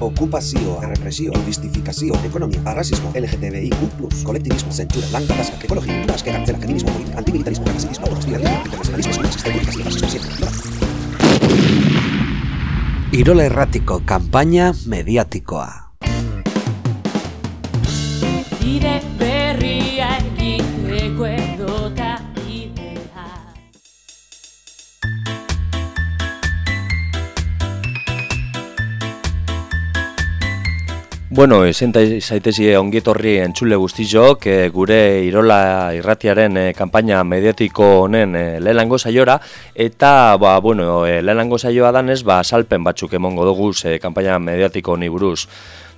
okupazio, represio, justifikazio, ekonomia, arrasismo, LGTBIQ+, kolektibismo, zentsura, lan gatazka, ekologia, kultura, aske, kartzela, feminismo, politika, antimilitarismo, rasismo, autogestibialismo, internazionalismo, sistema, fascismo, fascismo, Irola erratiko kanpaina mediatikoa. Bide Bueno, esenta zaitezi ongietorri entzule guztizok, e, gure Irola Irratiaren e, kanpaina mediatiko honen e, lehenango saiora, eta, ba, bueno, e, lehenango saioa danez, ba, salpen batzuk emongo dugu e, kanpaina mediatiko honi buruz.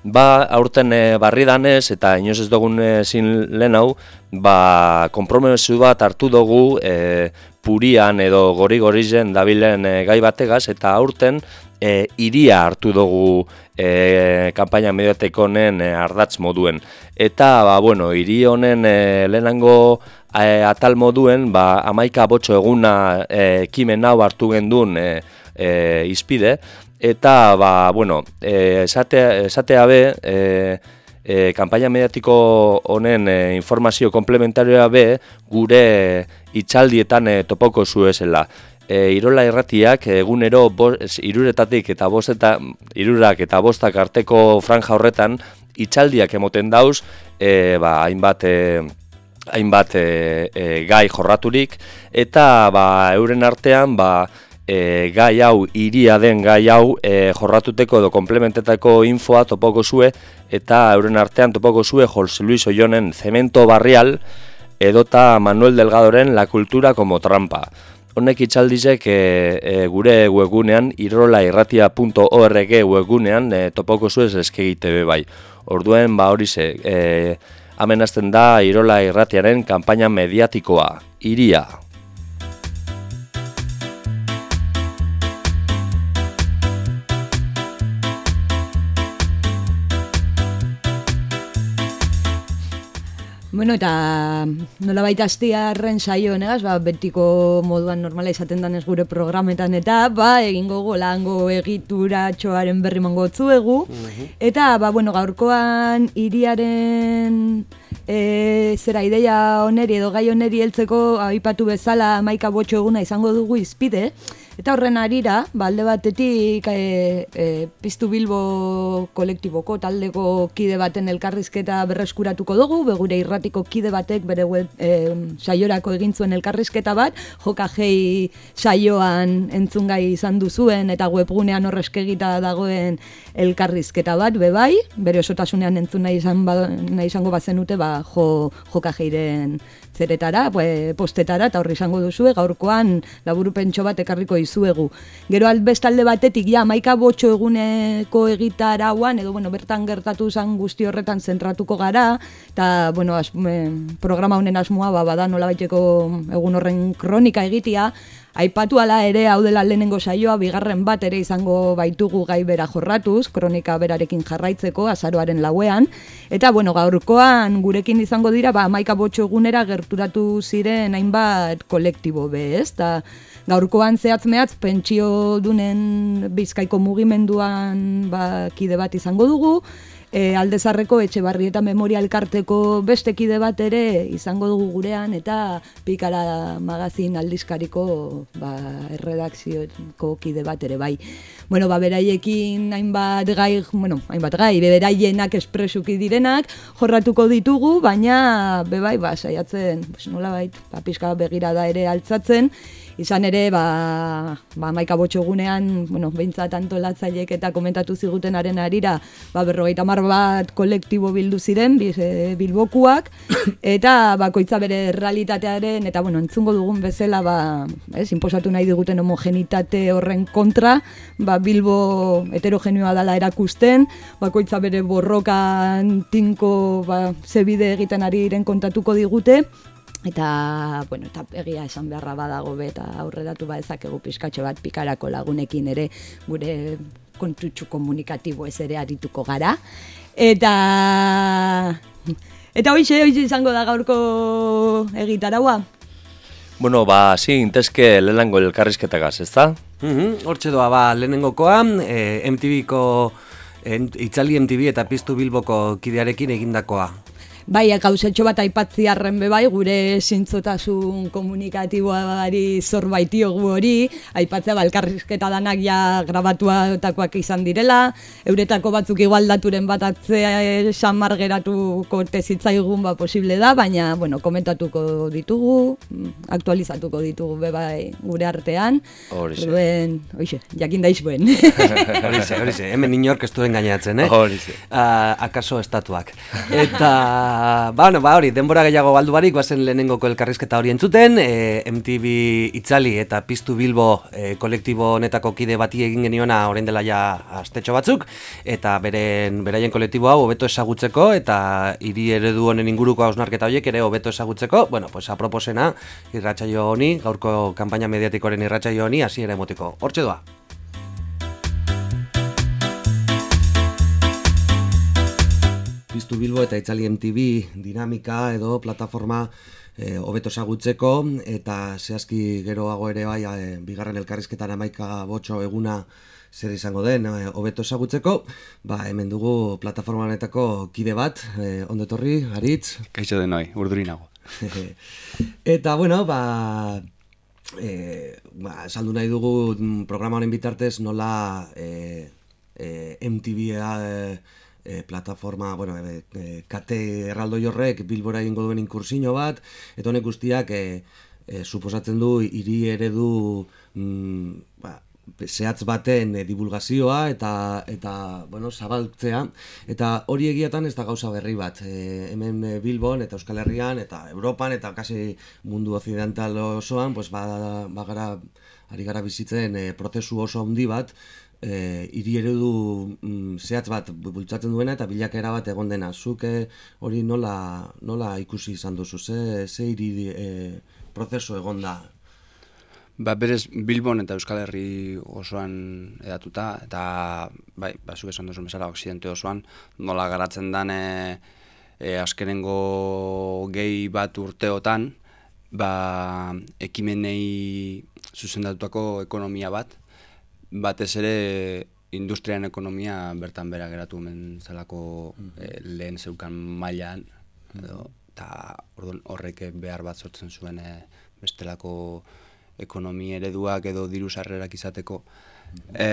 Ba, aurten e, barri danez, eta inoz ez dugun ezin lehen hau, ba, kompromesu bat hartu dugu e, purian edo gori-gori zen dabilen e, gai bategaz, eta aurten e, iria hartu dugu e, kanpaina mediateko e, ardatz moduen. Eta, ba, bueno, iri honen e, lehenango e, atal moduen, ba, amaika botxo eguna e, kimen hau hartu gendun e, e, izpide, eta, ba, bueno, e, esatea, esatea be, e, e, kanpaina mediatiko honen e, informazio komplementarioa be, gure itxaldietan e, topoko zuezela e, Irola Irratiak egunero iruretatik eta bosteta, irurak eta bostak arteko franja horretan itxaldiak emoten dauz e, ba, hainbat e, hainbat e, e, gai jorraturik. Eta ba, euren artean ba, e, gai hau iria den gai hau e, jorratuteko edo komplementetako infoa topoko zue eta euren artean topoko zue Jose Luis Oionen Cemento Barrial edota Manuel Delgadoren La Cultura como Trampa honek itxaldizek e, e, gure webgunean, irrolairratia.org webgunean e, topoko zuez eskegite be bai. Orduen, ba hori ze, e, amenazten da Irola Irratiaren kanpaina mediatikoa, iria. Bueno, eta nola baita astiarren saio negaz, ba, betiko moduan normala izaten danez gure programetan eta ba, egingo golango egitura txoaren berri mango egu. Eta, ba, bueno, gaurkoan iriaren e, zera ideia oneri edo gai oneri heltzeko aipatu bezala maika botxo eguna izango dugu izpide. Eta horren arira, ba, alde batetik e, e, Piztu Bilbo kolektiboko taldeko kide baten elkarrizketa berreskuratuko dugu, begure irratiko kide batek bere web e, saiorako egin zuen elkarrizketa bat, joka jei saioan entzungai izan duzuen eta webgunean horreskegita dagoen elkarrizketa bat, bebai, bere osotasunean entzun nahi, izan ba, nahi izango bazenute, ba, jo, joka jeiren zeretara, pues, postetara, eta horri izango duzue, gaurkoan laburu pentso bat ekarriko izuegu. Gero albestalde batetik, ja, maika botxo eguneko egitarauan, edo, bueno, bertan gertatu zan guzti horretan zentratuko gara, eta, bueno, az, programa honen asmoa, ba, bada nola egun horren kronika egitia, Aipatu ala ere hau dela lehenengo saioa bigarren bat ere izango baitugu gai bera jorratuz, kronika berarekin jarraitzeko azaroaren lauean. Eta bueno, gaurkoan gurekin izango dira, ba, maika botxo egunera gerturatu ziren hainbat kolektibo be, ez? Ta, gaurkoan zehatz mehatz pentsio dunen bizkaiko mugimenduan ba, kide bat izango dugu, e, aldezarreko etxe barri eta memoria elkarteko beste kide bat ere izango dugu gurean eta pikara magazin aldizkariko ba, erredakzioko kide bat ere bai. Bueno, ba, beraiekin hainbat gai, bueno, hainbat gai, beraienak espresuki direnak jorratuko ditugu, baina bebai, ba, saiatzen, nola bait, ba, pizka begira da ere altzatzen, Izan ere, ba, ba maika botxogunean, bueno, behintzat antolatzaileek eta komentatu zigutenaren arira, ba, berrogeita mar bat kolektibo bildu ziren, e, bilbokuak, eta bakoitza bere realitatearen, eta bueno, entzungo dugun bezala, ba, ez, inposatu nahi diguten homogenitate horren kontra, ba, bilbo heterogenioa dala erakusten, bakoitza bere borrokan tinko, ba, zebide egiten ari iren kontatuko digute, Eta, bueno, eta egia esan beharra badago be eta aurreratu ba ezakegu pizkatxo bat pikarako lagunekin ere gure kontutxu komunikatibo ez ere arituko gara. Eta eta hoize hoize izango da gaurko egitaragua. Bueno, ba, sí, intezke lehenengo elkarrizketagaz, ez da? Mm -hmm, hortxe doa, ba, lehenengokoa, e, MTVko En, itzali MTV eta Piztu Bilboko kidearekin egindakoa. Bai, gauzetxo bat aipatzi arren be bai, gure zintzotasun komunikatiboari zorbaitiogu hori, aipatzea balkarrizketa danak ja grabatuatakoak izan direla, euretako batzuk igualdaturen bat atzea esan margeratuko tezitzaigun ba posible da, baina, bueno, komentatuko ditugu, mm, aktualizatuko ditugu be bai gure artean. Horixe. Orduan, Hoxe, jakin daizuen. Horize, horize, hemen inork ez duen gainatzen, eh? Horixe. Ah, akaso estatuak. Eta, ba, bueno, ba, hori, denbora gehiago galdu barik, bazen lehenengoko elkarrizketa hori entzuten, e, MTV Itzali eta Piztu Bilbo e, kolektibo honetako kide bati egin geniona orain dela ja astetxo batzuk, eta beren, beraien kolektibo hau hobeto ezagutzeko, eta hiri eredu honen inguruko hausnarketa horiek ere hobeto ezagutzeko, bueno, pues aproposena irratsaio honi, gaurko kanpaina mediatikoren irratsaio honi, hasi ere emotiko. Hortxe doa. Piztu Bilbo eta Itzali MTV dinamika edo plataforma eh, hobeto ezagutzeko eta zehazki geroago ere bai eh, bigarren elkarrizketan amaika botxo eguna zer izango den eh, hobeto ezagutzeko, ba hemen dugu plataforma honetako kide bat, eh, ondo etorri, Aritz, Kaixo denoi, urduri nago. eta bueno, ba, e, ba, saldu nahi dugu mm, programa honen bitartez nola e, e, MTV-a e, e, plataforma, bueno, e, e, kate erraldoi horrek Bilbora egingo duen inkursino bat, eta honek guztiak e, e, suposatzen du hiri eredu mm, ba, zehatz baten e, divulgazioa eta eta bueno, zabaltzea eta hori egiatan ez da gauza berri bat. E, hemen Bilbon eta Euskal Herrian eta Europan eta kasi mundu occidental osoan pues ba, bagara ari gara bizitzen e, prozesu oso handi bat e, hiri eredu mm, zehatz bat bultzatzen duena eta bilakera bat egon dena. Zuk e, hori nola, nola ikusi izan duzu, ze, ze hiri e, prozesu egon da Ba, berez Bilbon eta Euskal Herri osoan edatuta, eta bai, ba, zuk esan duzu bezala oksidente osoan, nola garatzen dan e, askenengo gehi bat urteotan, ba, ekimenei zuzendatutako ekonomia bat, batez ere industrian ekonomia bertan bera geratu men zelako e, lehen zeukan mailan edo eta orduan horrek behar bat sortzen zuen e, bestelako ekonomia ereduak edo diru sarrerak izateko. E,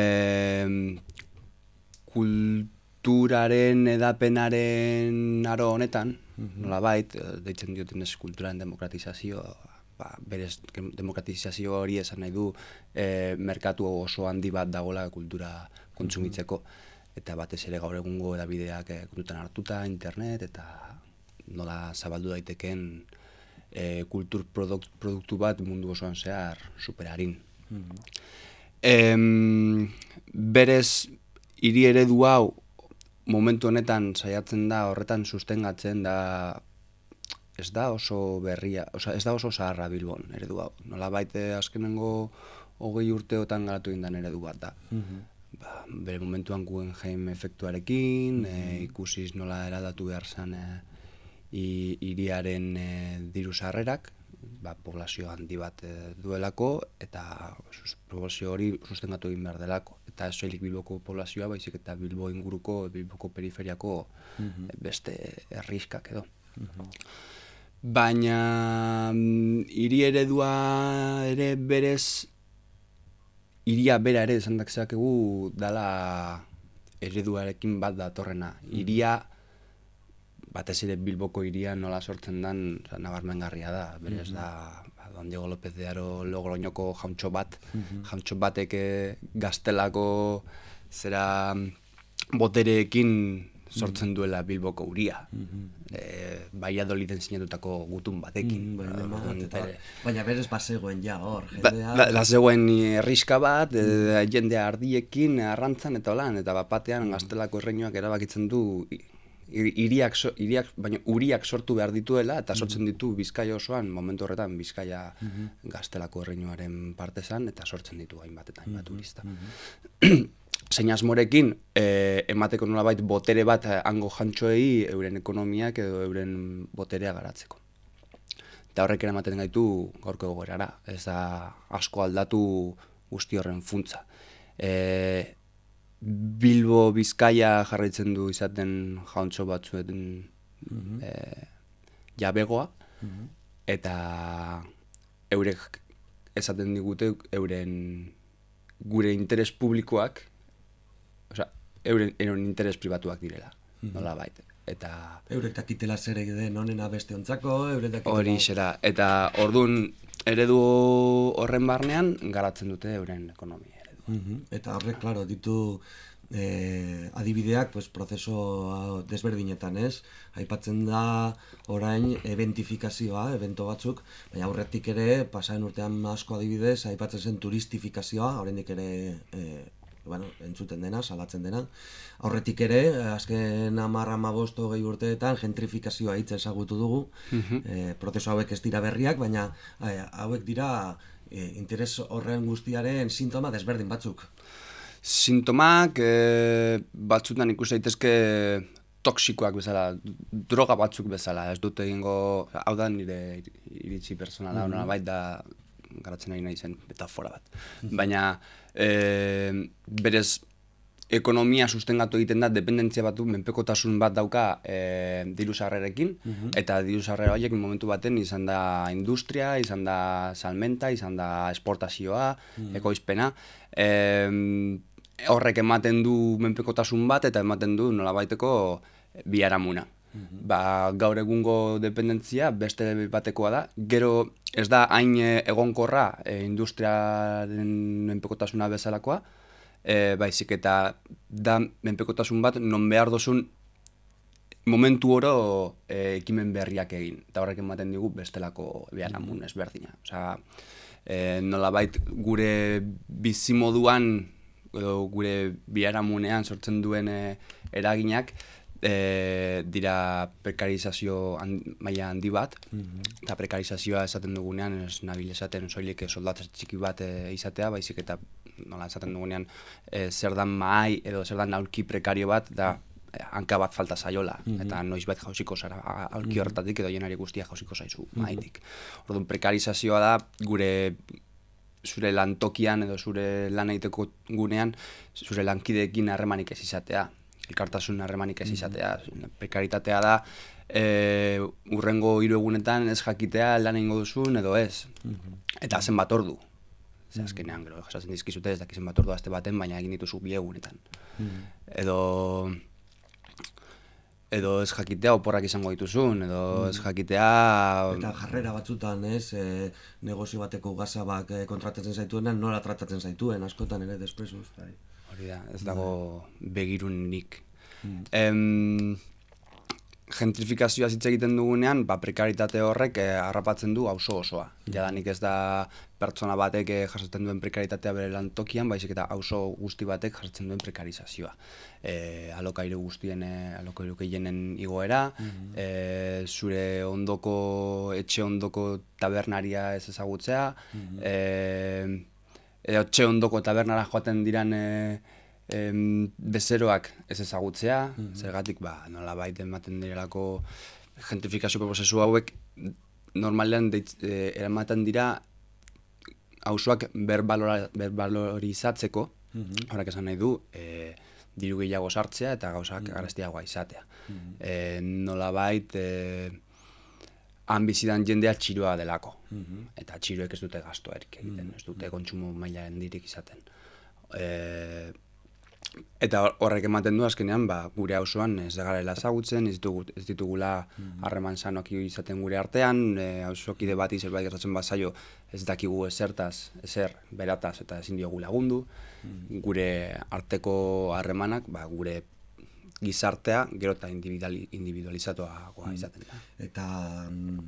kulturaren edapenaren aro honetan, nolabait, eh, deitzen dioten ez kulturaren demokratizazio, ba, berez demokratizazio hori esan nahi du e, merkatu oso handi bat dagoela kultura kontsumitzeko. Eta batez ere gaur egungo edabideak e, kontutan hartuta, internet eta nola zabaldu daiteken e, kultur produkt, produktu bat mundu osoan zehar superarin. Em, berez, hiri eredu hau momentu honetan saiatzen da horretan sustengatzen da ez da oso berria, oza, ez da oso zaharra Bilbon eredu hau. Nola baite azkenengo hogei urteotan garatu indan eredu bat da. Ba, bere momentuan Guggenheim efektuarekin, e, ikusiz nola eradatu behar zen e, i- hiriaren e, diru sarrerak, ba, poblazio handi bat e, duelako, eta poblazio hori sustengatu egin behar delako. Eta soilik Bilboko poblazioa, baizik eta Bilbo inguruko, Bilboko periferiako e, beste herriskak edo. Baina mm, hiri eredua ere berez hiria bera ere esan dakzakegu dala ereduarekin bat datorrena. Hiria batez ere Bilboko hiria nola sortzen dan oza, nabarmengarria da. Berez da ba, Don Diego López de Aro Logroñoko jauntxo bat, jauntxo batek eh, gaztelako zera mm, botereekin sortzen duela Bilboko uria. Eh, Valladoliden sinatutako gutun batekin. Baina, Orduan, eta, bere- baina berez bazegoen ja hor, Ba, jendea. ba, ba zegoen herriska bat, e, jendea ardiekin, arrantzan eta holan, eta bapatean gaztelako erreinuak erabakitzen du i- i- hiriak, so- hiriak, baina uriak sortu behar dituela, eta sortzen ditu Bizkaia osoan, momentu horretan Bizkaia gaztelako erreinuaren parte zan, eta sortzen ditu hainbat eta hainbat turista. Zein asmorekin, e, emateko nolabait botere bat eh, hango jantxoei euren ekonomiak edo euren boterea garatzeko. Eta horrek eramaten gaitu gaurko egoerara. Ez da asko aldatu guzti horren funtza. E, Bilbo Bizkaia jarraitzen du izaten jauntxo batzuetan eh, jabegoa, eta eurek esaten digute euren gure interes publikoak, osea, euren, euren interes pribatuak direla, nola bait. Eta Eurek dakitela zer den onena beste ontzako, eurek dakitela... hori xera, eta ordun eredu horren barnean garatzen dute euren ekonomia eredu. Mhm. Eta horrek, klaro, ditu eh, adibideak pues, prozeso desberdinetan, ez? Aipatzen da orain eventifikazioa, evento batzuk, baina aurretik ere, pasaren urtean asko adibidez, aipatzen zen turistifikazioa, oraindik ere eh, bueno, entzuten dena, salatzen dena. Aurretik ere, azken amarra amabosto gehi urteetan, gentrifikazioa hitz ezagutu dugu. eh, prozesu hauek ez dira berriak, baina eh, hauek dira eh, interes horren guztiaren sintoma desberdin batzuk. Sintomak e, batzutan ikus daitezke toksikoak bezala, droga batzuk bezala, ez dute egingo, hau da nire iritzi personala, mm -hmm. da garatzen ari nahi zen metafora bat. Baina e, berez ekonomia sustengatu egiten da dependentzia batu menpekotasun bat dauka e, diru sarrerekin eta diru sarrera horiek momentu baten izan da industria, izan da salmenta, izan da esportazioa, ekoizpena. E, horrek ematen du menpekotasun bat eta ematen du nolabaiteko biharamuna. Ba, gaur egungo dependentzia beste batekoa da. Gero ez da hain eh, egonkorra e, industriaren menpekotasuna bezalakoa, e, baizik eta da menpekotasun bat non behar dozun momentu oro e, ekimen berriak egin. Eta horrek ematen digu bestelako biharamun ezberdina. Osea, e, nolabait gure bizimoduan edo gure biharamunean sortzen duen e, eraginak e, dira prekarizazio han, maila handi bat. Eta prekarizazioa esaten dugunean ez nabil esaten soilik soldatza txiki bat e, izatea baizik eta nola esaten dugunean e, zer dan mahai edo zer dan aulki prekario bat da hanka bat falta zaiola. Eta noizbait jausiko zara aulki horretatik edo jenari guztia jausiko zaizu mahaitik. Orduan prekarizazioa da gure zure lantokian edo zure lan egiteko gunean zure lankideekin harremanik ez izatea, elkartasun harremanik ez izatea. Prekaritatea da e, urrengo hiru egunetan ez jakitea lan egingo duzun edo ez. Eta zenbat ordu. Ze azkenean gero jasatzen dizkizute ez dakizen bat ordu aste baten, baina egin dituzu bi egunetan. Edo edo ez jakitea oporrak izango dituzun, edo ez jakitea Eta jarrera batzutan, ez, e, negozio bateko gazabak e, kontratatzen zaituenan, nola tratatzen zaituen, askotan ere despresuz. Bai. Hori da, ez dago begirunik. Em, gentrifikazioa hitz egiten dugunean, ba, prekaritate horrek eh, harrapatzen du auzo osoa. Jadanik ez da pertsona batek eh, jasotzen duen prekaritatea bere lantokian, baizik eta auzo guzti batek jasotzen duen prekarizazioa. E, alokairu guztien, e, alokairu gehienen igoera, e, zure ondoko, etxe ondoko tabernaria ez ezagutzea, e, edo txe ondoko tabernara joaten diran e, em, bezeroak ez ezagutzea, zergatik ba, nola baita ematen direlako gentrifikazio prozesu hauek normalean deitz, e, eramaten dira auzoak berbalora, berbalorizatzeko, horrek esan nahi du, e, diru gehiago sartzea eta gauzak garestiagoa izatea. E, nolabait, e, han bizidan jendea txiroa delako. Eta txiroek ez dute gastoerik egiten, ez dute kontsumo maila handirik izaten. E, eta hor- horrek ematen du azkenean ba, gure auzoan ez garela ezagutzen, ez, ditugu, ez ditugula harreman sanoak izaten gure artean, e, auzokide bati zerbait gertatzen bazaio ez dakigu ezertaz, ezer berataz eta ezin diogu lagundu. Gure arteko harremanak, ba, gure gizartea gero eta individuali, individualizatuagoa izaten da. Eta mm,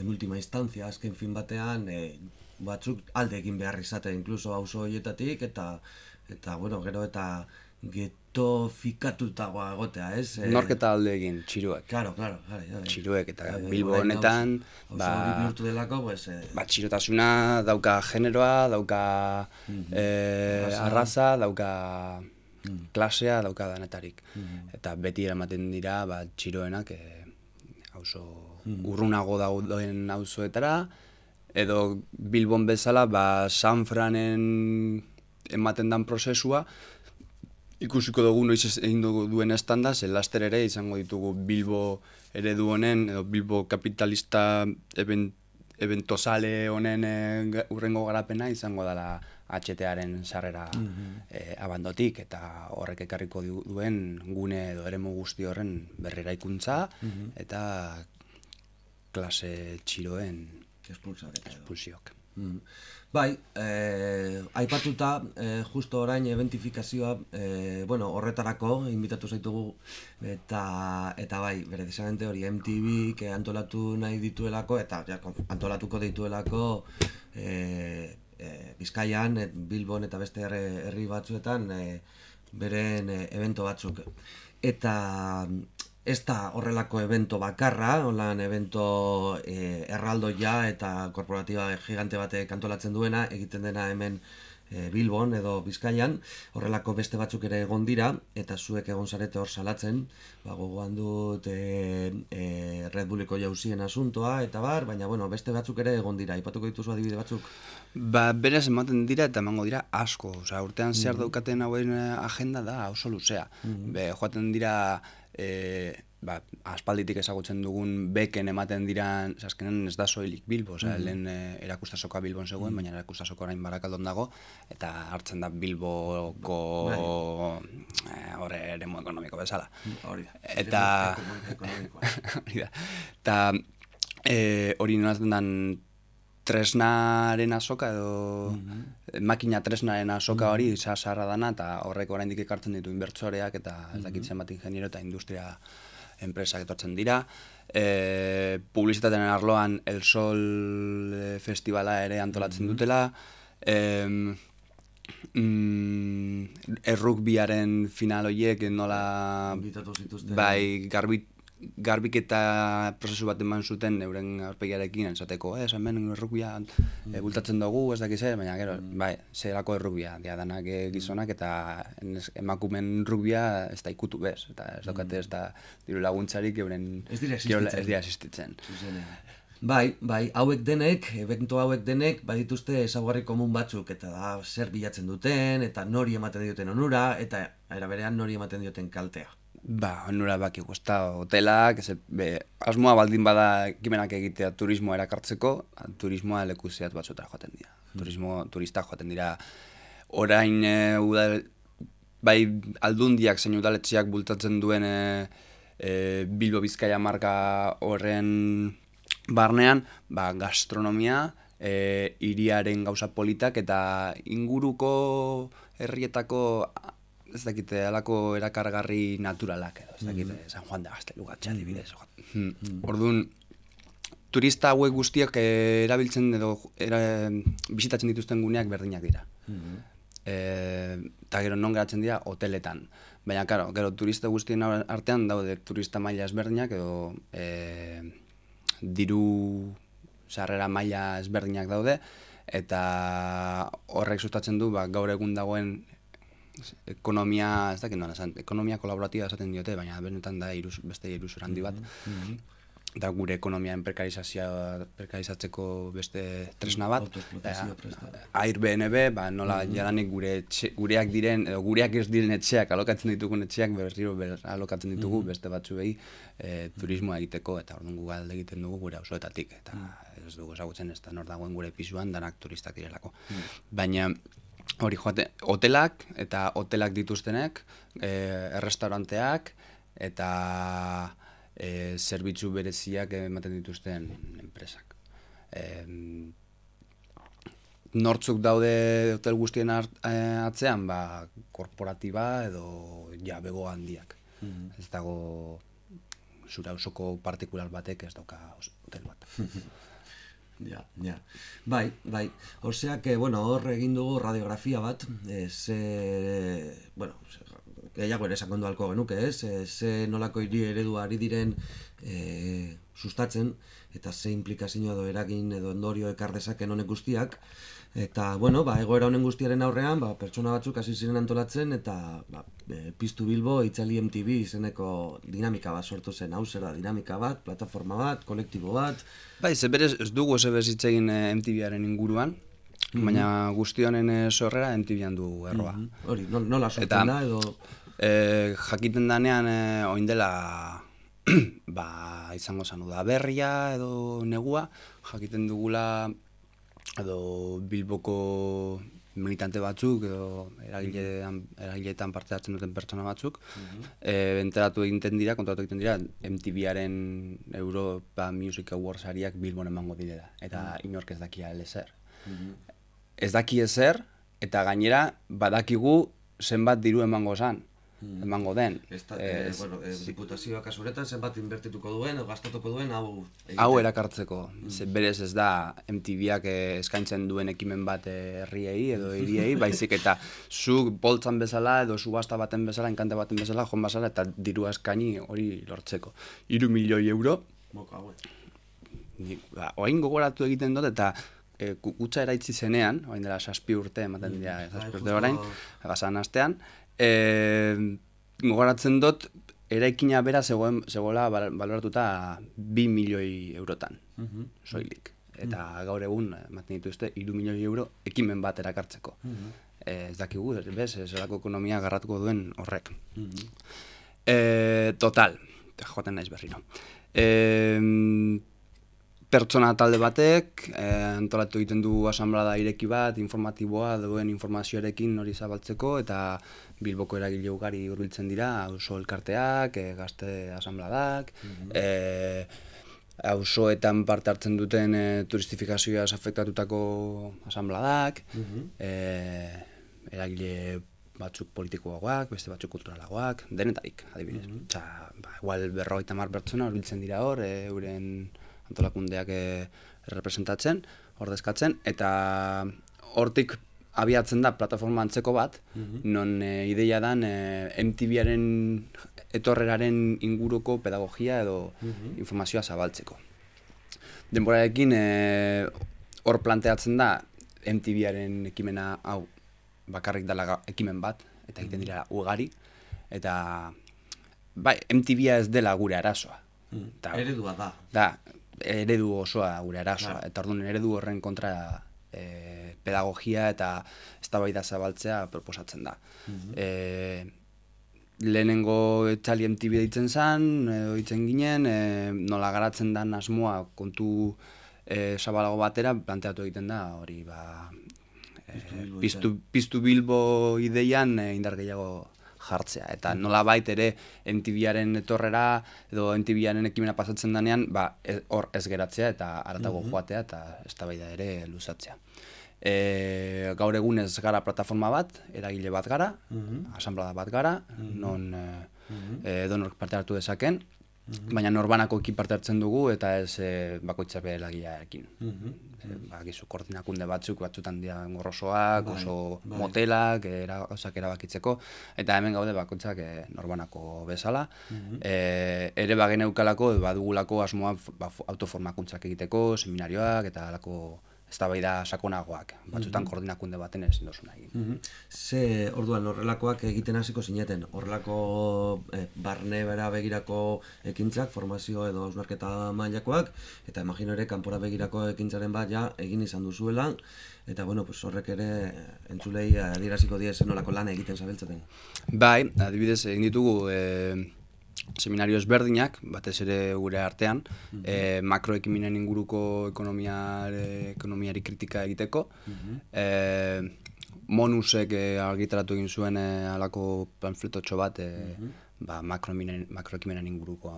en última instancia, azken fin batean, e, batzuk alde egin behar izatea, inkluso auzo horietatik, eta, eta bueno, gero eta getofikatutagoa egotea, ez? E, Nork eta alde egin, txiruak. Claro, claro, bai, bai. Txiruek eta Bai, bai, Bilbo honetan, ba, bihurtu delako, pues, e, ba, txirotasuna dauka generoa, dauka eh, arraza, dauka klasea, dauka danetarik. Eta beti eramaten dira ba, txiroenak eh, auzo urrunago dauden auzoetara, edo Bilbon bezala ba, San Franen ematen dan prozesua, ikusiko dugu noiz egin dugu duen estanda, ze laster ere izango ditugu Bilbo eredu honen, edo Bilbo kapitalista eben, eventosale honen e, ga- urrengo garapena izango dela HTaren sarrera eh, abandotik eta horrek ekarriko du- duen gune edo eremu guzti horren berreraikuntza eta klase txiroen Espulsaketa edo. expulsiok. Bai, eh, aipatuta, eh, justo orain eventifikazioa, eh, bueno, horretarako inbitatu zaitugu eta eta bai, precisamente hori MTV ke antolatu nahi dituelako eta ja, antolatuko dituelako eh, eh, Bizkaian, eh, Bilbon eta beste herri, batzuetan eh, beren eh, evento batzuk. Eta ez da horrelako evento bakarra, holan evento eh, erraldoia eta korporatiba gigante batek antolatzen duena, egiten dena hemen eh, Bilbon edo Bizkaian, horrelako beste batzuk ere egon dira, eta zuek egon zarete hor salatzen, ba, gogoan dut eh, eh, Red Bulleko jauzien asuntoa, eta bar, baina bueno, beste batzuk ere egon dira, ipatuko dituzu adibide batzuk? Ba, beraz ematen dira eta emango dira asko. Osea, urtean zehar daukaten hauen agenda da oso luzea. Be, joaten dira e, ba, aspalditik ezagutzen dugun beken ematen dira, azkenen ez da soilik Bilbo, osea, lehen e, erakustasoka Bilbon zegoen, baina erakustasoka orain barakaldon dago, eta hartzen da Bilboko eh, horre eremu ekonomiko bezala. Hori da. Eta... Hori da. Eta eh, hori nolatzen dan tresnaren azoka edo makina tresnaren azoka hori sa sarra dana eta horrek oraindik ekartzen ditu inbertsoreak eta ez dakit zenbat ingeniero eta industria enpresak etortzen dira. E, publizitatearen arloan El Sol eh, festivala ere antolatzen dutela. Em, mm, errukbiaren final horiek nola bai garbi, garbiketa prozesu bat eman zuten euren aurpegiarekin esateko, ez, hemen errukbia e, bultatzen dugu, ez dakiz zer, baina gero, bai, zelako errukbia, dia danak eh, gizonak eta en- emakumen rukbia ez da ikutu bez, eta ez daukate ez da diru laguntzarik euren Ez dira existitzen. Ez dira existitzen. Bai, bai, hauek denek, evento hauek denek, badituzte ezaugarri komun batzuk, eta da zer bilatzen duten, eta nori ematen dioten onura, eta era berean nori ematen dioten kaltea. Ba, onura bakigu, ez da, hotelak, ez, be, asmoa baldin bada ekimenak egitea turismoa erakartzeko, turismoa leku zehat batzutara joaten dira. Turismo, turista joaten dira, orain e, udal, bai aldundiak zein udaletxeak bultatzen duen e, e, Bilbo Bizkaia marka horren barnean, ba, gastronomia, e, iriaren gauza politak eta inguruko herrietako ez dakite alako erakargarri naturalak edo, ez dakite San Juan de Gaztelugatxe adibidez. Mm. Orduan, turista hauek guztiak eh, erabiltzen edo era, bisitatzen dituzten guneak berdinak dira. Eh, eta gero non geratzen dira hoteletan. Baina, karo, gero turista guztien artean daude turista maila ezberdinak edo e, diru sarrera maila ezberdinak daude eta horrek sustatzen du ba, gaur egun dagoen ekonomia, ez dakit nola esan, ekonomia kolaboratiba esaten diote, baina benetan da iruz, beste iruzur handi bat. Da gure ekonomiaren prekarizazioa prekarizatzeko beste tresna bat. Airbnb, ba, nola jadanik gure etxe, gureak diren, edo gureak ez diren etxeak, alokatzen ditugun etxeak, berriro ber, alokatzen ditugu beste batzuei e, turismoa egiteko, eta orduan gu galde egiten dugu gure auzoetatik, eta ez dugu ezagutzen ez da nor dagoen gure pisuan, danak turistak direlako. Baina, hori joate, hotelak, eta hotelak dituztenek, e, errestauranteak, eta e, zerbitzu bereziak ematen dituzten enpresak. Em, nortzuk daude hotel guztien eh, atzean, ba, korporatiba edo jabego handiak. Ez dago zura osoko partikular batek ez dauka hotel bat. Ja, ja. Bai, bai. Osea, que, bueno, hor egin dugu radiografia bat, e, ze, bueno, ze, gehiago ere sakondu halko genuke, ez? E, ze nolako hiri eredu ari diren e, sustatzen, eta ze implikazioa edo eragin edo ondorio ekar dezaken honek guztiak, eta, bueno, ba, egoera honen guztiaren aurrean, ba, pertsona batzuk hasi ziren antolatzen, eta, ba, e, Piztu Bilbo, Itzali MTV izeneko dinamika bat sortu zen, hau zer da, dinamika bat, plataforma bat, kolektibo bat, Bai, ze berez ez dugu oso bez hitz egin eh, MTV-aren inguruan, baina guzti honen eh, sorrera MTV-an du erroa. Hori, nol- nola sortzen Eta- da edo... E, jakiten danean e, oin dela ba, izango zanu da berria edo negua, jakiten dugula edo Bilboko militante batzuk edo eragilean, eragileetan parte hartzen duten pertsona batzuk e, enteratu egiten dira, kontratu egiten dira MTV-aren Europa Music Awards ariak Bilbon emango direla eta inork ez dakia ezer. Ez daki ezer eta gainera badakigu zenbat diru emango zan, emango den. Esta, Eh, eh, bueno, eh, diputazioa kasu honetan zenbat inbertituko duen, gastatuko duen, hau... egiten. Hau erakartzeko, ze berez ez da MTVak eskaintzen duen ekimen bat herriei edo hiriei, baizik eta zu boltzan bezala edo subasta baten bezala, enkante baten bezala, joan bazala eta diru eskaini hori lortzeko. Iru milioi euro, Boka, haue. ni, ba, oain gogoratu egiten dut eta e, kutsa eraitzi zenean, orain dela saspi urte ematen dira, bai, saspi justo- urte orain, basan astean, e, gogoratzen dut, eraikina bera zegoen, zegoela bal- baloratuta bi milioi eurotan, soilik. Eta gaur egun, ematen dituzte, iru milioi euro ekimen bat erakartzeko. Eh, ez dakigu, bez, ez zelako ekonomia garratuko duen horrek. E, total, joaten naiz berriro. E, pertsona talde batek, e, antolatu egiten du asamblada ireki bat, informatiboa duen informazioarekin hori zabaltzeko, eta Bilboko eragile ugari hurbiltzen dira, auzo elkarteak, e, gazte asambladak, e, auzoetan parte hartzen duten e, turistifikazioaz afektatutako asambladak, e, eragile batzuk politikoagoak, beste batzuk kulturalagoak, denetarik, adibidez. Osea, ba, igual berrogeita hamar pertsona hurbiltzen dira hor, e, euren antolakundeak e, representatzen, ordezkatzen, eta hortik abiatzen da plataforma antzeko bat, non e, ideia dan e, MTV-aren etorreraren inguruko pedagogia edo informazioa zabaltzeko. Denborarekin e, hor planteatzen da MTV-aren ekimena hau bakarrik dela ekimen bat, eta egiten dira ugari, eta bai, MTV ez dela gure arazoa. Eta, Eredua da. da, eredu osoa gure arazoa, Claro. eta orduan eredu horren kontra e, pedagogia eta eztabaida zabaltzea proposatzen da. e, lehenengo etxali MTV deitzen zen, edo ditzen ginen, e, nola garatzen dan asmoa kontu e, zabalago batera planteatu egiten da, hori ba, Bilbo piztu, piztu Bilbo ideian e, indar gehiago jartzea. Eta nola bait ere MTV-aren etorrera edo MTV-aren ekimena pasatzen danean, ba, e- hor ez geratzea eta aratago joatea eta eztabaida ere luzatzea. E, gaur egun ez gara plataforma bat, eragile bat gara, asamblada bat gara, non e, e, edonork parte hartu dezaken, baina norbanakoekin parte hartzen dugu eta ez e, bakoitza bere lagiaekin. E, ba, gizu koordinakunde batzuk, batzutan dira gorrosoak, Bai, oso bai. motelak, era, osak erabakitzeko, eta hemen gaude bakoitzak e, norbanako bezala. e, ere bagen eukalako, badugulako asmoa ba, autoformakuntzak egiteko, seminarioak, eta alako eztabaida sakonagoak. Batzutan koordinakunde baten ezin dozu nahi. Mhm. Ze, orduan, horrelakoak egiten hasiko zineten, horrelako eh, barne bera begirako ekintzak, formazio edo osnarketa mailakoak, eta imagino ere, kanpora begirako ekintzaren bat ja egin izan duzuela, eta bueno, pues horrek ere eh, entzulei adieraziko die zen nolako lan egiten zabiltzeten. Bai, adibidez egin ditugu e, seminario ezberdinak, batez ere gure artean, e, makroekimenen inguruko ekonomiare, ekonomiari kritika egiteko. e, Monusek e, argitaratu egin zuen e, alako panfletotxo bat, e, ba, makroekimenen, makroekimenen inguruko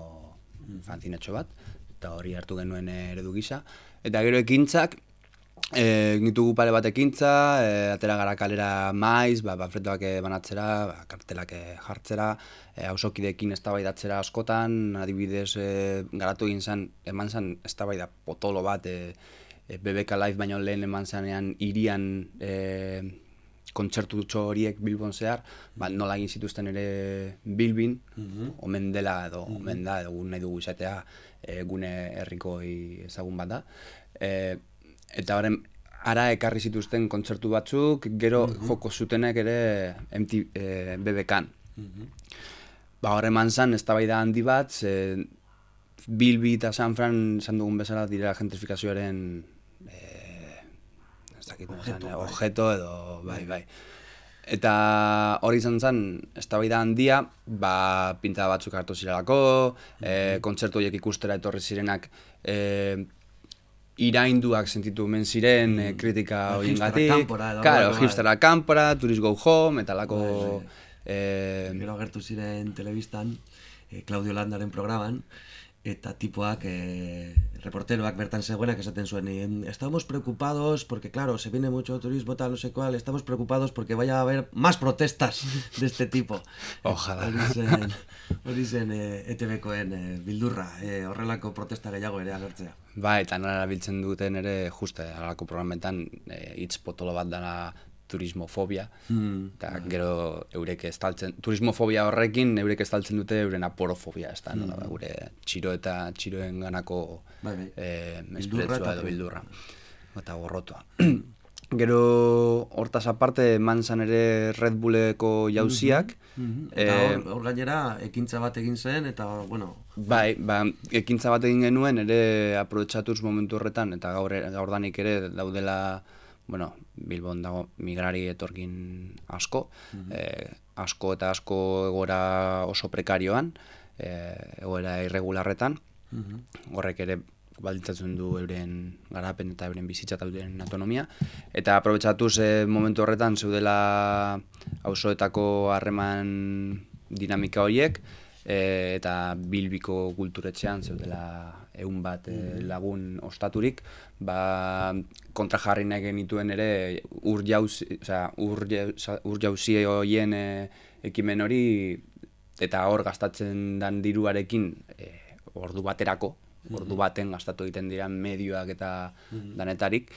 fanzinetxo bat, eta hori hartu genuen e, eredu gisa. Eta gero ekintzak, E, egin ditugu pare bat ekintza, e, atera gara kalera maiz, ba, eh, banatzera, ba, kartelak eh, jartzera, e, hausokideekin eztabaidatzera askotan, adibidez e, garatu egin zen, eman zen eztabaida potolo bat, e, e, BBK Live baino lehen eman zenean irian e, kontzertutxo horiek Bilbon zehar, ba, nola egin zituzten ere Bilbin, omen dela edo omen da, edo nahi dugu izatea e, gune herrikoi ezagun bat da. E, eta horren ara ekarri zituzten kontzertu batzuk, gero joko zutenek ere MT, e, BBK-an. Ba, horre eman zan, eztabaida handi bat, ze Bilbi eta San Fran esan dugun bezala direla gentrifikazioaren e, ez ez dakit, Objeto, esan, bai. objeto edo, bai, bai. Eta hori izan zen, eztabaida handia, ba, pinta batzuk hartu zirelako, e, kontzertu horiek ikustera etorri zirenak, e, irainduak sentitu omen ziren e, kritika Bai, horiengatik. hipsterrak kanpora edo Claro, bueno, bai. kanpora, tourist go home, eta lako... Bai, bai. eh, Gero agertu ziren telebistan, eh, Claudio Landaren programan, eta tipoak, eh, reporteroak bertan zegoenak esaten zuen, eh, estamos preocupados porque, claro, se viene mucho turismo, tal, no sé cuál, estamos preocupados porque vaya a haber más protestas de este tipo. Ojalá. Hori zen, hori zen eh, ETV-koen eh, bildurra, eh, horrelako protesta gehiago ere agertzea. Bai, eta nola erabiltzen duten ere, juste, halako programetan, e, potolo bat dana turismofobia, Hmm, eta gero eurek estaltzen, turismofobia horrekin eurek estaltzen dute euren aporofobia, ez da, nola, gure txiro eta txiroen ganako. Bai, bai. e, edo bildurra, eta gorrotua. Gero, hortaz aparte, eman zan ere Red Bulleko jauziak, Mhm. eh, Eta hor, hor gainera, ekintza bat egin zen, eta, bueno, Bai, ba, ekintza bat egin genuen ere aprobetxatuz momentu horretan eta gaur gaurdanik ere daudela bueno, Bilbon dago migrari etorkin asko, eh, asko eta asko egoera oso prekarioan, eh, egoera irregularretan, horrek ere baldintzatzen du euren garapen eta euren bizitza eta euren autonomia. Eta aprobetxatuz eh, momentu horretan zeudela auzoetako harreman dinamika horiek, e, eta Bilbiko kulturetxean zeudela egun bat e, lagun ostaturik, ba, kontra jarri nahi genituen ere ur jauzi, osea, ur, ur jauzi horien e, ekimen hori eta hor gastatzen dan diruarekin e, ordu baterako, ordu baten gastatu egiten dira medioak eta danetarik,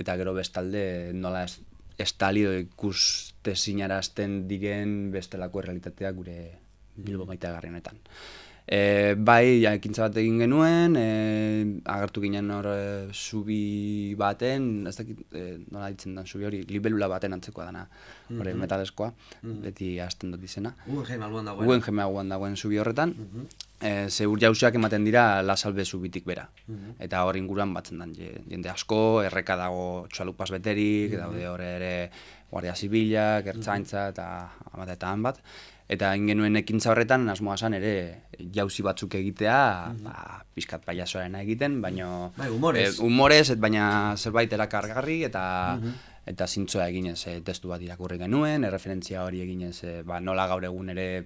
eta gero bestalde nola ez, estalido ikuste zinarazten diren bestelako realitateak gure Bilbo maitagarri honetan. E, bai, ja, ekintza bat egin genuen, e, agertu ginen hor e, zubi baten, ez dakit e, nola ditzen den zubi hori, libelula baten antzekoa dana, hori metaleskoa, beti hasten dut izena. Guggenheim alboan dagoen. Guen jemaguan dagoen zubi horretan, e, ze ur jauziak ematen dira lasalbe zubitik bera. Eta hor inguruan batzen den je- jende asko, erreka dago txalupas beterik, daude hor ere Guardia Zibilak, Ertzaintza eta amata eta han bat. Eta egin genuen ekintza horretan, asmoa zen ere jauzi batzuk egitea, ba, pizkat paiasoarena egiten, baino... Bai, humorez. eh, humorez, et baina zerbait erakargarri eta eta zintzoa eginez e, testu bat irakurri genuen, erreferentzia hori eginez e, ba, nola gaur egun ere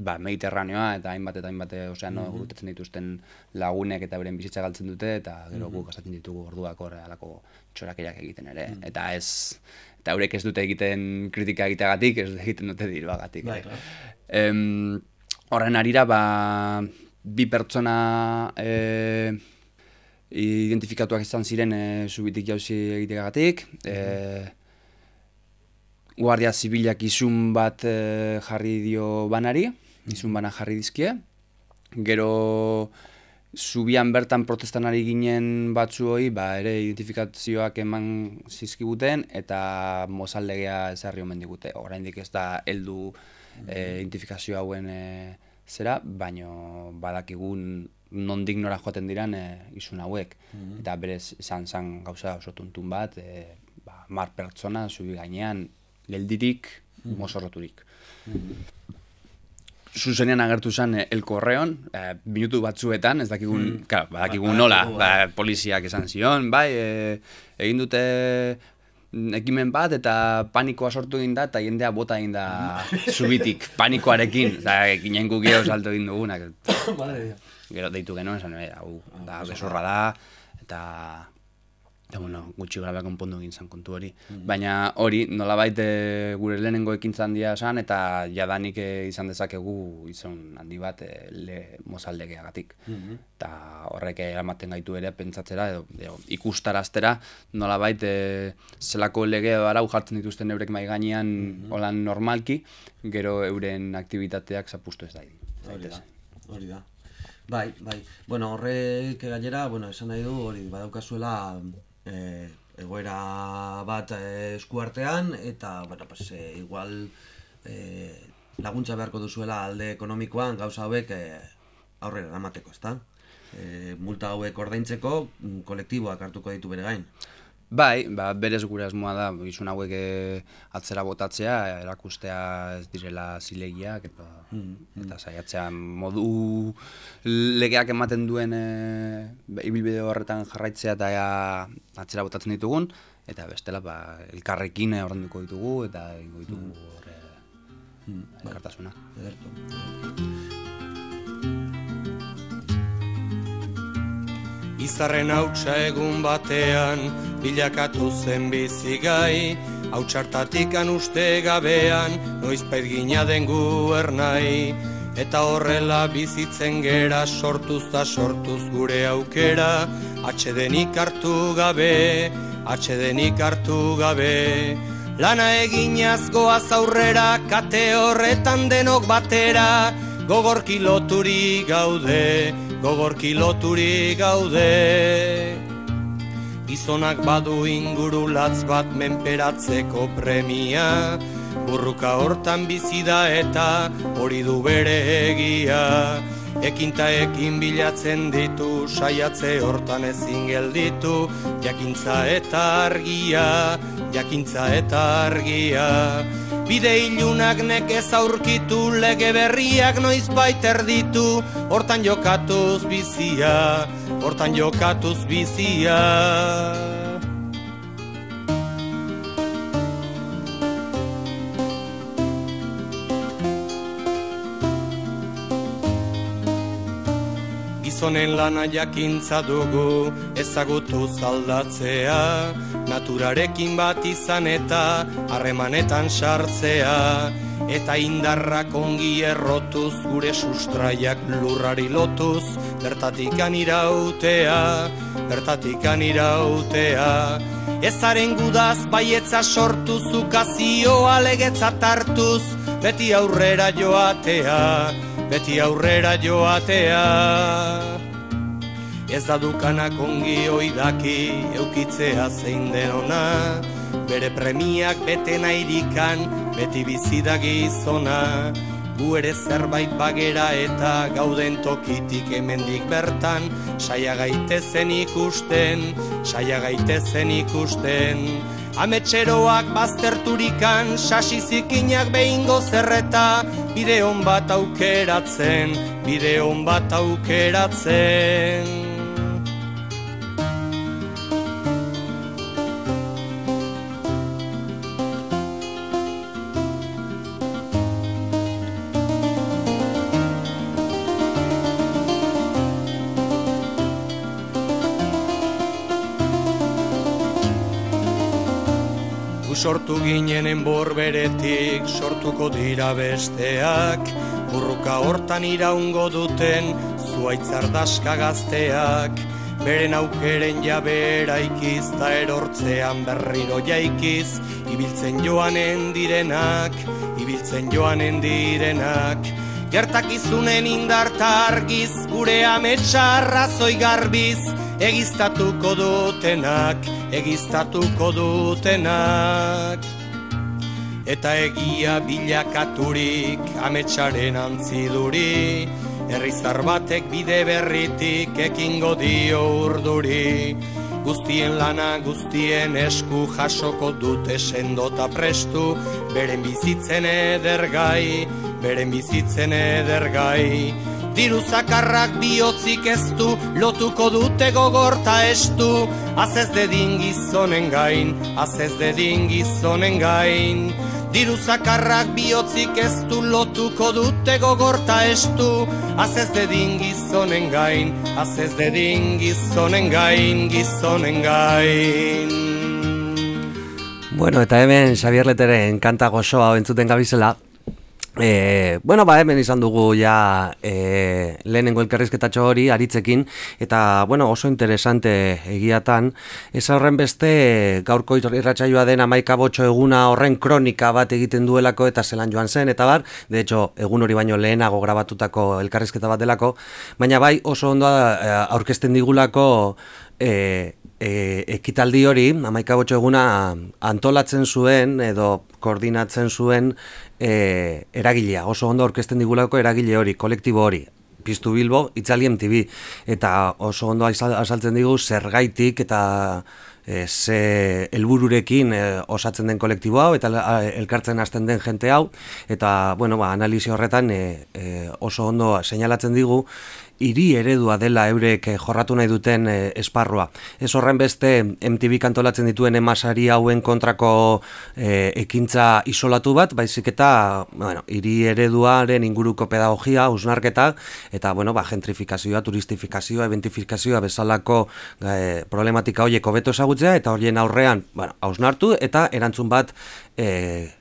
ba, Mediterraneoa eta hainbat eta hainbat ozeano mm gurutatzen dituzten lagunek eta beren bizitza galtzen dute eta gero guk gastatzen ditugu orduak hor halako txorakeriak egiten ere. Eta ez eta eurek ez dute egiten kritika egiteagatik, ez dute egiten dute diruagatik. Bai, eh. Em, horren arira, ba, bi pertsona e, identifikatuak izan ziren e, zubitik jauzi egiteagatik. E, Guardia Zibilak izun bat e, jarri dio banari, izun bana jarri dizkie. Gero zubian bertan protestan ari ginen batzuoi, ba, ere identifikazioak eman zizkiguten eta mozaldegea ezarri omen digute. Oraindik ez da heldu e, identifikazio hauen e, zera, baino badakigun nondik nora joaten diran e, izun hauek. Eta berez izan zen gauza oso tuntun bat, e, ba, mar pertsona zubi gainean geldirik, mozorroturik zuzenean agertu zen eh, El Correon, eh, minutu batzuetan, ez dakigun, mm. claro, badakigun Ba- nola, badakigu, ba, poliziak esan zion, bai, eh, egin dute mm, ekimen bat eta panikoa sortu egin da eta jendea bota egin da zubitik, panikoarekin, eta ginen gu gero salto egin dugunak. Gero deitu genuen, esan, eh, hau, da, besorra da, eta Eta, bueno, gutxi gara behar konpondu egin zen kontu hori. Baina hori, nolabait e, gure lehenengo ekintza handia esan, eta jadanik e, izan dezakegu izan handi bat e, le mozaldegeagatik. Eta horrek eramaten gaitu ere pentsatzera, edo, edo ikustaraztera, nolabait e, zelako lege edo arau jartzen dituzten eurek mai gainean holan normalki, gero euren aktivitateak zapustu ez da. Hori da, hori da. Bai, bai. Bueno, horrek gainera, bueno, esan nahi du, hori, badaukazuela e, egoera bat e, eskuartean, eta, bueno, pues, e, igual e, laguntza beharko duzuela alde ekonomikoan gauza hauek e, aurrera eramateko, ezta? E, multa hauek ordaintzeko kolektiboak hartuko ditu bere gain. Bai, ba, berez gure asmoa da, gizun hauek eh, atzera botatzea, erakustea ez direla zilegiak, eta, eta saiatzea modu legeak ematen duen e, ibilbide horretan jarraitzea eta ea, atzera botatzen ditugun, eta bestela ba, elkarrekin eh, ordenduko ditugu, eta egingo ditugu horre elkartasuna. Izarren hautsa egun batean, bilakatu zen bizigai, hautsartatikan uste gabean, noizpait gina den gu ernai. Eta horrela bizitzen gera sortuz da sortuz gure aukera, atxedenik hartu gabe, atxedenik hartu gabe. Lana eginaz goaz aurrera, kate horretan denok batera, gogorki loturi gaude, gogorki loturi gaude. Gizonak badu inguru latz bat menperatzeko premia, burruka hortan bizi da eta hori du bere egia. Ekinta ekin bilatzen ditu, saiatze hortan ezin gelditu, jakintza eta argia, jakintza eta argia. Bide ilunak nekez aurkitu, lege berriak noiz baiter ditu, hortan jokatuz bizia, hortan jokatuz bizia. Gizonen lana jakintza dugu ezagutu zaldatzea. Naturarekin bat izan eta harremanetan sartzea. Eta indarrak ongi errotuz gure sustraiak lurrari lotuz Bertatikan irautea, bertatikan irautea Ezaren gudaz baietza sortuz ukazioa legetza tartuz Beti aurrera joatea, beti aurrera joatea. Ez da dukanak ongi oidaki eukitzea zein denona Bere premiak bete nairikan beti bizida gizona. Gu ere zerbait bagera eta gauden tokitik hemendik bertan. Saia gaitezen ikusten, saia gaitezen ikusten Ametxeroak bazterturikan, sasi zikinak behingo zerreta. Bideon bat aukeratzen, bideon bat aukeratzen sortu ginenen borberetik sortuko dira besteak. Burruka hortan iraungo duten zuaitzardaska gazteak. Beren aukeren jabera ikiz ta erortzean berriro jaikiz. Ibiltzen joanen direnak, ibiltzen joanen direnak. Gertakizunen indarta argiz, gure ametsa arrazoi garbiz Egiztatuko dutenak, egiztatuko dutenak. Eta egia bilakaturik ametsaren antziduri Herrizar batek bide berritik ekingo dio urduri. Guztien lana guztien esku jasoko dute sendota prestu Beren bizitzen edergai, beren bizitzen edergai Diru zakarrak bihotzik ez du, lotuko dute gogorta estu Az ez dedin gizonen gain, az ez dedin gizonen gain. Diru zakarrak bihotzik ez du, lotuko dute gogorta estu Az ez dedin gizonen gain, az ez dedin gizonen gain, gizonen gain. Bueno, eta hemen Xavier Leteren kanta gozoa entzuten gabizela, E, bueno, ba, hemen izan dugu ja e, lehenengo elkarrizketatxo hori aritzekin, eta bueno, oso interesante egiatan, ez horren beste gaurko irratsaioa den amaika botxo eguna horren kronika bat egiten duelako eta zelan joan zen, eta bar, de hecho, egun hori baino lehenago grabatutako elkarrizketa bat delako, baina bai oso ondo aurkezten digulako e, e, ekitaldi hori, amaika botxo eguna antolatzen zuen edo koordinatzen zuen e, eragilea, oso ondo orkesten digulako eragile hori, kolektibo hori, Piztu Bilbo, Itzali MTV, eta oso ondo azaltzen digu zergaitik eta e, ze helbururekin e, osatzen den kolektibo hau eta elkartzen hasten den jente hau. Eta bueno, ba, analisi horretan e, e, oso ondo seinalatzen digu hiri eredua dela eurek eh, jorratu nahi duten eh, esparrua. Ez horren beste MTV kantolatzen dituen emasari hauen kontrako eh, ekintza isolatu bat, baizik eta bueno, hiri ereduaren inguruko pedagogia, usnarketa, eta bueno, ba, gentrifikazioa, turistifikazioa, eventifikazioa bezalako eh, problematika horiek hobeto ezagutzea, eta horien aurrean bueno, hausnartu, eta erantzun bat eh,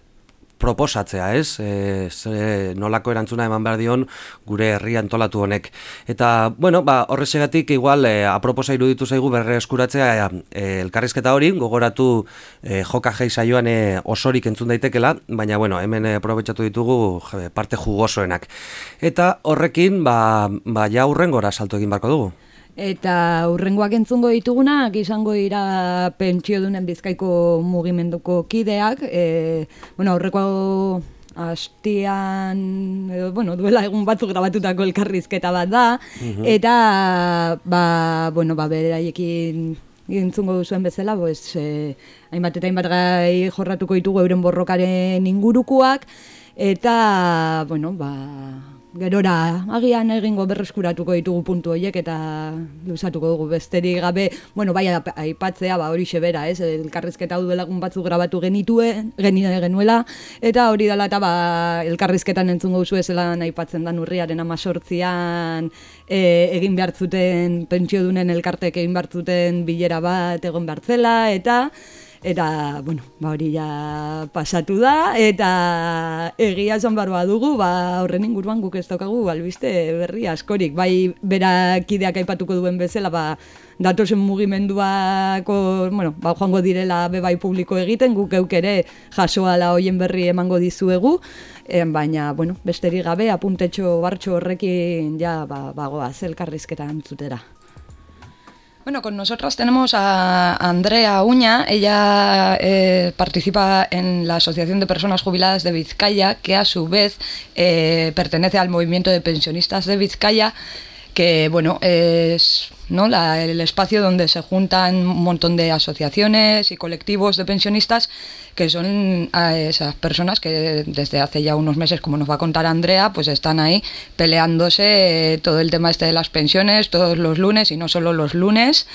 proposatzea, ez? E, ze nolako erantzuna eman behar dion gure herri antolatu honek. Eta, bueno, ba, horrezegatik igual e, aproposa iruditu zaigu berre eskuratzea e, elkarrizketa hori, gogoratu e, joka jei saioan e, osorik entzun daitekela, baina, bueno, hemen e, aprobetsatu ditugu parte jugosoenak. Eta horrekin, ba, ba ja hurrengora salto egin barko dugu. Eta urrengoak entzungo ditugunak izango dira pentsio dunen bizkaiko mugimenduko kideak. E, bueno, aurreko hastian, edo, bueno, duela egun batzuk grabatutako elkarrizketa bat da. Mhm. Eta, ba, bueno, ba, beraiekin entzungo duzuen bezala, pues, e, hainbat eta hainbat gai jorratuko ditugu euren borrokaren ingurukoak. Eta, bueno, ba, gerora agian egingo berreskuratuko ditugu puntu horiek eta luzatuko dugu. Besterik gabe, bueno, bai aipatzea, ba hori xebera, ez, elkarrizketa hau duela batzuk grabatu genituen, genide genuela, eta hori dela eta ba elkarrizketan entzungo duzu ezela aipatzen da urriaren amazortzian e, egin behartzuten pentsio dunen elkartek egin behartzuten bilera bat egon behartzela, eta eta, bueno, ba hori ja pasatu da, eta egia esan barba dugu, ba horren inguruan guk ez daukagu, albiste berri askorik, bai berakideak aipatuko duen bezala, ba datosen mugimenduako, bueno, ba joango direla bebai publiko egiten, guk euk ere jasoala hoien berri emango dizuegu, en, baina, bueno, besterik gabe, apuntetxo bartxo horrekin, ja, ba, bagoa, zelkarrizketan zutera. Bueno, con nosotras tenemos a Andrea Uña. Ella eh, participa en la Asociación de Personas Jubiladas de Vizcaya, que a su vez eh, pertenece al movimiento de pensionistas de Vizcaya, que bueno, es ¿no? el espacio donde se juntan un montón de asociaciones y colectivos de pensionistas que son a esas personas que desde hace ya unos meses, como nos va a contar Andrea, pues están ahí peleándose todo el tema este de las pensiones todos los lunes y no solo los lunes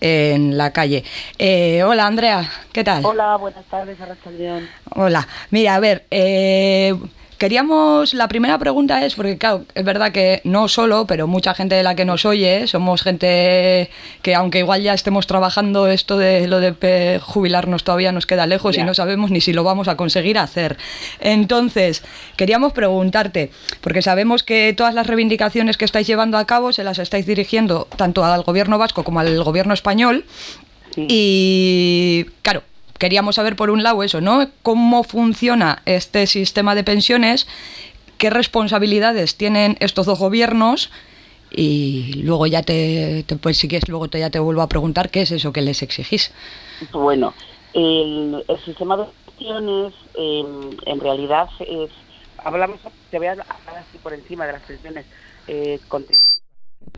en la calle. Eh, hola Andrea, ¿qué tal? Hola, buenas tardes. Hola, mira, a ver, eh, Queríamos, la primera pregunta es, porque claro, es verdad que no solo, pero mucha gente de la que nos oye, somos gente que aunque igual ya estemos trabajando, esto de lo de jubilarnos todavía nos queda lejos y no sabemos ni si lo vamos a conseguir hacer. Entonces, queríamos preguntarte, porque sabemos que todas las reivindicaciones que estáis llevando a cabo se las estáis dirigiendo tanto al gobierno vasco como al gobierno español. Y claro, queríamos saber por un lado eso, ¿no? Cómo funciona este sistema de pensiones, qué responsabilidades tienen estos dos gobiernos y luego ya te, pues si quieres luego te, ya te vuelvo a preguntar qué es eso que les exigís. Bueno, el, sistema de pensiones em, en realidad es, hablamos, te voy a hablar así por encima de las pensiones eh, contributivas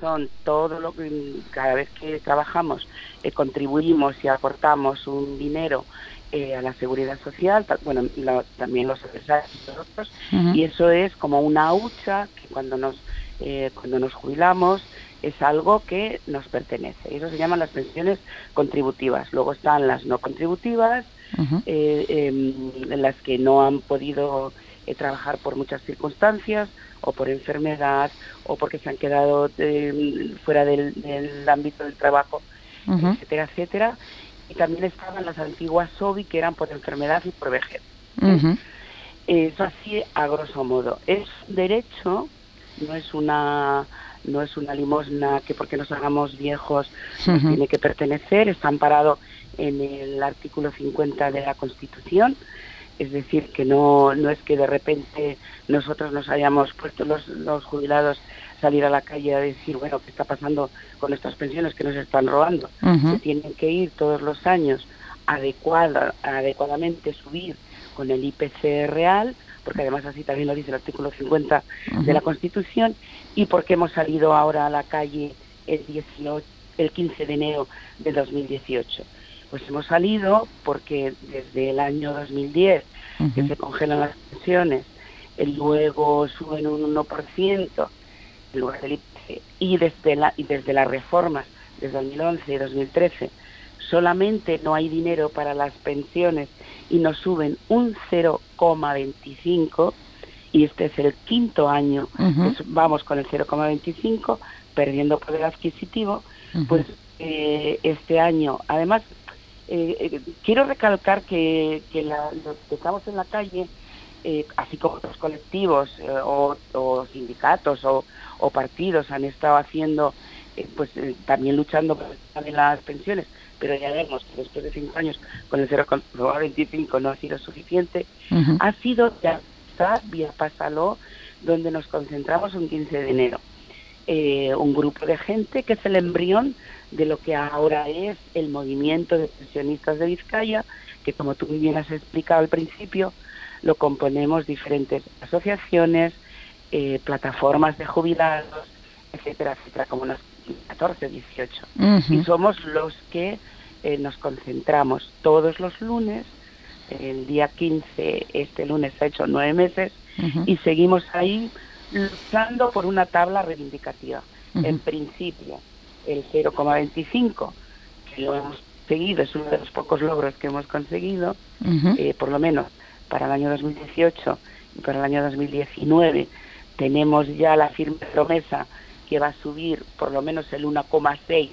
son todo lo que cada vez que trabajamos eh, contribuimos y aportamos un dinero eh, a la seguridad social, bueno, también los empresarios y otros, y eso es como una hucha que cuando nos, eh, cuando nos jubilamos es algo que nos pertenece. Eso se llaman las pensiones contributivas. Luego están las no contributivas, en las que no han podido trabajar por muchas circunstancias, o por enfermedad o porque se han quedado eh, fuera del, ámbito del trabajo, etcétera, etcétera. Y también estaban las antiguas SOBI que eran por enfermedad y por vejez. Eso así a grosso modo. Es derecho, no es una no es una limosna que porque nos hagamos viejos tiene que pertenecer, está amparado en el artículo 50 de la Constitución es decir, que no, no es que de repente nosotros nos hayamos puesto los, los jubilados salir a la calle a decir, bueno, ¿qué está pasando con estas pensiones que nos están robando? Se tienen que ir todos los años adecuada, adecuadamente subir con el IPC real, porque además así también lo dice el artículo 50 de la Constitución, y porque hemos salido ahora a la calle el, 18, el 15 de enero de 2018. Pues hemos salido porque desde el año 2010 que se congelan las pensiones, luego suben un 1% en lugar del IPC, y desde, la, y desde las reformas, desde 2011 y 2013, solamente no hay dinero para las pensiones y nos suben un 0,25 y este es el quinto año su- vamos con el 0,25 perdiendo poder adquisitivo pues eh, este año además eh, eh, quiero recalcar que, que la- los que estamos en la calle eh, así como otros colectivos eh, o, o sindicatos o, o partidos han estado haciendo eh, pues también luchando por el tema de las pensiones pero ya vemos que después de cinco años con el 0,25 no ha sido suficiente Ujú. ha sido ya vía Pásalo, donde nos concentramos un 15 de enero. Un grupo de gente que es el embrión de lo que ahora es el movimiento de pensionistas de Vizcaya, que como tú bien has explicado al principio, lo componemos diferentes asociaciones, eh, plataformas de jubilados, etcétera, etcétera, como unos 14, 18 Ujú. y somos los que eh, nos concentramos todos los lunes. El día 15, este lunes ha hecho nueve meses y seguimos ahí luchando por una tabla reivindicativa. En principio, el 0,25, que lo hemos conseguido, es uno de los pocos logros que hemos conseguido, eh, por lo menos para el año 2018 y para el año 2019 tenemos ya la firme promesa que va a subir por lo menos el 1,6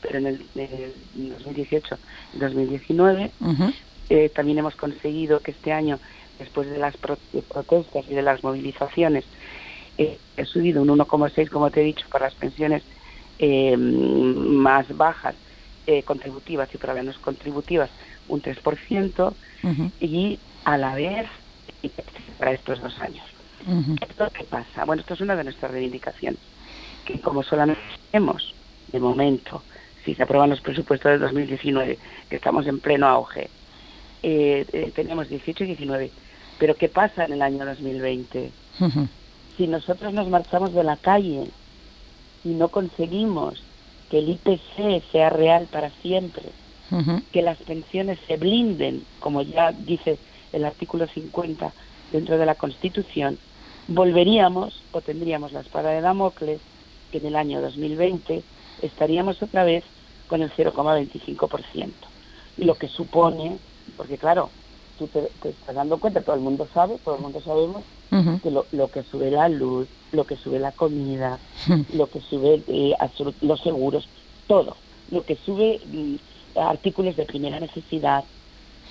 pero en el, el 2018 y 2019 Ujú. Eh, también hemos conseguido que este año después de las protestas y de las movilizaciones eh, he subido un 1,6 como te he dicho para las pensiones eh, más bajas eh, contributivas y no contributivas un 3% Ujú. y a la vez para estos dos años. ¿Esto qué pasa? Bueno, esto es una de nuestras reivindicaciones, que como solamente tenemos, de momento, si se aprueban los presupuestos de 2019, que estamos en pleno auge, eh, eh, tenemos 18 y 19, pero ¿qué pasa en el año 2020? Ujú. Si nosotros nos marchamos de la calle y no conseguimos que el IPC sea real para siempre, que las pensiones se blinden, como ya dice el artículo 50 dentro de la Constitución, volveríamos o tendríamos la espada de Damocles que en el año 2020 estaríamos otra vez con el 0,25%. Lo que supone, porque claro, tú te, te estás dando cuenta, todo el mundo sabe, todo el mundo sabemos que lo, lo que sube la luz, lo que sube la comida, lo que sube eh, los seguros, todo. Lo que sube mm, artículos de primera necesidad,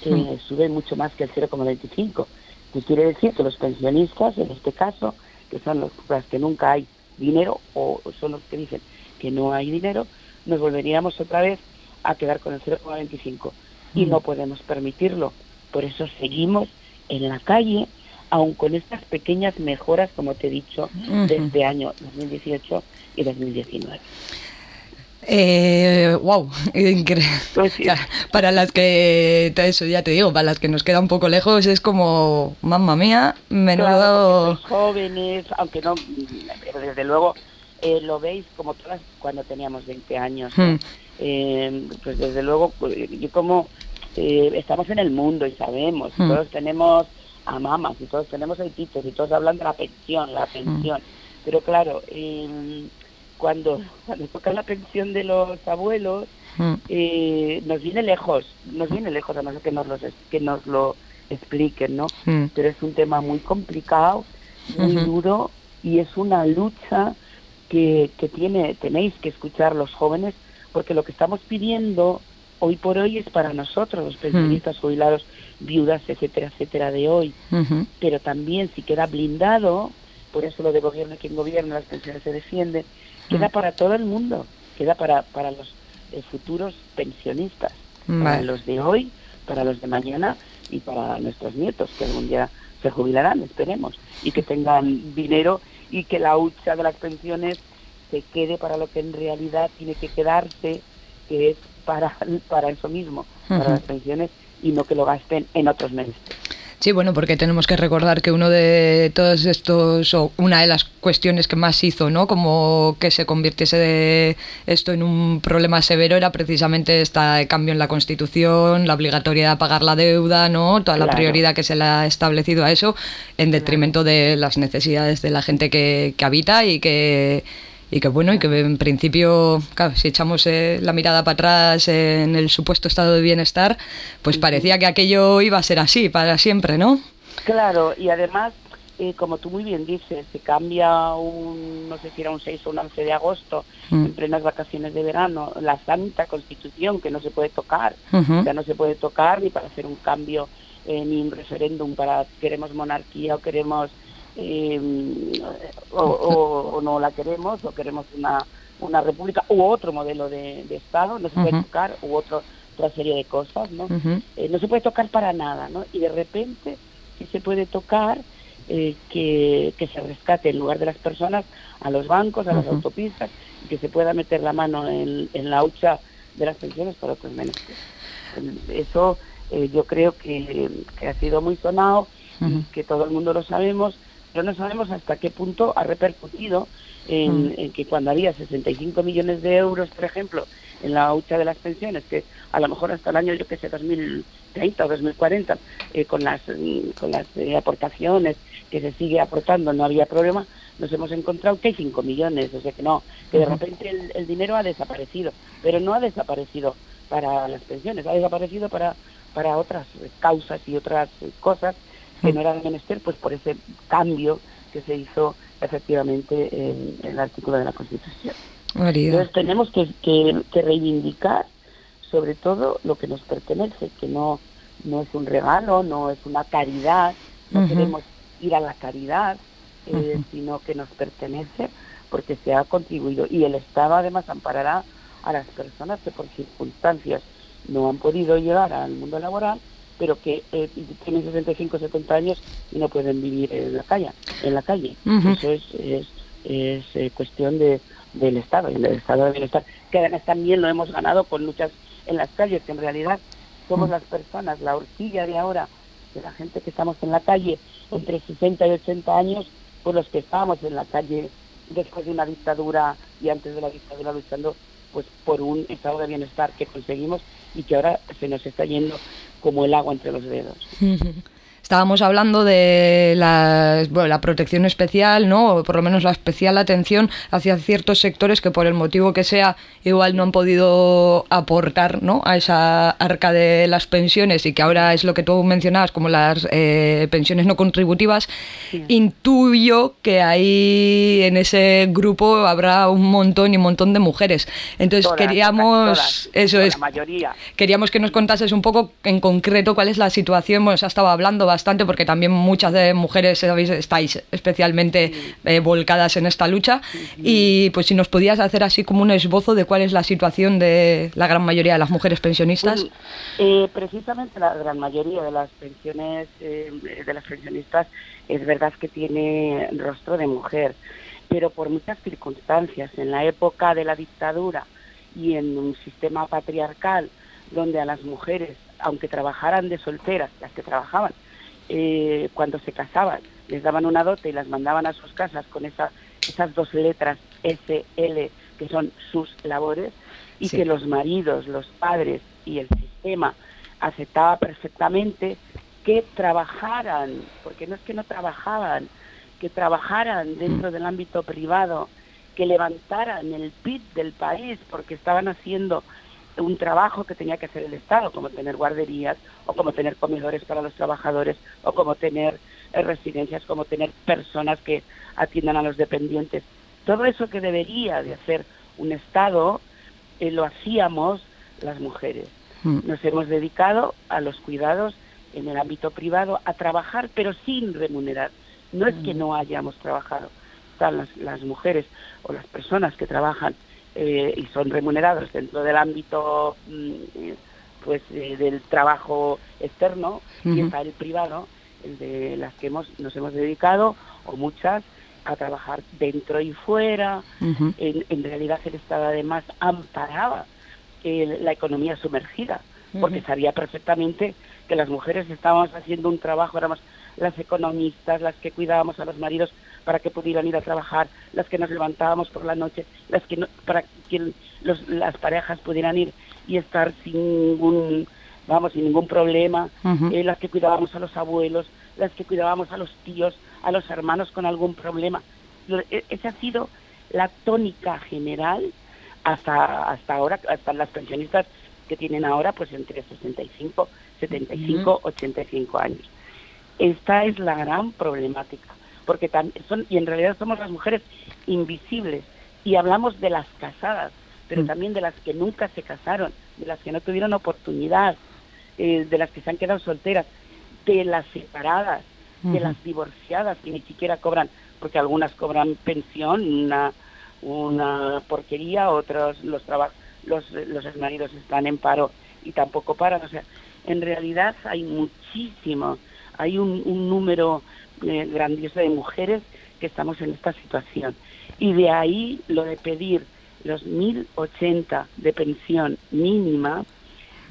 Hmm. sube mucho más que el 0,25. Que quiere decir que los pensionistas, en este caso, que son los las que nunca hay dinero, o son los que dicen que no hay dinero, nos volveríamos otra vez a quedar con el 0,25. Y no podemos permitirlo. Por eso seguimos en la calle, aun con estas pequeñas mejoras, como te he dicho, Ujú. de este año 2018 y 2019. Eh, wow, increíble. Pues sí. Para las que, eso ya te digo, para las que nos queda un poco lejos es como, mamma mía, Claro, menudo... sois jóvenes, aunque no, pero desde luego eh, lo veis como todas cuando teníamos 20 años. ¿no? Hmm. Eh, pues desde luego, eh, yo como eh, estamos en el mundo y sabemos, Hmm. todos tenemos a mamas y todos tenemos haititos y todos hablan de la pensión, la pensión. Pero claro, eh, cuando, cuando toca la pensión de los abuelos, Mm, eh, nos viene lejos, nos viene lejos, a no ser que nos, los, es- que nos lo expliquen, ¿no? Pero es un tema muy complicado, muy duro y es una lucha que, que tiene, tenéis que escuchar los jóvenes porque lo que estamos pidiendo hoy por hoy es para nosotros, los pensionistas, jubilados, viudas, etcétera, etcétera, de hoy. Pero también si queda blindado, por eso lo de gobierno y quien gobierna, las pensiones se defienden, queda Mm. para todo el mundo, queda para, para los eh, futuros pensionistas, para los de hoy, para los de mañana y para nuestros nietos que algún día se jubilarán, esperemos, y que tengan dinero y que la hucha de las pensiones se quede para lo que en realidad tiene que quedarse, que es para, para eso mismo, para las pensiones y no que lo gasten en otros menesteres. Sí, bueno, porque tenemos que recordar que uno de todos estos, o una de las cuestiones que más hizo, ¿no? Como que se convirtiese de esto en un problema severo era precisamente este cambio en la Constitución, la obligatoriedad de pagar la deuda, ¿no? Toda la prioridad que se le ha establecido a eso, en detrimento de las necesidades de la gente que, que habita y que y que bueno, y que en principio, claro, si echamos eh, la mirada para atrás en el supuesto estado de bienestar, pues parecía que aquello iba a ser así para siempre, ¿no? Claro, y además, eh, como tú muy bien dices, se cambia un, no sé si era un 6 o un 11 de agosto, Mm. en plenas vacaciones de verano, la Santa Constitución, que no se puede tocar, Ujú. o sea, no se puede tocar ni para hacer un cambio, ni un referéndum para queremos monarquía o queremos, eh, o, o- o no la queremos, o queremos una, una república u otro modelo de, de Estado, no se puede tocar, u otro, otra serie de cosas, ¿no? Eh, no se puede tocar para nada, ¿no? Y de repente sí se puede tocar eh, que, que se rescate en lugar de las personas a los bancos, a las autopistas, y que se pueda meter la mano en, en la hucha de las pensiones para otros menesteres. El- Eso eh, yo creo que, que ha sido muy sonado y que todo el mundo lo sabemos, pero no sabemos hasta qué punto ha repercutido en, Mm. en que cuando había 65 millones de euros, por ejemplo, en la hucha de las pensiones, que a lo mejor hasta el año, yo que sé, 2030 o 2040, eh, con las, mm, con las eh, aportaciones que se sigue aportando, no había problema, nos hemos encontrado que hay 5 millones, o sea que no, que de repente el, el dinero ha desaparecido, pero no ha desaparecido para las pensiones, ha desaparecido para, para otras causas y otras eh, cosas que no eran menester, pues por ese cambio que se hizo efectivamente en, en el artículo de la Constitución. María. Entonces tenemos que, que- que reivindicar sobre todo lo que nos pertenece, que no, no es un regalo, no es una caridad, no queremos ir a la caridad, eh, sino que nos pertenece porque se ha contribuido. Y el Estado además amparará a las personas que por circunstancias no han podido llegar al mundo laboral, pero que eh, tienen 65 70 años y no pueden vivir en la calle. En la calle. Eso es, es, es, eh, cuestión de, del Estado del Estado de Bienestar, que además también lo hemos ganado con luchas en las calles, que en realidad somos las personas, la horquilla de ahora, de la gente que estamos en la calle, entre 60 y 80 años, por los que estábamos en la calle después de una dictadura y antes de la dictadura luchando pues por un estado de bienestar que conseguimos y que ahora se nos está yendo como el agua entre los dedos. Estábamos hablando de la, bueno, la protección especial, ¿no? O por lo menos la especial atención hacia ciertos sectores que por el motivo que sea igual no han podido aportar, ¿no? A esa arca de las pensiones y que ahora es lo que tú mencionabas como las eh, pensiones no contributivas. Sí. Intuyo que ahí en ese grupo habrá un montón y un montón de mujeres. Entonces Todas, queríamos, todas, eso es, La mayoría. Queríamos que nos contases un poco en concreto cuál es la situación. Bueno, se ha estado hablando bastante porque también muchas de mujeres sabéis, estáis especialmente eh, volcadas en esta lucha. Y pues si nos podías hacer así como un esbozo de cuál es la situación de la gran mayoría de las mujeres pensionistas. Eh, precisamente la gran mayoría de las pensiones eh, de las pensionistas es verdad que tiene rostro de mujer, pero por muchas circunstancias, en la época de la dictadura y en un sistema patriarcal donde a las mujeres, aunque trabajaran de solteras, las que trabajaban, eh, cuando se casaban, les daban una dote y las mandaban a sus casas con esa, esas dos letras SL, que son sus labores, y Sí. que los maridos, los padres y el sistema aceptaba perfectamente que trabajaran, porque no es que no trabajaban, que trabajaran dentro del ámbito privado, que levantaran el PIB del país, porque estaban haciendo un trabajo que tenía que hacer el Estado, como tener guarderías, o como tener comedores para los trabajadores, o como tener eh, residencias, como tener personas que atiendan a los dependientes. Todo eso que debería de hacer un Estado, eh, lo hacíamos las mujeres. Mm. Nos hemos dedicado a los cuidados en el ámbito privado, a trabajar, pero sin remunerar. No es que no hayamos trabajado. Están las, las mujeres o las personas que trabajan eh, y son remunerados dentro del ámbito mm, eh, pues eh, del trabajo externo y Ujú. está el privado, el de las que hemos, nos hemos dedicado, o muchas, a trabajar dentro y fuera. En, en realidad el Estado además amparaba la economía sumergida, porque sabía perfectamente que las mujeres estábamos haciendo un trabajo, éramos las economistas, las que cuidábamos a los maridos para que pudieran ir a trabajar, las que nos levantábamos por la noche, las que no- para que los- las parejas pudieran ir y estar sin ningún, vamos, sin ningún problema, eh, las que cuidábamos a los abuelos, las que cuidábamos a los tíos, a los hermanos con algún problema. E- Esa ha sido la tónica general hasta hasta ahora, hasta las pensionistas que tienen ahora pues entre 65, 75, 85 años. Esta es la gran problemática, porque son y en realidad somos las mujeres invisibles y hablamos de las casadas, pero Mm. también de las que nunca se casaron, de las que no tuvieron oportunidad, eh, de las que se han quedado solteras, de las separadas, de las divorciadas que ni siquiera cobran, porque algunas cobran pensión, una, una porquería, otros los traba- los los exmaridos están en paro y tampoco paran, o sea, en realidad hay muchísimo, hay un, un número eh, grandioso de mujeres que estamos en esta situación y de ahí lo de pedir los 1080 de pensión mínima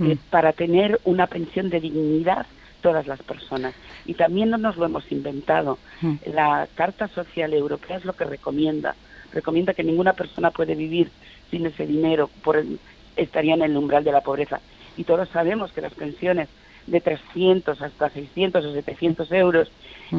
eh, para tener una pensión de dignidad todas las personas. Y también no nos lo hemos inventado. Mm. La Carta Social Europea es lo que recomienda. Recomienda que ninguna persona puede vivir sin ese dinero, por el- estaría en el umbral de la pobreza. Y todos sabemos que las pensiones de 300 hasta 600 o 700 euros,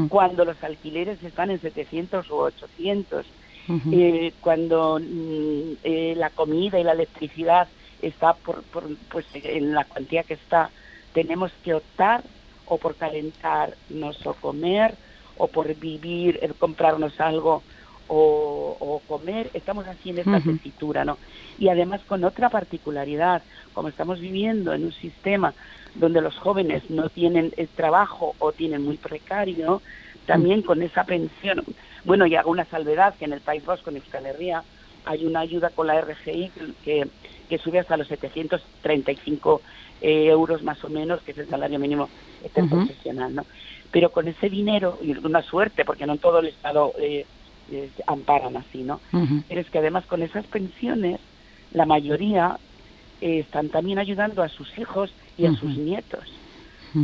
Cuando los alquileres están en 700 o 800, Ujú. eh, cuando mm, eh, la comida y la electricidad está por, por, pues en la cuantía que está, tenemos que optar o por calentarnos o comer o por vivir, eh, comprarnos algo o, o comer, estamos así en esta Ujú. tesitura, ¿no? Y además con otra particularidad, como estamos viviendo en un sistema donde los jóvenes no tienen el trabajo o tienen muy precario, también con esa pensión, bueno, y hago una salvedad que en el País Vasco, en Euskal Herria, hay una ayuda con la RGI que, que sube hasta los 735 eh, euros más o menos, que es el salario mínimo interprofesional, ¿no? Pero con ese dinero, y una suerte, porque no en todo el Estado eh, eh, amparan así, ¿no? Ujú. Pero es que además con esas pensiones, la mayoría eh, están también ayudando a sus hijos y a sus nietos.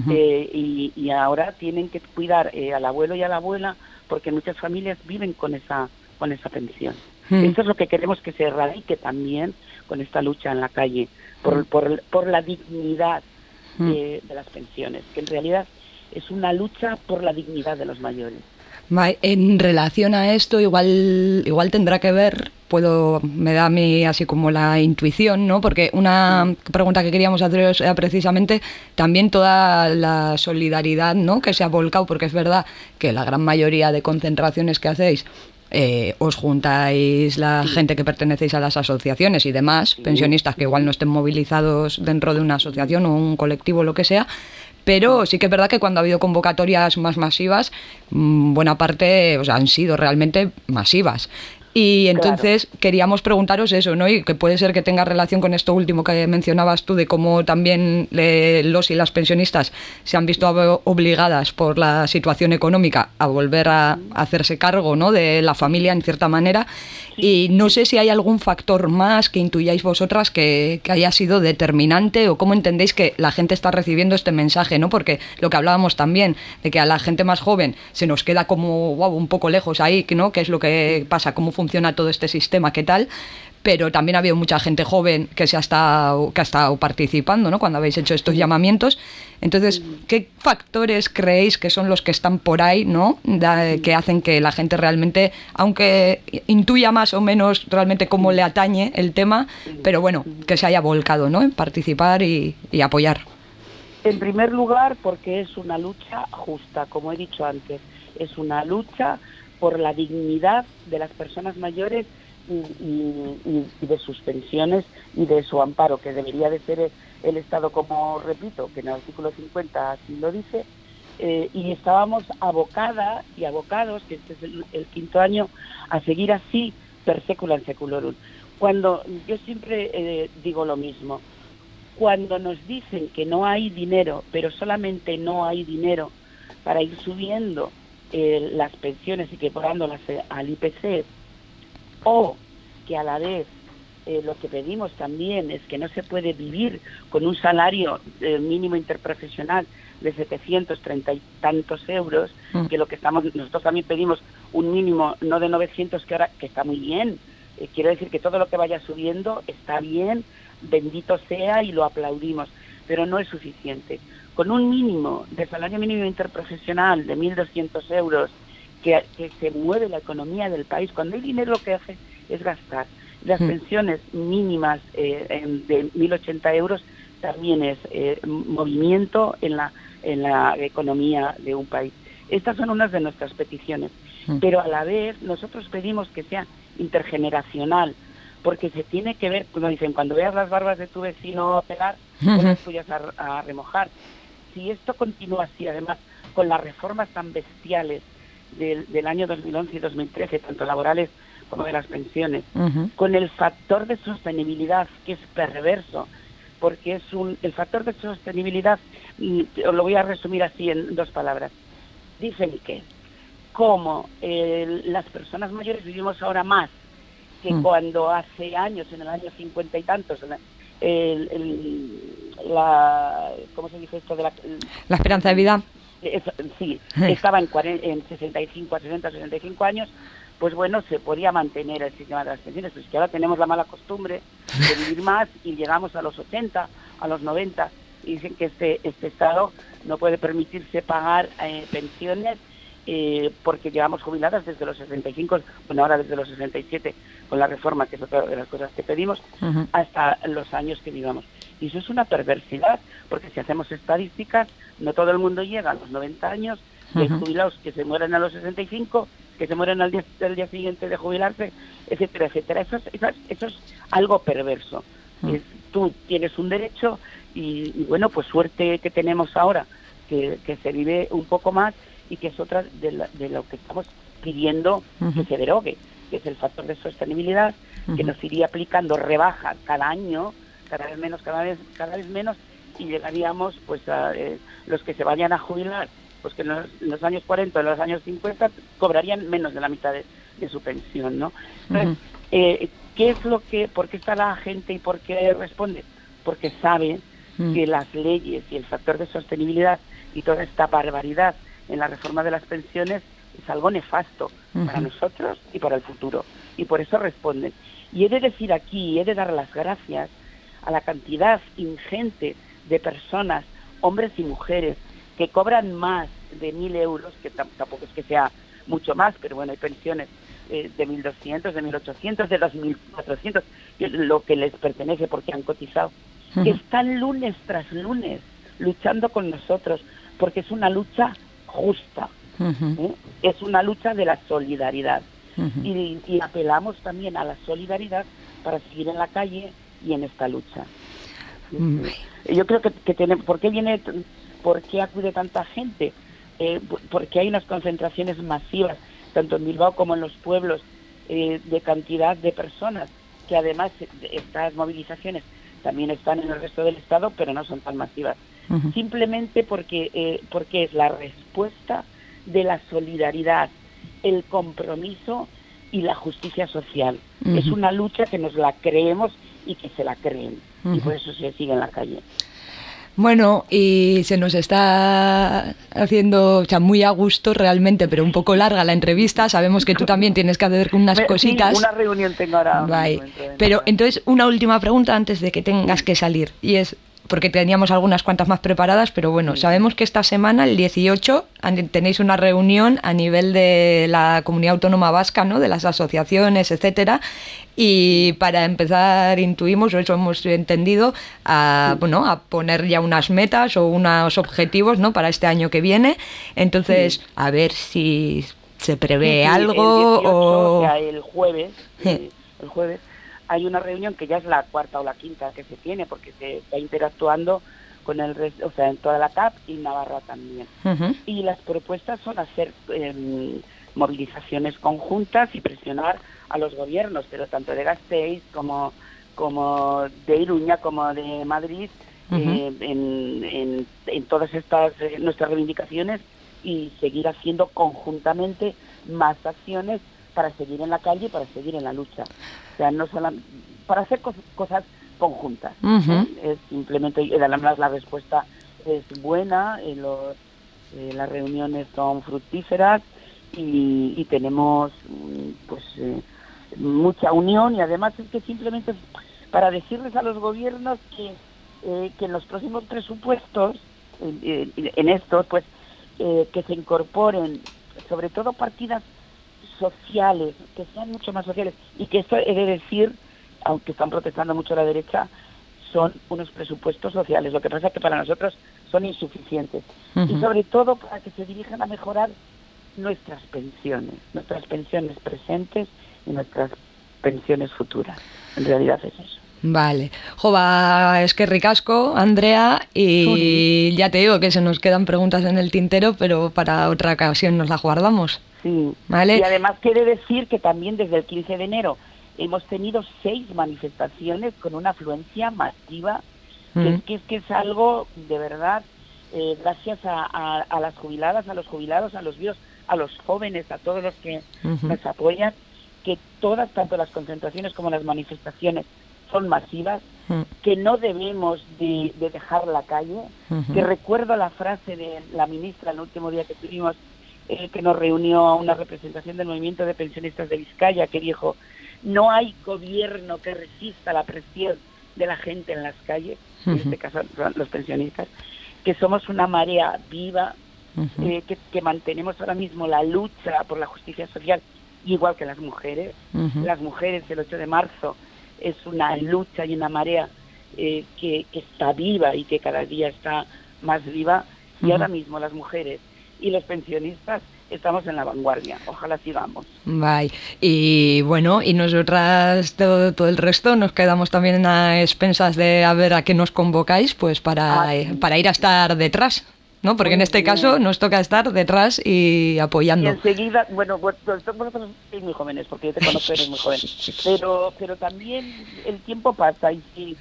Eh, y, y ahora tienen que cuidar eh, al abuelo y a la abuela porque muchas familias viven con esa con esa pensión. Mm. Esto es lo que queremos que se erradique también con esta lucha en la calle por, por, por la dignidad de las pensiones, que en realidad es una lucha por la dignidad de los mayores. En relación a esto, igual, igual tendrá que ver, puedo, me da a mí así como la intuición, ¿no? Porque una pregunta que queríamos haceros era precisamente también toda la solidaridad, ¿no? Que se ha volcado, porque es verdad que la gran mayoría de concentraciones que hacéis eh, os juntáis la gente que pertenecéis a las asociaciones y demás, pensionistas que igual no estén movilizados dentro de una asociación o un colectivo, lo que sea, pero sí que es verdad que cuando ha habido convocatorias más masivas, mm, buena parte o sea, han sido realmente masivas. Y entonces queríamos preguntaros eso, ¿no? Y que puede ser que tenga relación con esto último que mencionabas tú, de cómo también eh, los y las pensionistas se han visto ob- obligadas por la situación económica a volver a hacerse cargo, ¿no? De la familia en cierta manera. Y no sé si hay algún factor más que intuyáis vosotras que, que haya sido determinante o cómo entendéis que la gente está recibiendo este mensaje, ¿no? Porque lo que hablábamos también, de que a la gente más joven se nos queda como wow, un poco lejos ahí, ¿no? ¿Qué es lo que pasa? ¿Cómo funciona todo este sistema? ¿Qué tal? Pero también ha habido mucha gente joven que se ha estado, que ha estado participando, ¿no? Cuando habéis hecho estos llamamientos. Entonces, ¿qué factores creéis que son los que están por ahí, ¿no? Que hacen que la gente realmente, aunque intuya más o menos realmente cómo le atañe el tema, pero bueno, que se haya volcado, ¿no? En participar y apoyar. En primer lugar, porque es una lucha justa, como he dicho antes, es una lucha por la dignidad de las personas mayores y, de sus pensiones y de su amparo, que debería de ser el, Estado, como repito, que en el artículo 50 así lo dice, eh, y estábamos abocadas y abocados, que este es el, quinto año, a seguir así per secular seculorum. Cuando yo siempre eh, digo lo mismo, cuando nos dicen que no hay dinero, pero solamente no hay dinero para ir subiendo eh, las pensiones y que porándolas eh, al IPC, o que a la vez eh, lo que pedimos también es que no se puede vivir con un salario eh, mínimo interprofesional de 730 y tantos euros, Mm. que lo que estamos, nosotros también pedimos un mínimo no de 900, que ahora que está muy bien. Eh, quiero decir que todo lo que vaya subiendo está bien, bendito sea y lo aplaudimos, pero no es suficiente. Con un mínimo de salario mínimo interprofesional de 1.200 euros, que, que se mueve la economía del país, cuando hay dinero lo que hace es gastar. Las Mm. pensiones mínimas eh, de 1.080 euros también es eh, movimiento en la, en la economía de un país. Estas son unas de nuestras peticiones, Mm. pero a la vez nosotros pedimos que sea intergeneracional, porque se tiene que ver, como dicen, cuando veas las barbas de tu vecino pegar, pon las tuyas a, a remojar. Si esto continúa así, además, con las reformas tan bestiales del, del año 2011 y 2013, tanto laborales como de las pensiones, con el factor de sostenibilidad que es perverso, porque es un el factor de sostenibilidad, y os lo voy a resumir así en dos palabras. Dicen que como eh, las personas mayores vivimos ahora más que Mm. cuando hace años, en el año cincuenta y tantos, el, el- el- la, ¿cómo se dice esto? De la, La esperanza de vida. Es- sí, estaba en, cuaren- en 65 a 60, 65 años, pues bueno, se podía mantener el sistema de las pensiones, pero es que ahora tenemos la mala costumbre de vivir más y llegamos a los 80, a los 90, y dicen que este, este Estado no puede permitirse pagar eh, pensiones eh, porque llevamos jubiladas desde los 65, bueno, ahora desde los 67, con la reforma, que es otra de las cosas que pedimos, hasta los años que vivamos. Y eso es una perversidad, porque si hacemos estadísticas, no todo el mundo llega a los 90 años, hay Ujú. jubilados que se mueren a los 65, que se mueren al día, al día siguiente de jubilarse, etcétera, etcétera. Eso es, eso es, eso es algo perverso. Es- tú tienes un derecho y, y bueno, pues suerte que tenemos ahora, que, que se vive un poco más y que es otra de, la- de lo que estamos pidiendo que se derogue, que es el factor de sostenibilidad, que nos iría aplicando rebaja cada año, cada vez menos, cada vez, cada vez menos, y llegaríamos pues a eh, los que se vayan a jubilar, pues que en los, en los años 40 o en los años 50 cobrarían menos de la mitad de, de su pensión, ¿no? Entonces, eh, ¿qué es lo que, por qué está la gente y por qué responde? Porque sabe Mm. que las leyes y el factor de sostenibilidad y toda esta barbaridad en la reforma de las pensiones es algo nefasto para nosotros y para el futuro. Y por eso responden. Y he de decir aquí, he de dar las gracias a la cantidad ingente de personas, hombres y mujeres, que cobran más de mil euros, que tam- tampoco es que sea mucho más, pero bueno, hay pensiones eh, de 1.200, de 1.800, de 2.400, que es lo que les pertenece porque han cotizado, que están lunes tras lunes luchando con nosotros, porque es una lucha justa. ¿eh? es una lucha de la solidaridad. Y apelamos también a la solidaridad para seguir en la calle y en esta lucha. Mm. Yo creo que, que tiene, ¿por qué viene, por qué acude tanta gente? Eh, porque hay unas concentraciones masivas, tanto en Bilbao como en los pueblos, eh, de cantidad de personas, que además estas movilizaciones también están en el resto del Estado, pero no son tan masivas. Simplemente porque, eh, porque es la respuesta de la solidaridad, el compromiso y la justicia social. Es una lucha que nos la creemos y que se la creen. Y por eso se sigue en la calle. Bueno, y se nos está haciendo, o sea, muy a gusto realmente, pero un poco larga la entrevista. Sabemos que tú también tienes que hacer unas sí, cositas. una reunión tengo ahora. De Pero entonces, una última pregunta antes de que tengas que salir. Y es, porque teníamos algunas cuantas más preparadas, pero bueno, sabemos que esta semana, el 18, an- tenéis una reunión a nivel de la comunidad autónoma vasca, ¿no? De las asociaciones, etcétera. Y para empezar, intuimos, o eso hemos entendido, a, bueno, a poner ya unas metas o unos objetivos, ¿no? Para este año que viene. Entonces, a ver si se prevé Sí, sí, algo el 18, o... o sea, el jueves, Sí. eh, el jueves hay una reunión que ya es la cuarta o la quinta que se tiene porque se está interactuando con el resto, o sea, en toda la CAP y Navarra también. Y las propuestas son hacer em, movilizaciones conjuntas y presionar a los gobiernos, pero tanto de Gasteiz como, como de Iruña como de Madrid, eh, en, en- en todas estas eh, nuestras reivindicaciones y seguir haciendo conjuntamente más acciones para seguir en la calle y para seguir en la lucha. O sea, no solo para hacer cos- cosas conjuntas. Ujú. Es simplemente, y además la respuesta es buena, eh, los, eh, las reuniones son fructíferas y, y tenemos mm, pues eh, mucha unión y además es que simplemente para decirles a los gobiernos que, eh, que en los próximos presupuestos, eh, eh, en estos, pues eh, que se incorporen sobre todo partidas sociales, que sean mucho más sociales y que esto he de decir, aunque están protestando mucho la derecha, son unos presupuestos sociales. Lo que pasa es que para nosotros son insuficientes. Y sobre todo para que se dirijan a mejorar nuestras pensiones, nuestras pensiones presentes y nuestras pensiones futuras. En realidad es eso. Vale. Jova, es que ricasco, Andrea, y ya te digo que se nos quedan preguntas en el tintero, pero para otra ocasión nos las guardamos. Sí. Vale. Y además quiere decir que también desde el 15 de enero hemos tenido seis manifestaciones con una afluencia masiva, que, Mm. es, que, es que es algo de verdad, eh, gracias a, a- a las jubiladas, a los jubilados, a los vivos, a los jóvenes, a todos los que nos apoyan, que todas, tanto las concentraciones como las manifestaciones, son masivas, Mm. que no debemos de, de dejar la calle, que recuerdo la frase de la ministra el último día que tuvimos, eh, que nos reunió a una representación del movimiento de pensionistas de Vizcaya, que dijo, no hay gobierno que resista la presión de la gente en las calles, en este caso los pensionistas, que somos una marea viva, eh, que, que mantenemos ahora mismo la lucha por la justicia social, igual que las mujeres. Las mujeres, el 8 de marzo, es una lucha y una marea eh, que, que está viva y que cada día está más viva. Y ahora mismo las mujeres y los pensionistas estamos en la vanguardia. Ojalá sigamos. Bye. Y bueno, y nosotras todo, todo el resto nos quedamos también a expensas de a ver a qué nos convocáis, pues para, Ah, eh, para ir a estar detrás, ¿no? Porque en este bien. caso nos toca estar detrás y Y apoyando. enseguida, bueno, vos- vosotros vosotros sois muy jóvenes, porque yo te conozco, eres muy joven, pero, pero también el tiempo pasa y si,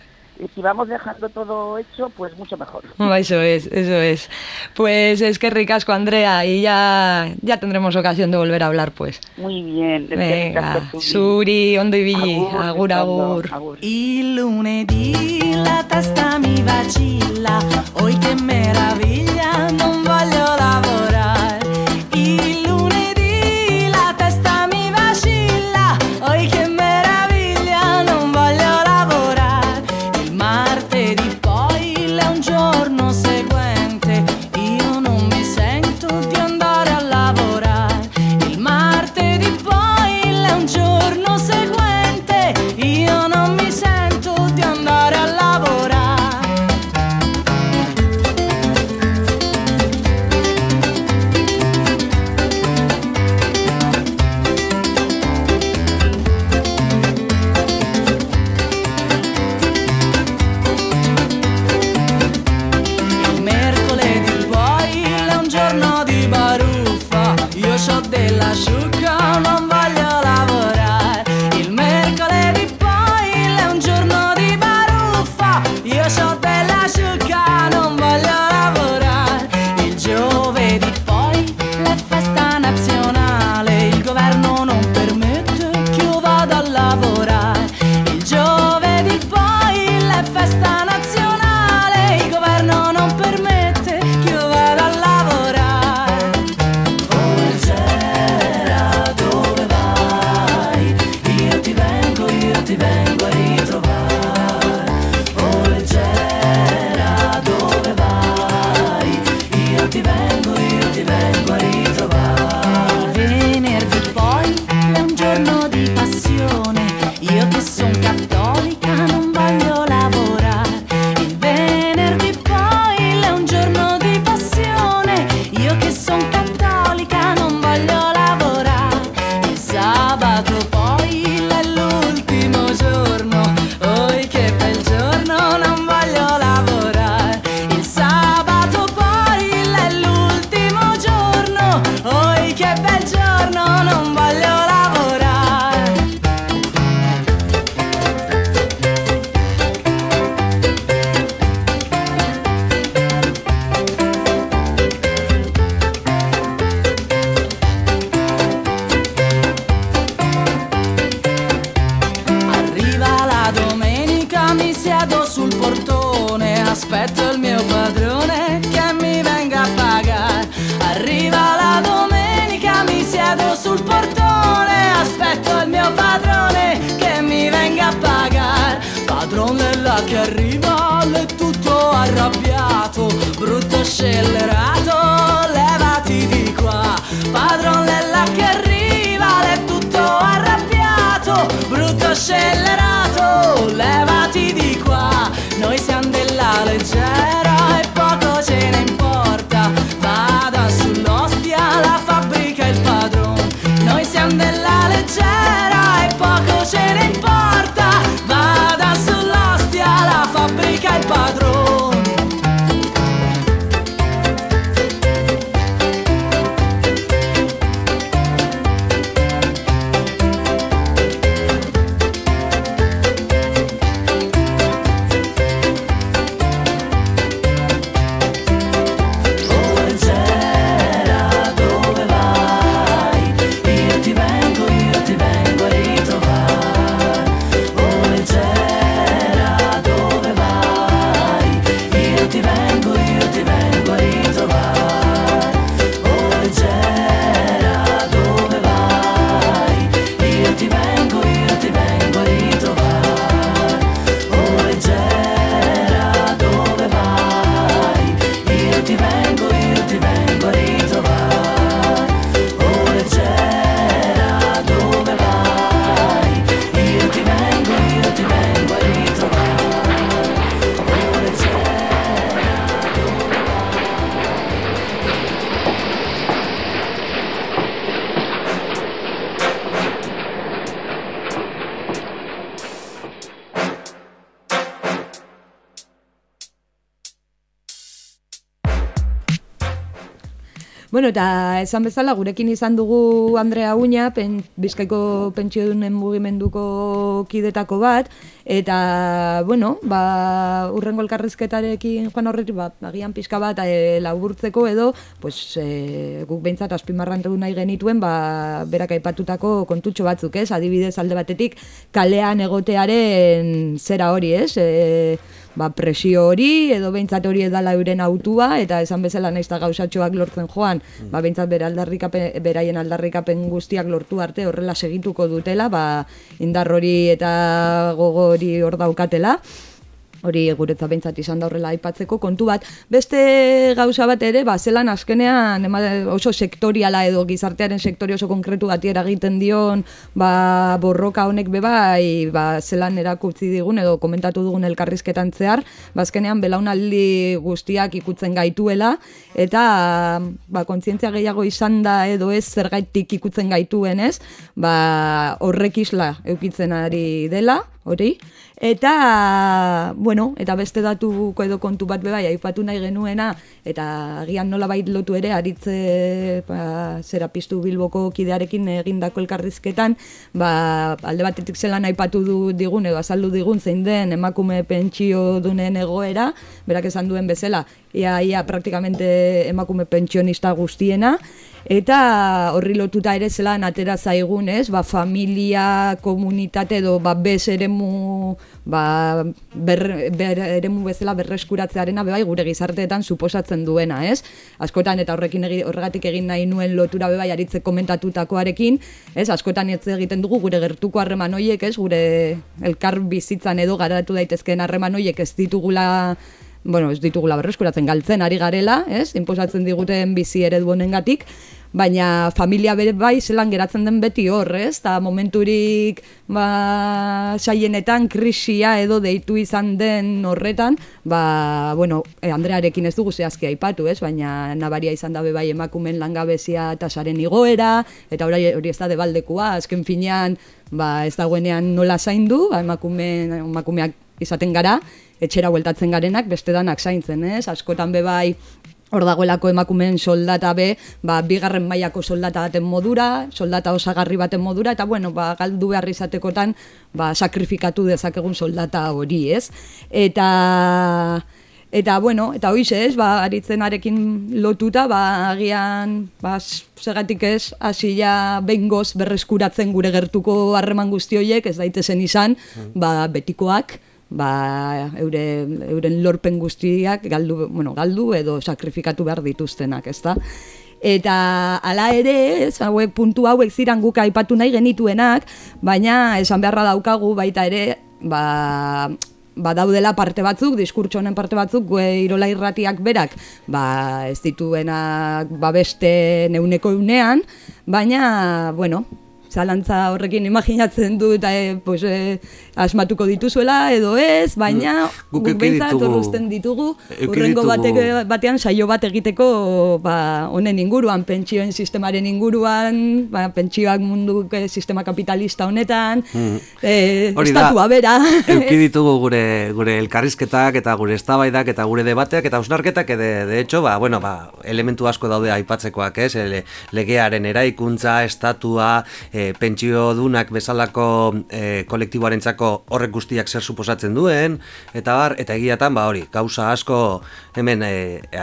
si vamos dejando todo hecho, pues mucho mejor. Eso es, eso es. Pues es que ricasco, Andrea, y ya, ya tendremos ocasión de volver a hablar, pues. Muy bien. Venga, Suri, Ondo Ibili, agur, agur. agur. Il lunedì la testa mi vacilla, oi che meraviglia, non Bueno, eta esan bezala, gurekin izan dugu Andrea Uña, pen, Bizkaiko pentsiodunen mugimenduko kidetako bat, eta, bueno, ba, urrengo elkarrizketarekin joan horretik, ba, agian pixka bat e, laburtzeko edo, pues, e, guk behintzat azpimarrantu nahi genituen, ba, berak aipatutako kontutxo batzuk, ez? Adibidez alde batetik, kalean egotearen zera hori, ez? E, ba, presio hori, edo behintzat hori edala euren autua, eta esan bezala naiz eta gauzatxoak lortzen joan, ba, behintzat bere aldarrikapen, beraien aldarrikapen guztiak lortu arte horrela segituko dutela, ba, indar hori eta gogo hori hor daukatela hori guretzat behintzat izan da horrela aipatzeko kontu bat. Beste gauza bat ere, ba, zelan azkenean ema, oso sektoriala edo gizartearen sektore oso konkretu bati eragiten dion ba, borroka honek bebai, ba, zelan erakutzi digun edo komentatu dugun elkarrizketan zehar, ba, azkenean belaunaldi guztiak ikutzen gaituela, eta ba, kontzientzia gehiago izan da edo ez zergaitik ikutzen gaituen ez, ba, horrek isla eukitzen ari dela, hori, eta, bueno, eta beste datuko edo kontu bat bebai, aipatu nahi genuena, eta agian nola bait lotu ere, aritze ba, zera piztu bilboko kidearekin egindako elkarrizketan, ba, alde batetik zelan aipatu du digun, edo azaldu digun, zein den emakume pentsio dunen egoera, berak esan duen bezala, ia, ia praktikamente emakume pentsionista guztiena, eta horri lotuta ere zelan atera zaigun, ez? Ba, familia, komunitate edo ba, bez eremu, ba, ber, ber, eremu bezala berreskuratzearena bebai gure gizarteetan suposatzen duena, ez? Askotan eta horrekin egi, horregatik egin nahi nuen lotura bebai aritze komentatutakoarekin, ez? Askotan ez egiten dugu gure gertuko harreman hoiek, ez? Gure elkar bizitzan edo garatu daitezkeen harreman hoiek ez ditugula bueno, ez ditugula berreskuratzen galtzen ari garela, ez? Inposatzen diguten bizi eredu honengatik, baina familia bere bai zelan geratzen den beti hor, ez? Ta momenturik ba saienetan krisia edo deitu izan den horretan, ba bueno, e, Andrearekin ez dugu zehazki aipatu, ez? Baina nabaria izan dabe bai emakumen langabezia tasaren igoera eta hori hori ez da debaldekua, azken finean ba ez dagoenean nola zaindu, ba emakume emakumeak izaten gara, etxera bueltatzen garenak beste danak zaintzen, ez? Askotan be bai hor dagoelako emakumeen soldata be, ba, bigarren mailako soldata baten modura, soldata osagarri baten modura, eta bueno, ba, galdu behar izatekotan, ba, sakrifikatu dezakegun soldata hori, ez? Eta... Eta, bueno, eta hoize ez, ba, aritzenarekin lotuta, ba, agian, ba, segatik ez, hasi ja behingoz berreskuratzen gure gertuko harreman guzti horiek, ez daitezen izan, ba, betikoak, ba, eure, euren lorpen guztiak galdu, bueno, galdu edo sakrifikatu behar dituztenak, ezta? Eta hala ere, ez, hauek puntu hauek ziran guk aipatu nahi genituenak, baina esan beharra daukagu baita ere, ba, badaudela parte batzuk, diskurtso honen parte batzuk, gue irola irratiak berak, ba, ez dituenak babeste neuneko unean, baina, bueno, zalantza horrekin imaginatzen du eta e, pues, e, asmatuko dituzuela edo ez, baina Guk behintzat horrezten ditugu, urrengo ditugu- batek, batean saio bat egiteko ba, honen inguruan, pentsioen sistemaren inguruan, ba, pentsioak mundu eh, sistema kapitalista honetan, Mm. eh, Hori da, estatua bera. Euki ditugu gure gure elkarrizketak eta gure eztabaidak eta gure debateak eta ausnarketak de, de hecho, ba, bueno, ba, elementu asko daude aipatzekoak, ez? Ele, legearen eraikuntza, estatua, e, pentsio dunak bezalako e, kolektiboarentzako horrek guztiak zer suposatzen duen eta bar eta egiatan ba hori, gauza asko hemen e, e,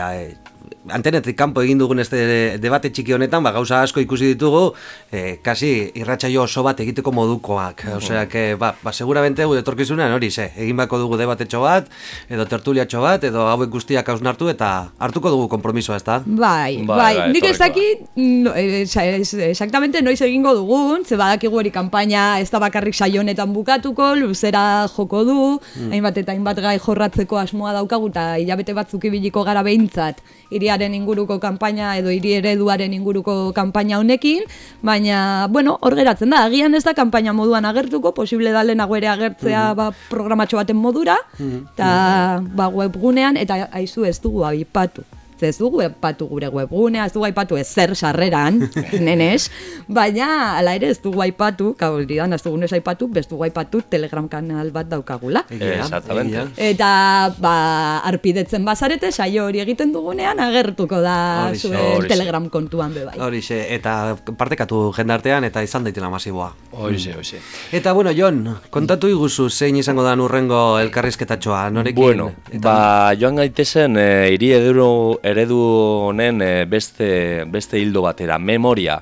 antenetik kanpo egin dugun este debate txiki honetan, ba, gauza asko ikusi ditugu, eh, kasi irratsaio oso bat egiteko modukoak. Osea, que, ba, ba, seguramente gure etorkizunean hori, ze, egin bako dugu debatetxo bat, edo tertuliatxo bat, edo hauek guztiak hausnartu, eta hartuko dugu kompromisoa, ez da? Bai, Bai, bai, bai, nik ez dakit no, ez, exactamente noiz egingo dugun, ze badakigu hori kanpaina ez da bakarrik saio honetan bukatuko, luzera joko du, Mm. hainbat eta hainbat gai jorratzeko asmoa daukagu eta hilabete batzuk ibiliko gara behintzat hiriaren inguruko kanpaina edo hiri ereduaren inguruko kanpaina honekin, baina, bueno, hor geratzen da, agian ez da kanpaina moduan agertuko, posible da lehenago ere agertzea Mhm. ba, programatxo baten modura, eta ba, webgunean, eta aizu ez dugu aipatu. Ze ez dugu aipatu gure webgunea, ez dugu aipatu ezer sarreran, nenez, baina ala ere ez dugu aipatu, da, ez dugu aipatu, bez dugu aipatu telegram kanal bat daukagula. Exactamente. Eta ba, arpidetzen bazarete, saio hori egiten dugunean agertuko da zuen telegram kontuan be bai. Horixe, eta partekatu jendartean eta izan daitela masiboa. Horixe, horixe. Eta bueno, Jon, kontatu iguzu zein izango da urrengo elkarrizketatxoa, norekin? Bueno, ba, joan gaitezen e, hiri eredu, eredu honen e, beste, beste hildo batera, memoria.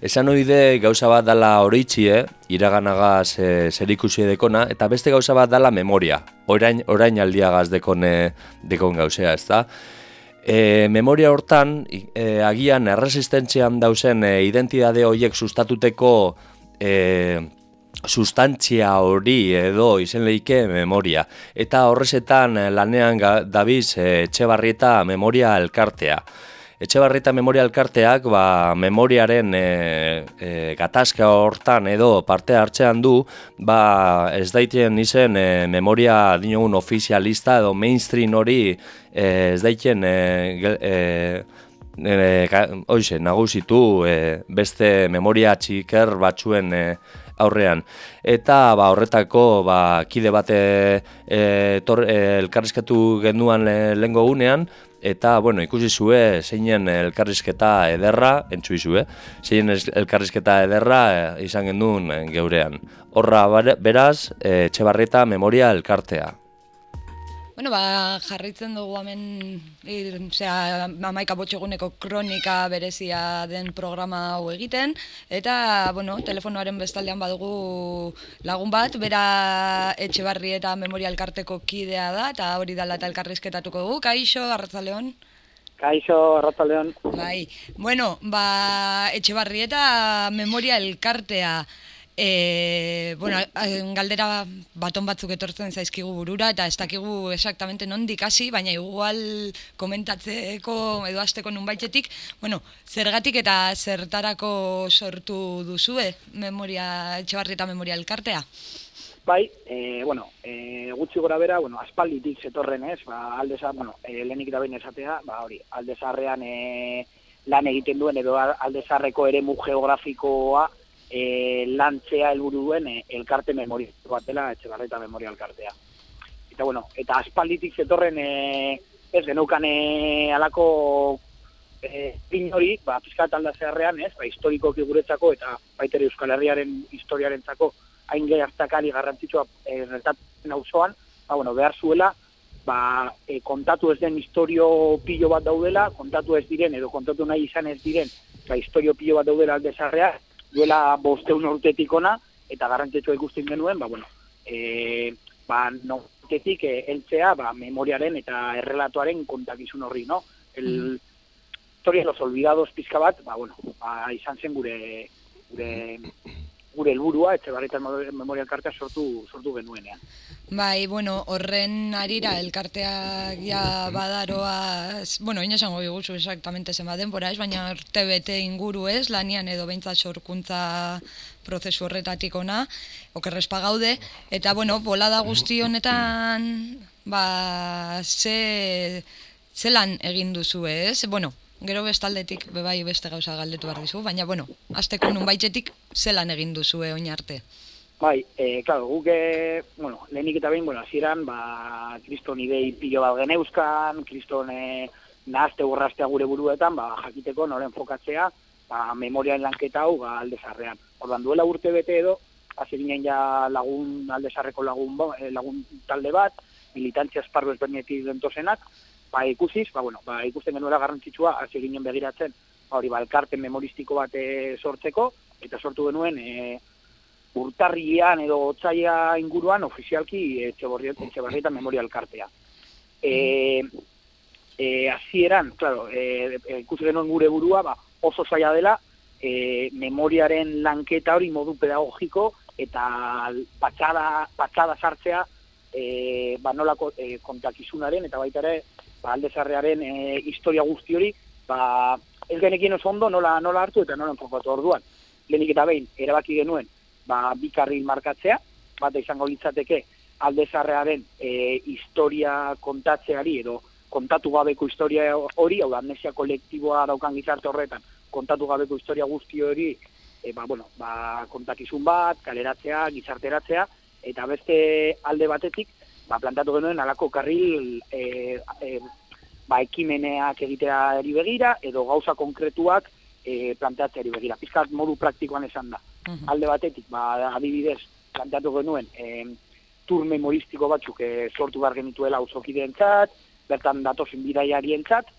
Esan oide gauza bat dala horitxie, iraganagaz e, zer ikusi dekona, eta beste gauza bat dala memoria. Orain, orain aldiagaz dekon, dekon gauzea, ez da? E, memoria hortan, e, agian erresistentzian dauzen e, identidade horiek sustatuteko e, sustantzia hori edo izen lehike memoria. Eta horrezetan eh, lanean dabiz eh, Etxebarrieta Memoria Elkartea. Etxebarrieta Memoria Elkarteak ba, memoriaren e, e, gatazka hortan edo parte hartzean du, ba, ez daiten izen e, memoria dinogun ofizialista edo mainstream hori e, ez daiten e, e, e, hoxe, nagusitu e, beste memoria txiker batzuen e, aurrean. Eta ba, horretako ba, kide bate e, tor, e, elkarrizkatu genduan e, lehengo gunean, eta bueno, ikusi zue zeinen elkarrizketa ederra, entzui zue, zeinen elkarrizketa ederra e, izan genduen e, geurean. Horra beraz, e, Etxebarrieta Memoria Elkartea. Bueno, ba, jarritzen dugu hemen, osea, amaika botxeguneko kronika berezia den programa hau egiten, eta, bueno, telefonoaren bestaldean badugu lagun bat, bera etxebarri eta memoria elkarteko kidea da, eta hori dala eta elkarrizketatuko dugu, kaixo, arratzaleon. Kaixo, arratzaldeon. Bai, bueno, ba, etxebarri eta memoria elkartea, e, bueno, galdera baton batzuk etortzen zaizkigu burura, eta ez dakigu exactamente nondik hasi, baina igual komentatzeko edo hasteko nunbaitetik, bueno, zergatik eta zertarako sortu duzue memoria, etxebarri eta memoria elkartea? Bai, e, bueno, e, gutxi gora bera, bueno, aspalditik zetorren ez, ba, aldeza, bueno, e, lehenik da behin esatea, ba, hori, aldezarrean e, lan egiten duen edo aldezarreko eremu geografikoa e, lantzea helburu duen e, elkarte memoria batela, etxebarreta memoria elkartea. Eta, bueno, eta aspalditik zetorren, e, ez geneukan e, alako e, pin hori, ba, pizkat aldazearrean, ez, ba, historikoki guretzako eta baitere Euskal Herriaren historiarentzako hain gertakari garrantzitsua e, gertatzen auzoan, ba, bueno, behar zuela, ba, e, kontatu ez den historio pilo bat daudela, kontatu ez diren edo kontatu nahi izan ez diren, ba, historio pilo bat daudela aldezarrea, duela bosteun urtetik ona, eta garrantzitsua ikusten genuen, ba, bueno, e, ba, nortetik e, heltzea, ba, memoriaren eta errelatuaren kontakizun horri, no? El, historia de los olvidados pizka bat, ba, bueno, ba, izan zen gure, gure gure helburua etxe barritan memoria elkartea sortu, sortu genuenean. Bai, bueno, horren arira elkarteak ja badaroa, bueno, ino esango diguzu exactamente zenba denbora, ez, baina urte bete inguru ez, lanian edo behintzat sorkuntza prozesu horretatik ona, okerrespa gaude, eta bueno, bolada guzti honetan, ba, ze, zelan egin duzu ez, bueno, gero bestaldetik bebai beste gauza galdetu behar dizu, baina bueno, azteko nun baitzetik zelan egin duzue oin arte. Bai, e, claro, guk, e, bueno, lehenik eta behin, bueno, hasieran, ba, kriston idei pilo bat geneuzkan, kriston e, nahazte urrastea gure buruetan, ba, jakiteko noren fokatzea, ba, memorian lanketa hau, ba, aldezarrean. Ordan duela urte bete edo, hasi ginen ja lagun, aldezarreko lagun, eh, lagun talde bat, militantzia esparru ezberdinetik dentozenak, ba, ikusiz, ba, bueno, ba, ikusten genuela garrantzitsua, hasi ginen begiratzen, ba, hori, ba, elkarten memoristiko bat e, sortzeko, eta sortu genuen, e, urtarrian edo otzaia inguruan ofizialki etxebarrietan memoria elkartea. E, e, hasieran, claro, e, e, ikusi genuen gure burua, ba, oso zaila dela, e, memoriaren lanketa hori modu pedagogiko eta patxada, patxada sartzea e, ba, nolako e, kontakizunaren eta baita ere ba, aldezarrearen e, historia guzti hori ba, ez genekien oso ondo nola, nola hartu eta nola enfokatu orduan. Lehenik eta behin, erabaki genuen ba, bi karril markatzea, bata izango litzateke aldezarrearen e, historia kontatzeari edo kontatu gabeko historia hori, hau da amnesia kolektiboa daukan gizarte horretan, kontatu gabeko historia guzti hori, e, ba, bueno, ba, kontakizun bat, kaleratzea, gizarteratzea, eta beste alde batetik, ba, plantatu genuen alako karril e, e, ba, ekimeneak egiteari begira, edo gauza konkretuak e, planteatzeari begira. Pizkat modu praktikoan esan da. Alde batetik, ba, adibidez, planteatu genuen, e, tur memoristiko batzuk e, sortu behar genituela ausokideentzat, bertan datozen bidaiarientzat,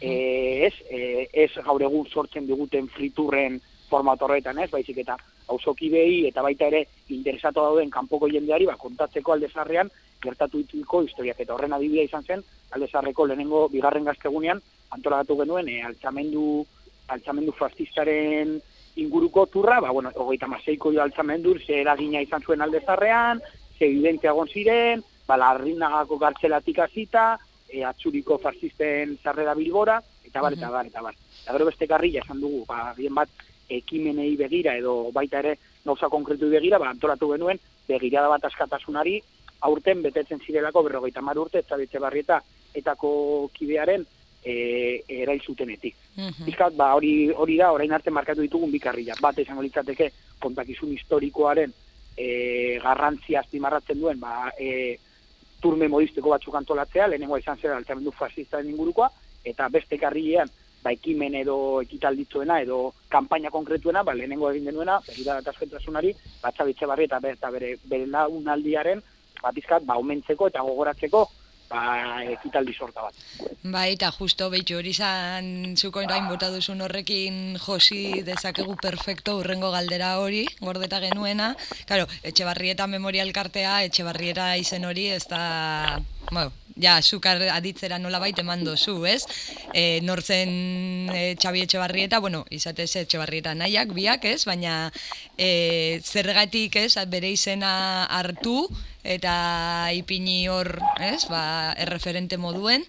e, ez, e, ez gaur egun sortzen diguten friturren format horretan, ez, baizik eta auzokidei eta baita ere interesatu dauden kanpoko jendeari ba, kontatzeko aldezarrean gertatu dituko historiak. Eta horren adibidea izan zen aldezarreko lehenengo bigarren gaztegunean antolatu genuen e, altzamendu, altzamendu fascistaren inguruko turra, ba, bueno, hogeita maseiko jo altzamendur, ze eragina izan zuen aldezarrean, ze evidentzia egon ziren, ba, larrinagako gartxelatik hasita, e, atzuriko fascisten zarrera bilbora, eta bar, eta bar, eta bar. Eta gero beste karrila esan dugu, ba, bien bat, ekimenei begira edo baita ere gauza konkretu begira, ba, antolatu genuen, begirada bat askatasunari, aurten betetzen zirelako berrogeita mar urte, eta barrieta etako kidearen e, erail zutenetik. Bizkat, ba, hori, hori da, orain arte markatu ditugun bikarrila. Bat izango litzateke kontakizun historikoaren e, garrantzia azpimarratzen duen, ba, e, tur memoristiko batzuk antolatzea, lehenengoa izan zera altamendu fascistaren ingurukoa, eta beste karrilean, ba, ekimen edo ekitalditzuena edo kanpaina konkretuena, ba, lehenengo egin denuena, begira eta asketasunari, batxabitxe barri eta bere, bere, lagunaldiaren, bat izkat, ba, omentzeko eta gogoratzeko, ba, ekitaldi sorta bat. Bai, eta justo behitxu hori izan zuko orain bota duzun horrekin josi dezakegu perfecto urrengo galdera hori, gordeta genuena. Claro, Etxebarrieta Memorial Kartea, Etxebarrieta izen hori, ez da... Bueno, ja, zukar aditzera nola baita eman dozu, ez? E, nortzen e, Xabi Etxebarrieta, bueno, izatez Etxebarrieta nahiak, biak, ez? Baina e, zergatik, ez, bere izena hartu, eta ipini hor, ez, ba, erreferente moduen,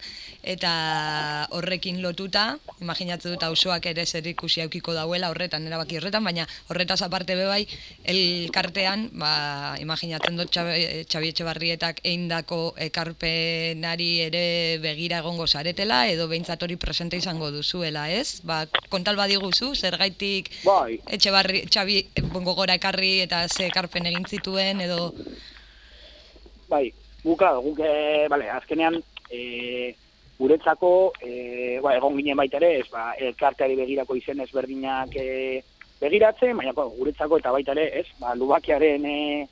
eta horrekin lotuta, imaginatzen dut auzoak ere zer ikusi aukiko dauela horretan, erabaki horretan, baina horretaz aparte bebai, elkartean, ba, imaginatzen dut Xabi Xabi Etxebarrietak eindako ekarpenari ere begira egongo zaretela, edo behintzat hori presente izango duzuela, ez? Ba, kontal badiguzu, zergaitik Bai. Etxebarri, Xabi gogora ekarri eta ze ekarpen egin zituen, edo... Bai, guka, guk, e, bale, azkenean, e, guretzako, e, ba, egon ginen baita ere, ez, ba, elkarteari begirako izen ezberdinak e, begiratzen, baina ba, guretzako eta baita ere, ez, ba, lubakiaren e,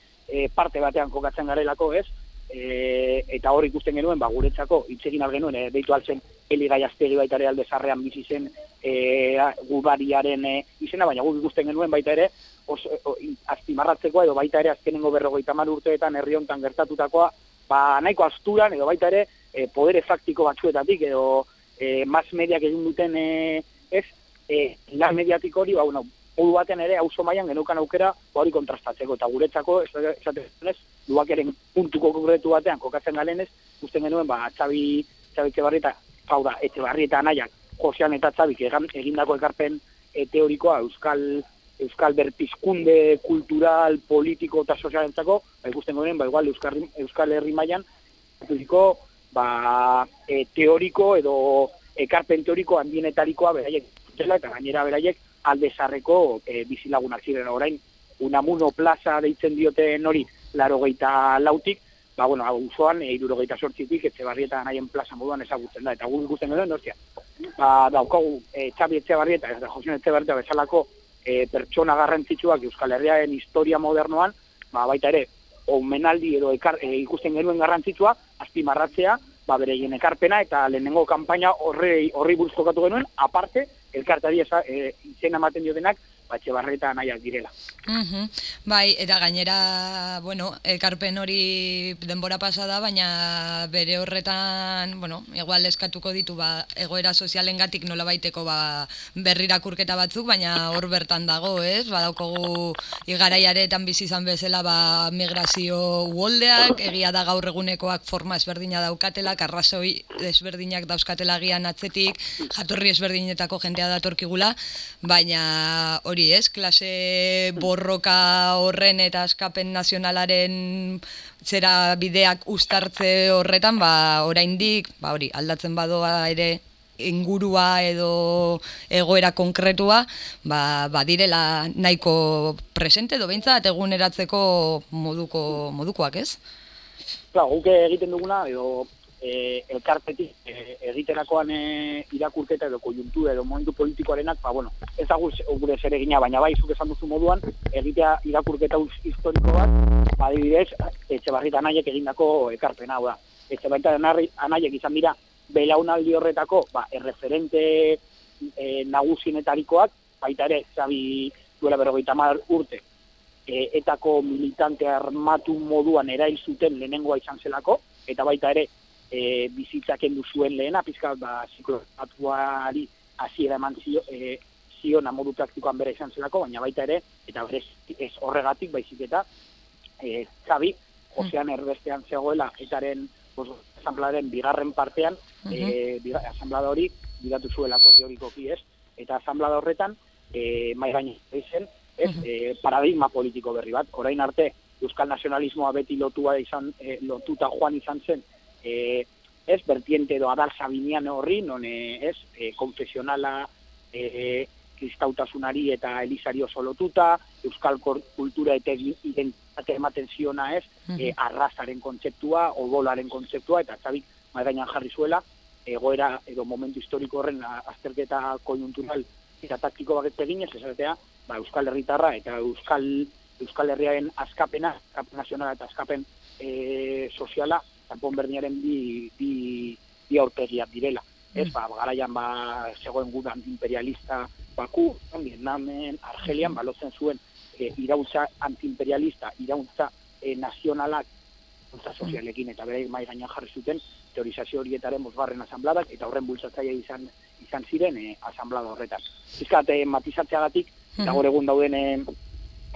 parte batean kokatzen garelako, ez, e, eta hor ikusten genuen, ba, guretzako hitz egin genuen, e, deitu altzen Eli Gaiastegi baita ere alde zarrean bizi zen e, gubariaren e, izena, baina guk ikusten genuen baita ere, oso, o, azpimarratzeko edo baita ere azkenengo berrogeita mar urteetan herri hontan gertatutakoa, ba, nahiko asturan edo baita ere e, podere faktiko batzuetatik edo e, mas mediak egin duten e, ez, e, lan mediatiko hori, ba, bueno, modu baten ere auzo mailan geneukan aukera ba hori kontrastatzeko. Eta guretzako ez- esaten ez duakeren puntuko konkretu batean kokatzen galenez usten genuen ba Xabi Xabi Etxebarrieta hau da Etxebarri eta Anaiak Josean eta Xabik egindako ekarpen e, teorikoa euskal euskal berpizkunde kultural, politiko eta sozialentzako, ba, ikusten genuen, ba, igual Euskal, Euskal Herri mailan publiko, ba, e, teoriko edo ekarpen teoriko handienetarikoa beraiek dutela, eta gainera beraiek alde zarreko e, bizilagunak ziren. Orain, Unamuno plaza deitzen dioten hori, laro lautik, ba, bueno, auzoan, e, irurogeita sortzitik, etxebarrieta nahien plaza moduan ezagutzen da, eta gu ikusten genuen, ostia, ba, daukagu e, Txabi Etxebarrieta, eta Josion Etxebarrieta bezalako e, pertsona garrantzitsuak Euskal Herriaren historia modernoan, ba, baita ere, omenaldi edo ekar, e, ikusten genuen garrantzitsua, azpimarratzea, ba, bereien ekarpena eta lehenengo kanpaina horri, horri buruz kokatu genuen, aparte, elkartari e, izena ematen diotenak, ba, Etxebarrieta nahiak direla. Mhm. Bai, eta gainera, bueno, ekarpen hori denbora pasada, baina bere horretan, bueno, igual eskatuko ditu ba, egoera sozialengatik nola baiteko ba, berrirakurketa batzuk, baina hor bertan dago, ez? Badaukogu igaraiaretan bizi izan bezala ba, migrazio uoldeak, egia da gaur egunekoak forma ezberdina daukatela, arrazoi ezberdinak dauzkatela gian atzetik, jatorri ezberdinetako jendea datorkigula, baina hori ez, klase borroka horren eta askapen nazionalaren zera bideak ustartze horretan, ba, oraindik, ba, hori, aldatzen badoa ere ingurua edo egoera konkretua, ba, badirela nahiko presente edo behintzat eguneratzeko moduko, modukoak, ez? Klar, guk egiten duguna, edo e, elkartetik e, egiterakoan e, irakurketa edo kojuntura edo momentu politikoarenak, ba, bueno, ez da gure, gure zeregina, baina bai, zuk esan duzu moduan, egitea irakurketa uz- historiko bat, ba, adibidez, etxe anaiek egindako ekarpena, hau da. Etxe anaiek izan dira, belaunaldi horretako, ba, erreferente e, nagusienetarikoak, baita ere, zabi duela berrogeita hamar urte, e, etako militante armatu moduan erail zuten lehenengoa izan zelako, eta baita ere e, bizitzak zuen lehena, pizka ba, ziklopatuari hasiera eman zio, e, ziona modu praktikoan bere izan zelako, baina baita ere, eta berez ez horregatik baizik eta, e, Xabi, Josean erbestean zegoela, etaren asamblaren bigarren partean, e, biga, asamblada hori bidatu zuelako teorikoki ez, eta asamblada horretan, e, mai gaine zen, ez, e, paradigma politiko berri bat. Orain arte, Euskal Nazionalismoa beti lotua izan, e, lotuta joan izan zen, e, ez, bertiente edo adar sabinian horri, non ez, e, konfesionala, e, kristautasunari eta elizari oso lotuta, euskal kultura eta identitate ematen ziona ez, e, arrazaren kontzeptua, odolaren kontzeptua, eta zabik maigainan jarri zuela, egoera edo momentu historiko horren azterketa konjuntural eta taktiko baget eginez, esatea, ba, Euskal Herritarra eta Euskal Euskal Herriaren askapena, askapen nazionala eta askapen e, soziala, kanpon berdinaren bi, bi, bi aurpegiak direla. Ez, ba, garaian ba, zegoen gudan imperialista Baku, Vietnamen, Argelian, balotzen zuen e, irautza antiimperialista, irautza e, nazionalak, irautza sozialekin eta bere mai gainean jarri zuten teorizazio horietaren bosgarren asambladak eta horren bultzatzaile izan izan ziren e, asamblada horretan. Fiskat e, matizatzeagatik, eta gaur egun dauden e,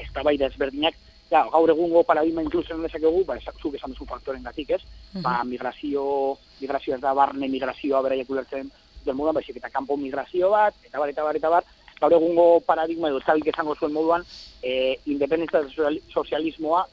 eztabaida ezberdinak, ja, gaur egungo paradigma inklusioen dezakegu, ba, zuk esan duzu faktoren gatik, ez? Ba, migrazio, migrazio ez da barne migrazioa beraiek ulertzen duten moduan, baizik eta kanpo migrazio bat, eta bar, eta bar, eta bar, gaur egungo paradigma edo txabik esango zuen moduan, e, independentzia sozial- sozialismoa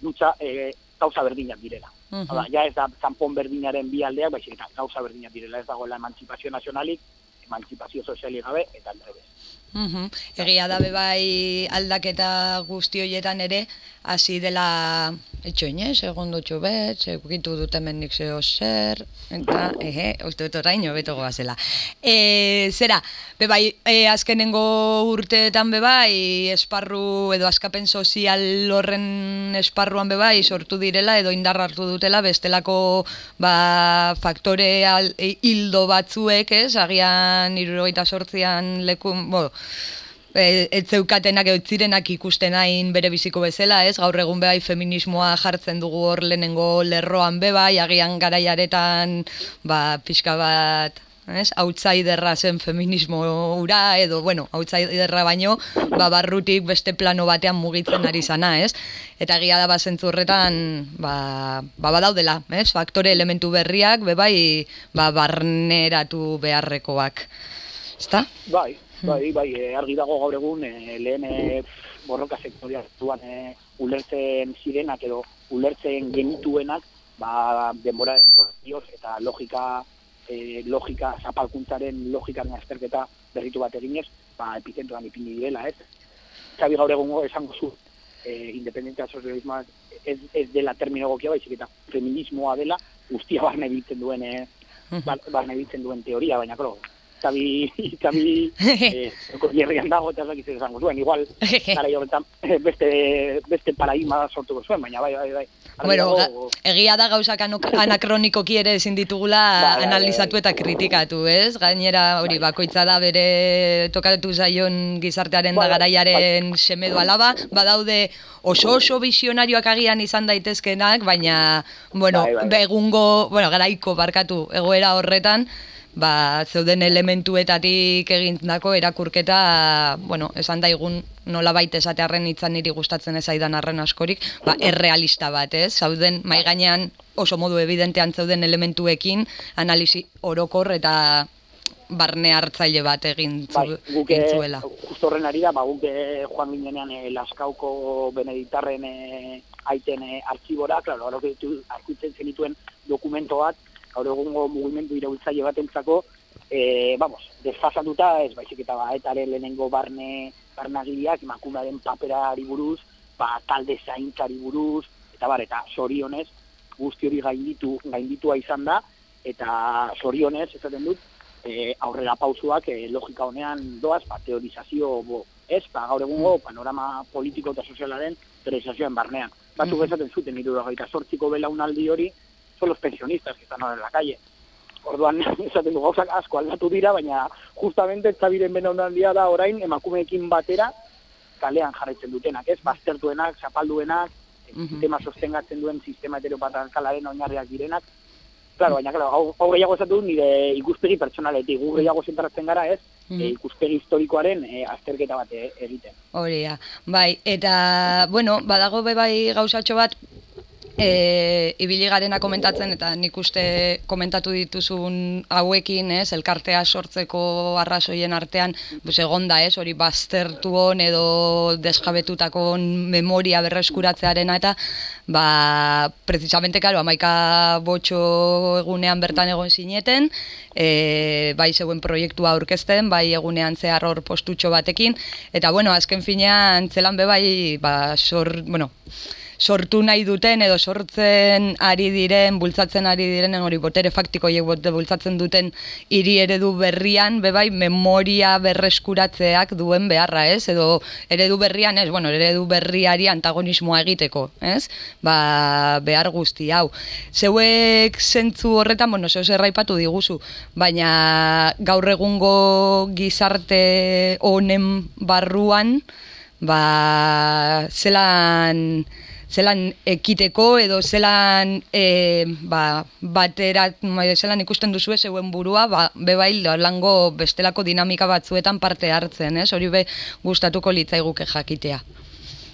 dutza e, gauza berdinak direla. Mhm. Hau da, ja ez da zanpon berdinaren bi aldeak, baizik eta gauza berdinak direla, ez dagoela emantzipazio nazionalik, emantzipazio sozialik gabe, eta aldrebez. Mhm. Egia da bai aldaketa guzti horietan ere, hasi dela etxoin, eh, segundotxo bet, segukitu dut hemen nik zeo zer, eta, ehe, uste dut orain hobeto goazela. E, zera, be bai, e, azkenengo urteetan be bai, esparru edo askapen sozial horren esparruan be bai, sortu direla edo indar hartu dutela bestelako ba, faktore al, e, hildo batzuek, ez, agian irurogeita sortzian leku, bo, e, ez zeukatenak edo zirenak ikusten hain bere biziko bezala, ez? Gaur egun bebai feminismoa jartzen dugu hor lehenengo lerroan bebai, agian garaiaretan ba, pixka bat ez? Outsiderra zen feminismo ura, edo, bueno, outsiderra baino, ba, barrutik beste plano batean mugitzen ari zana, ez? Eta egia da bazentzu horretan, ba, ba badaudela, ez? Faktore elementu berriak, bebai, ba, barneratu beharrekoak. Ezta? Bai, bai, bai, eh, argi dago gaur egun eh, lehen eh, borroka sektoriatuan eh, ulertzen zirenak edo ulertzen genituenak, ba, denboraren pozioz eta logika, eh, logika, zapalkuntzaren logikaren azterketa berritu bat eginez, ba, epizentroan ipini direla, ez? Zabi gaur egungo esango zu, eh, independentea sozialismoa ez, ez dela termino egokia baizik eta feminismoa dela guztia barne biltzen duen bar- barne biltzen duen teoria, baina klo, tabi, tabi, eh, jerrian dago eta ez dakit zer esango zuen, igual, gara horretan eh, beste, beste paradigma sortuko zuen, baina bai, bai, bai. Bueno, ga- egia da gauzak anakronikoki ere ezin ditugula Bai, bai, analizatu eta kritikatu, ez? Gainera, hori, bakoitza da bere tokatu zaion gizartearen da Bai, bai, garaiaren semedo alaba, badaude oso oso visionarioak agian izan daitezkenak, baina, bueno, Bai, bai, bai. egungo, bueno, garaiko barkatu, egoera horretan, ba, zeuden elementuetatik egindako erakurketa, bueno, esan daigun nola baita esatearren itzan niri gustatzen ez aidan arren askorik, ba, errealista bat, ez? Zauden, mai gainean oso modu evidentean zeuden elementuekin, analisi orokor eta barne hartzaile bat egin, Bai, guk egin eh, zuela. justo horren ari da, ba, guk eh, joan ginenean eh, Laskauko Beneditarren eh, aiten eh, artxibora, klaro, gaur arkutzen zenituen dokumento bat, gaur egungo mugimendu iraultzaile batentzako, eh, vamos, desfasatuta, ez baizik eta ba, etaren lehenengo barne, barnagiriak, emakumearen paperari buruz, ba, talde zaintzari buruz, eta bar, eta sorionez, guzti hori gainditu, gainditua izan da, eta sorionez, esaten dut, e, aurrera pausuak e, logika honean doaz, ba, teorizazio bo, ez, ba, gaur egungo panorama politiko eta sozialaren teorizazioen barnean. Batzuk Mhm. esaten zuten iruragaita sortziko belaunaldi hori, son los pensionistas que están ahora en la calle. Orduan, esaten du gauzak asko aldatu dira, baina justamente etzabiren belaunaldia da orain emakumeekin batera kalean jarraitzen dutenak, ez? Baztertuenak, zapalduenak, sistema sostengatzen duen sistema heteropatriarkalaren oinarriak direnak. Claro, baina claro, hau, hau gehiago esatu nire ikuspegi pertsonaletik, gu gehiago zentratzen gara, ez? Mhm. E, ikuspegi historikoaren e, azterketa bat e, egiten. Hori da. Bai, eta, bueno, badago be bai gauzatxo bat, e, ibili garena komentatzen, eta nik uste komentatu dituzun hauekin, ez, elkartea sortzeko arrazoien artean, pues, egonda, ez, hori baztertu hon edo desjabetutako memoria berreskuratzearena, eta, ba, precisamente, karo, amaika botxo egunean bertan egon zineten, e, bai zeuen proiektua aurkezten, bai egunean zehar hor postutxo batekin, eta bueno, azken finean zelan be bai, ba, sor, bueno, sortu nahi duten edo sortzen ari diren, bultzatzen ari direnen hori botere faktiko bote bultzatzen duten hiri eredu berrian, bebai memoria berreskuratzeak duen beharra, ez? Edo eredu berrian, ez? Bueno, eredu berriari antagonismoa egiteko, ez? Ba, behar guzti hau. Zeuek zentzu horretan, bueno, zeu zerraipatu diguzu, baina gaur egungo gizarte honen barruan, ba, zelan zelan ekiteko edo zelan e, ba, batera, zelan ikusten duzu zeuen burua, ba, bebai lango bestelako dinamika batzuetan parte hartzen, ez? Hori be gustatuko litzaiguke jakitea.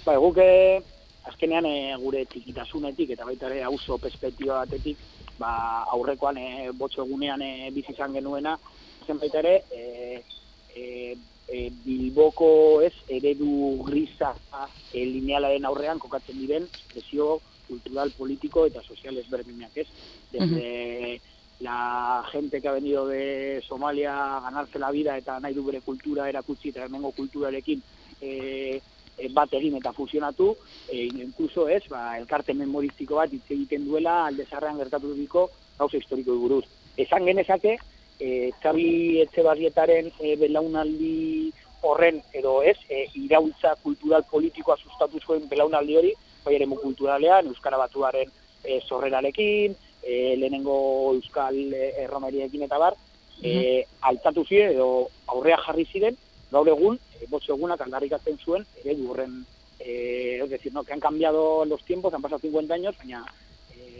Ba, guk eh, azkenean eh, gure txikitasunetik eta baita ere auzo perspektiba batetik, ba, aurrekoan eh, botxo egunean eh, bizi izan genuena, zen baita ere, eh, eh, e, Bilboko ez eredu grisa e, linealaren aurrean kokatzen diren espresio cultural, político eta sozial ezberdinak, ez? Desde la gente que ha venido de Somalia a ganarse la vida eta nahi du bere kultura erakutsi eta hemengo kulturarekin e, e, bat egin eta fusionatu, e, incluso ez, ba, elkarte memoristiko bat hitz egiten duela aldezarrean gertaturiko gauza historiko buruz. Esan genezake, e, Txabi Etxebarrietaren e, belaunaldi horren edo ez, e, iraultza kultural politikoa sustatu zuen belaunaldi hori, bai ere kulturalean, Euskara Batuaren e, sorrerarekin, e, lehenengo Euskal erromeriekin eta bar, e, altatu ziren edo aurrea jarri ziren, gaur egun, e, botxo egunak aldarrikatzen zuen, eredu horren, e, es decir, no, que han cambiado los tiempos, han pasado 50 años, baina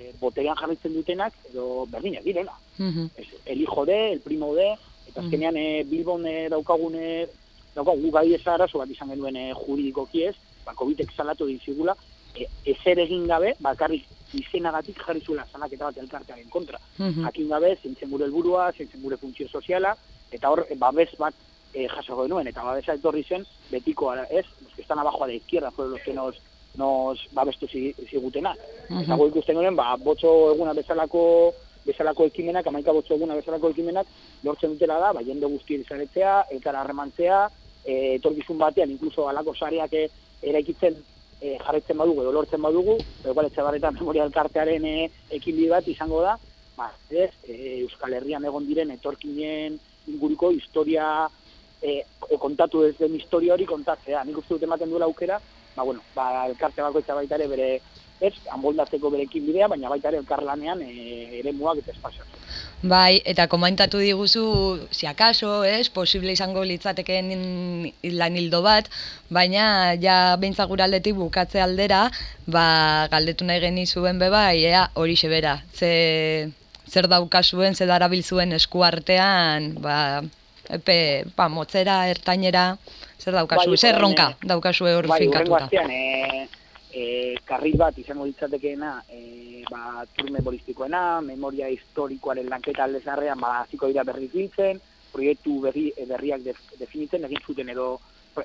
e, boterean jarritzen dutenak, edo berdinak direla. Mhm. Ez, el hijo de, el primo de, eta azkenean e, Bilbon e, daukagune, daukagu gai ez arazo bat izan genuen e, juridikoki ez, ba, COVID-ek salatu dizigula, e, ezer egin gabe, bakarrik izenagatik jarri zuela salaketa bat elkartearen kontra. Mhm. Jakin gabe, zeintzen gure helburua, zeintzen gure funtzio soziala, eta hor, babes bat e, jaso genuen, eta babesa etorri zen, betiko, ara, ez, los que están abajo a la izquierda, fueron los que nos, nos babestu zi- zigutenak. Eta guk ikusten genuen, ba, botxo eguna bezalako bezalako ekimenak, amaika botxo eguna bezalako ekimenak, lortzen dutela da, ba, jende guztien zaretzea, elkara harremantzea, e, etorkizun batean, inkluso alako sareak e, eraikitzen e, jarraitzen badugu, edo lortzen badugu, igual etxabarretan memoria elkartearen e, ekinbi bat izango da, ba, ez, e, Euskal Herrian egon diren etorkinen inguruko historia e, kontatu ez den historia hori kontatzea. Nik uste dut ematen duela aukera, ba, bueno, ba, elkarte bakoitza baita ere bere, ez, anboldatzeko berekin bidea, baina baita ere elkarlanean e, ere muak eta espazioak. Bai, eta komentatu diguzu, si akaso, ez, posible izango litzatekeen in- lan hildo bat, baina ja beintza gure aldetik bukatze aldera, ba, galdetu nahi genizuen bebai, ea hori bera. Ze, zer daukazuen, zer darabilzuen eskuartean, ba, epe, ba, motzera, ertainera, zer daukazu, Bai, zer orain, ronka eh, daukazue hor Bai, finkatuta. astean, e, e, karril bat izango ditzatekeena, e, ba, tur memoristikoena, memoria historikoaren lanketa aldezarrean, ba, hasiko dira berriz biltzen, proiektu berri, e, berriak def, definitzen, egin zuten edo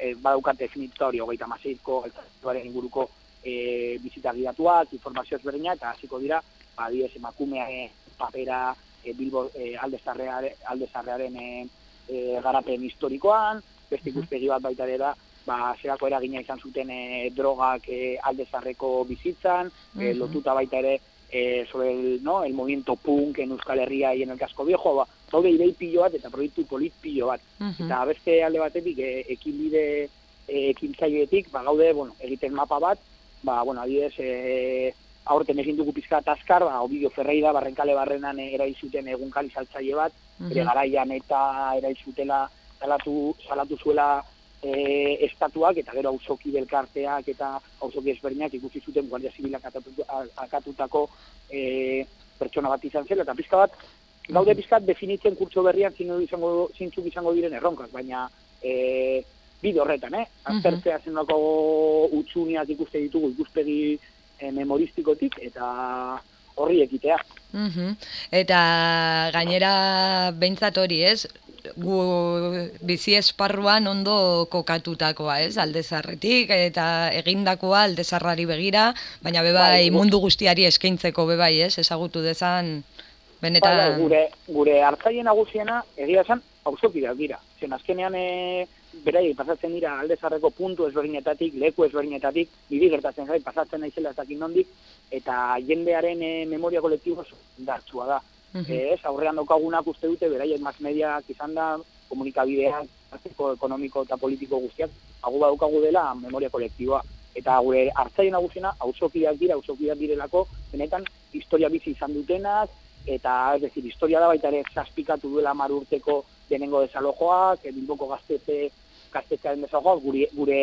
e, badaukat definituta hori hogeita maseiko, altatuaren inguruko e, bizita gidatuak, informazio ezberdina, eta hasiko dira, ba, adibidez, emakumea e, papera e, Bilbo e, aldezarreare, aldezarrearen e, e, garapen historikoan, beste ikuspegi bat baita da, ba, zerako eragina izan zuten e, drogak e, aldezarreko bizitzan, e, Mhm. lotuta baita ere e, sobre el, ¿no? el movimiento punk en Euskal Herria y en el casco viejo, ba, daude idei pilo bat eta proiektu polit pilo bat. Mhm. Eta beste alde batetik, e, ekinbide e, ekintzailetik, ba, gaude, bueno, egiten mapa bat, ba, bueno, adibidez, e, aurten egin dugu pizka azkar, ba, Ovidio Ferreira, barrenkale barrenan e, erail zuten egunkari saltzaile bat, bere Mhm. garaian eta erail zutela salatu, salatu zuela e, estatuak, eta gero auzoki belkarteak eta auzoki ezberdinak ikusi zuten Guardia Zibilak akatutako e, pertsona bat izan zela, eta pizka bat, gaude pizkat definitzen kurtso berrian zinu izango, zintzuk izango diren erronkak, baina e, bide horretan, eh? Aztertzea zenako utxuniak ikuste ditugu ikuspegi e, memoristikotik, eta horri ekitea. Mhm. Eta gainera behintzat hori, ez? Gu bizi esparruan ondo kokatutakoa, ez? Aldezarretik eta egindakoa aldezarrari begira, baina bebai Bai, gu- mundu guztiari eskaintzeko bebai, ez? Ezagutu dezan Bai, bai, benetan gure, gure hartzaile nagusiena egia esan auzokideak dira. Zen azkenean e, beraiek pasatzen dira aldezarreko puntu ezberdinetatik, leku ezberdinetatik, bibi gertatzen zait pasatzen naizela ez dakit nondik, eta jendearen e, memoria kolektibo oso indartsua da. Mhm. Ez, aurrean daukagunak uste dute beraiek mas mediak izan da, komunikabideak, ekonomiko eta politiko guztiak, hagu badaukagu dela memoria kolektiboa. Eta gure hartzaile nagusiena auzokideak dira, auzokideak direlako, benetan historia bizi izan dutenak, eta ez decir, historia da baita ere zazpikatu duela hamar urteko denengo desalojoak, e, Bilboko gaztetxe, gaztetxearen desalojoak, gure, gure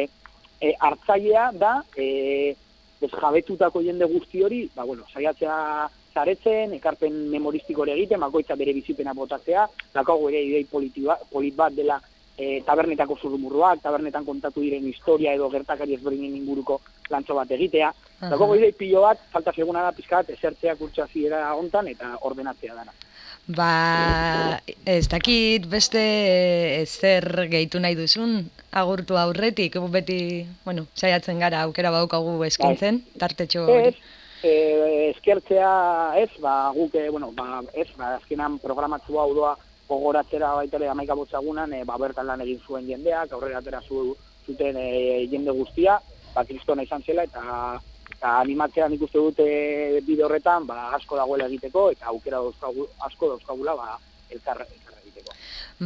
e, hartzailea da, e, desjabetutako jende guzti hori, ba, bueno, saiatzea zaretzen, ekarpen memoristiko ere egiten, bakoitza bere bizipena botatzea, daukagu ere idei ba- polit bat dela e, tabernetako zurrumurruak, tabernetan kontatu diren historia edo gertakari ezberdinen inguruko lantzo bat egitea. Aha. Daukagu idei pilo bat, falta seguna da pizkat, esertzea kurtsaziera hontan eta ordenatzea dana. Ba, ez dakit beste zer gehitu nahi duzun agurtu aurretik, beti, bueno, saiatzen gara aukera baukagu eskintzen, tartetxo hori. E, eskertzea ez, ba, guk, e, bueno, ba, ez, ba, azkenan programatzu hau doa gogoratzera baita ere amaika botzagunan, e, ba, bertan lan egin zuen jendeak, aurrera atera zu, zuten e, jende guztia, ba, kristona izan zela, eta, eta animatzea nik uste dute bide horretan, ba, asko dagoela egiteko, eta aukera dauzkagu, asko dauzkagula, ba, elkar.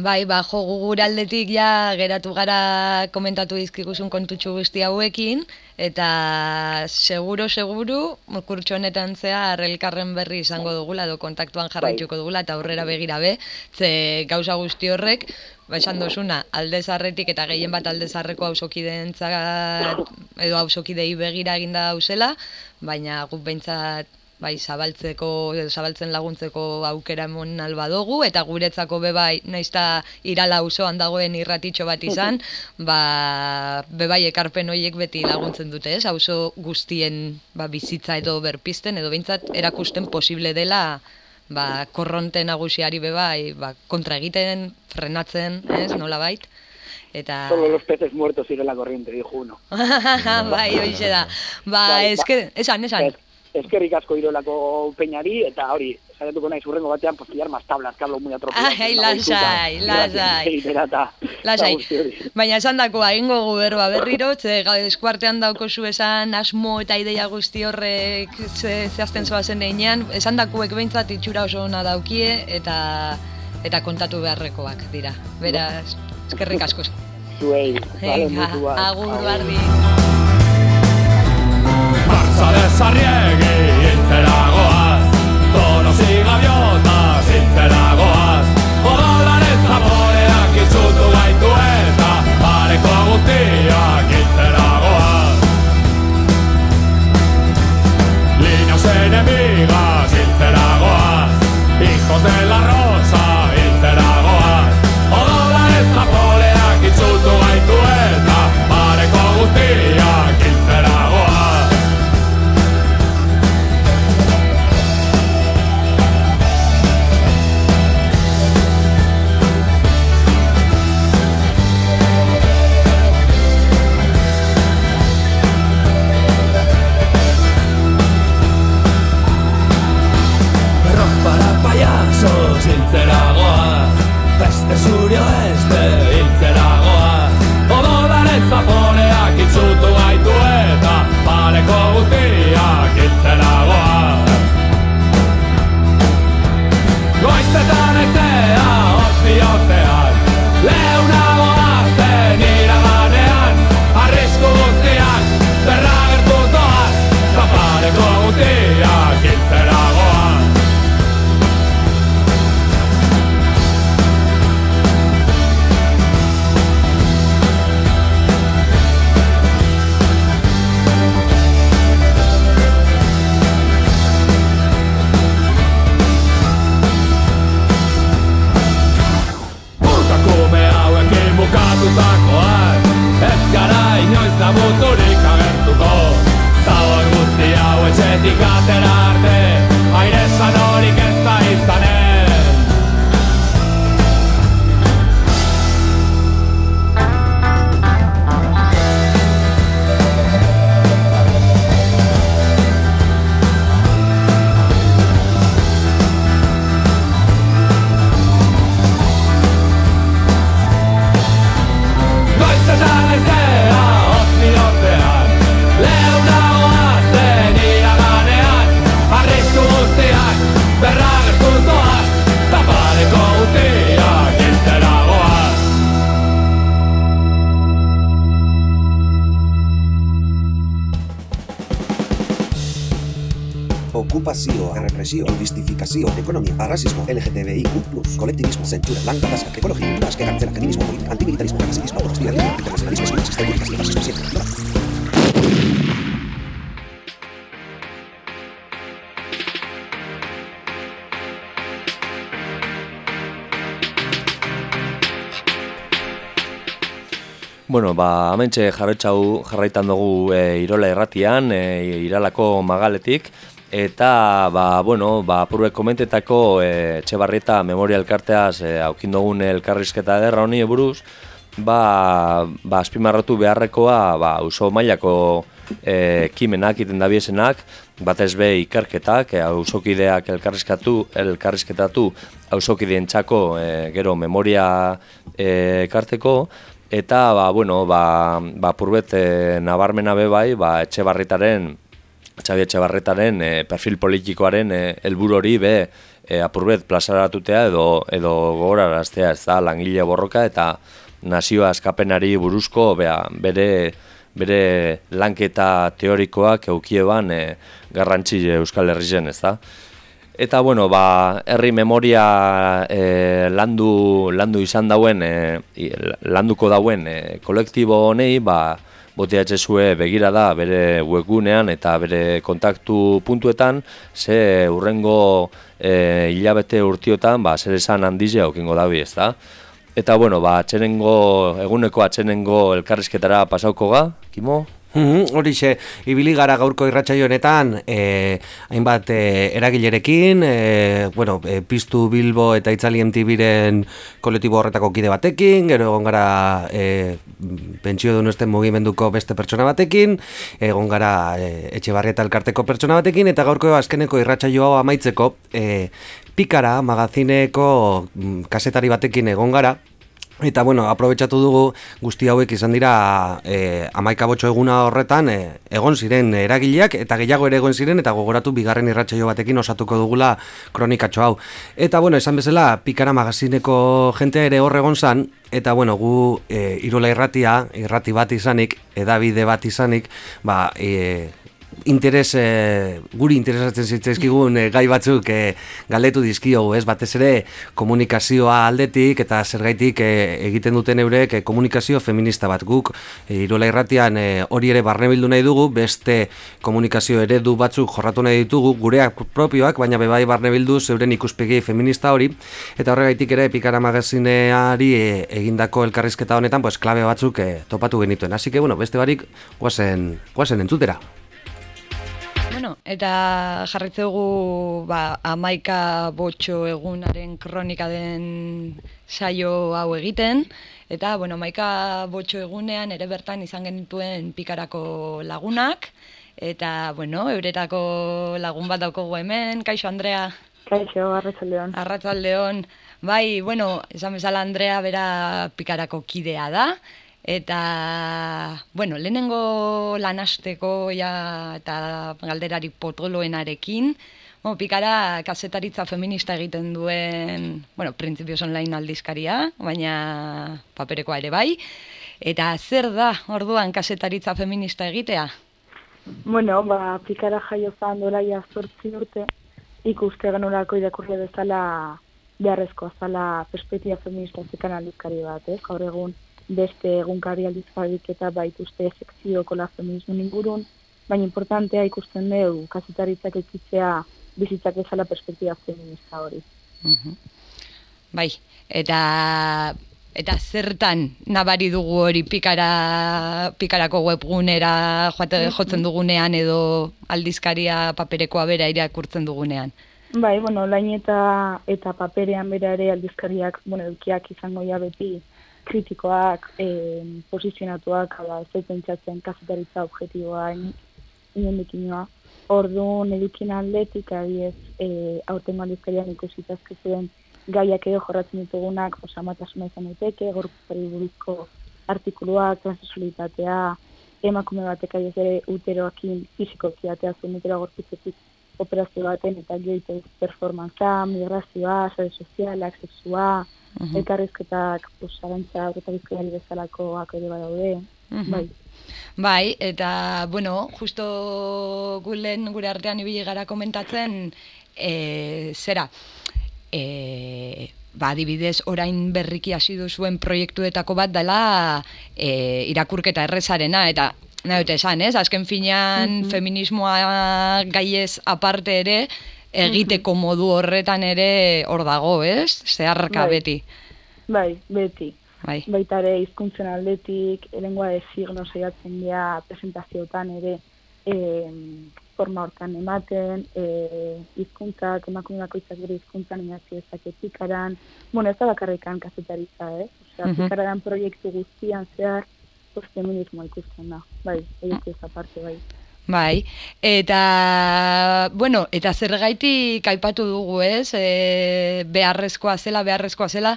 Bai, ba, jo, gure aldetik ja geratu gara komentatu dizkiguzun kontutxu guzti hauekin, eta seguro, seguro, kurtso honetan zehar elkarren berri izango dugula, edo kontaktuan jarraituko dugula, eta aurrera begira be, ze gauza guzti horrek, ba, esan dozuna, aldezarretik eta gehien bat aldezarreko hausokideentzat, edo hausokidei begira eginda dauzela, baina guk behintzat bai zabaltzeko, zabaltzen laguntzeko aukera emon albadogu, eta guretzako bebai, naizta irala osoan dagoen irratitxo bat izan, ba, bebai ekarpen horiek beti laguntzen dute, ez? Auzo guztien ba, bizitza edo berpisten, edo behintzat erakusten posible dela ba, korronte nagusiari bebai ba, kontra egiten, frenatzen, ez, nola bait. Eta... Solo los peces muertos siguen la corriente, dijo uno. bai, hoize da. Ba, Bai, eske, esan, esan. Eskerrik asko irolako peñari, eta hori, saiatuko naiz urrengo batean, pues pillar más tablas, hablo muy atropellado. Ai, lasai, lasai. Lasai. Baina esan dako, egingo gu berba berriro, ze ga- eskuartean daukozu esan asmo eta ideia guzti horrek ze, zehazten zoazen einean, esan dakuek behintzat itxura oso ona daukie eta eta kontatu beharrekoak dira. Beraz, eskerrik asko. Zuei, vale, agur bardi. Martza de Sarriegi intzeragoaz Donosi gaviota zintzeragoaz Odolaren zaporeak itzutu gaitu eta Pareko guztiak intzeragoaz Líneas enemigas intzeragoaz Hijos de la rosa intzeragoaz Odolaren zaporeak itzutu gaitu eta Pareko guztiak Beste zuri Okupazioa, errepresio, mistifikazio, ekonomia, arrasismo, LGTBIQ+, kolektibismo, zentsura, lan gatazka, ekologia, aske gartzela, feminismo, antimilitarismo, pacifismo, autogestio, internacionalismo, eskuina, sistema, fascismo, siempre. Bueno, ba, hementxe jarretxau jarraitan dugu e, Irola erratian, e, Iralako magaletik, eta, ba, bueno, ba, apurbe komentetako e, Etxebarrieta Memoria Elkarteaz e, aukin dugun elkarrizketa ederra honi buruz, ba, ba, azpimarratu beharrekoa, ba, uso mailako e, ekimenak iten dabiesenak, batez be ikerketak, e, auzokideak elkarrizkatu, elkarrizketatu auzokideentzako e, gero memoria e, ekarteko, eta ba, bueno, ba, ba purbet e, nabarmena be bai, ba, etxe barritaren, Xabi Etxebarretaren e, perfil politikoaren e, helburu hori be e, apurbet plazaratutea edo edo gogoraraztea ez da langile borroka eta nazioa askapenari buruzko bea, bere bere lanketa teorikoak eukieban e, garrantzi Euskal Herrien ez da. Eta bueno, ba, herri memoria e, landu, landu izan dauen, e, landuko dauen e, kolektibo honei, ba, boteatzezue begira da bere webgunean eta bere kontaktu puntuetan, ze urrengo e, hilabete urtiotan, ba, zer esan handizea okingo dabi, ez da? Eta, bueno, ba, atxenengo, eguneko atxenengo elkarrizketara pasauko ga, Kimo? Mhm, Horixe, ibili gara gaurko irratsaio honetan, eh, hainbat eh, eragilerekin, eh, bueno, eh, Piztu Bilbo eta Itzali MTV-ren kolektibo horretako kide batekin, gero egon gara eh, pentsio duen esten mugimenduko beste pertsona batekin, egon gara eh, etxe barrieta elkarteko pertsona batekin, eta gaurko azkeneko irratsaio hau amaitzeko, eh, pikara magazineko mm, kasetari batekin egon gara, Eta bueno, aprobetxatu dugu guzti hauek izan dira e, amaika botxo eguna horretan e, egon ziren eragileak eta gehiago ere egon ziren eta gogoratu bigarren irratsaio batekin osatuko dugula kronikatxo hau. Eta bueno, esan bezala pikara magazineko jente ere hor egon zan eta bueno, gu e, irola irratia, irrati bat izanik, edabide bat izanik, ba, e, interes, e, guri interesatzen zitzaizkigun e, gai batzuk e, galdetu dizkiogu, ez? Batez ere komunikazioa aldetik eta zergaitik e, egiten duten eurek komunikazio feminista bat. Guk e, irola irratian hori ere barne bildu nahi dugu, beste komunikazio eredu batzuk jorratu nahi ditugu gureak propioak, baina bebai barne bildu zeuren ikuspegi feminista hori. Eta horregaitik ere pikara magazineari egindako elkarrizketa honetan pues, klabe batzuk topatu genituen, hasi que bueno, beste barik guazen, guazen entzutera Bueno, eta jarritzegu ba, amaika botxo egunaren kronika den saio hau egiten, eta bueno, amaika botxo egunean ere bertan izan genituen pikarako lagunak, eta bueno, euretako lagun bat daukogu hemen, kaixo Andrea? Kaixo, arratzaldeon. Arratzaldeon, bai, bueno, esan bezala Andrea bera pikarako kidea da, Eta, bueno, lehenengo lanasteko ja, eta galderari potoloenarekin, bueno, pikara kazetaritza feminista egiten duen, bueno, Principios Online aldizkaria, baina paperekoa ere bai. Eta zer da, orduan, kazetaritza feminista egitea? Bueno, ba, pikara jaio zan dola ja zortzi urte, ikuste genurako irakurri bezala beharrezkoa zala perspektiba feminista zekan aldizkari bat, ez? Gaur egun, beste egunkari aldizkarik eta baituzte sekzioko la feminismo ingurun, baina importantea ikusten dugu kasetaritzak ekitzea bizitzak ezala perspektiba feminista hori. Bai, eta eta zertan nabari dugu hori pikara, pikarako webgunera joate, jotzen dugunean edo aldizkaria paperekoa bera irakurtzen dugunean? Bai, bueno, lain eta, eta paperean bera ere aldizkariak, bueno, edukiak izango ja beti, kritikoak, e, posizionatuak, hala, ez pentsatzen kazetaritza objetiboa, inondik inoa. Ordu, edukin atletik, adiez, e, aurten maldizkarian ikusitazke zuen gaiak edo jorratzen ditugunak, osa matasuna izan daiteke, gorpuzari buruzko artikuluak, klasesolitatea, emakume batek adiez ere uteroakin fizikoki atea zuen utero gorputzetik operazio baten, eta gehiago performantza, migrazioa, sare sozialak, sexua, -huh. elkarrizketak, pues, arantza, horreta bizkari bezalako ere badaude, bai. Bai, eta, bueno, justo gulen gure artean ibili gara komentatzen, e, zera, e, ba, adibidez, orain berriki hasi zuen proiektuetako bat dela e, irakurketa errezarena, eta nahi dute esan, ez? Azken finean feminismoa gaiez aparte ere, egiteko modu horretan ere hor dago, ez? Zeharka bai. beti. Bai, beti. Bai. Baita ere hizkuntzen aldetik, lengua de signo saiatzen dira presentazioetan ere e, forma hortan ematen, eh hizkuntzak emakumeako izak bere hizkuntzan inazio ezaketikaran, bueno, ez da bakarrikan kazetaritza, eh? Osea, uh -huh. proiektu guztian zehar, pues, feminismo ikusten da, bai, egitza uh parte, bai. Bai, eta, bueno, eta zergaitik aipatu dugu ez, e, beharrezkoa zela, beharrezkoa zela,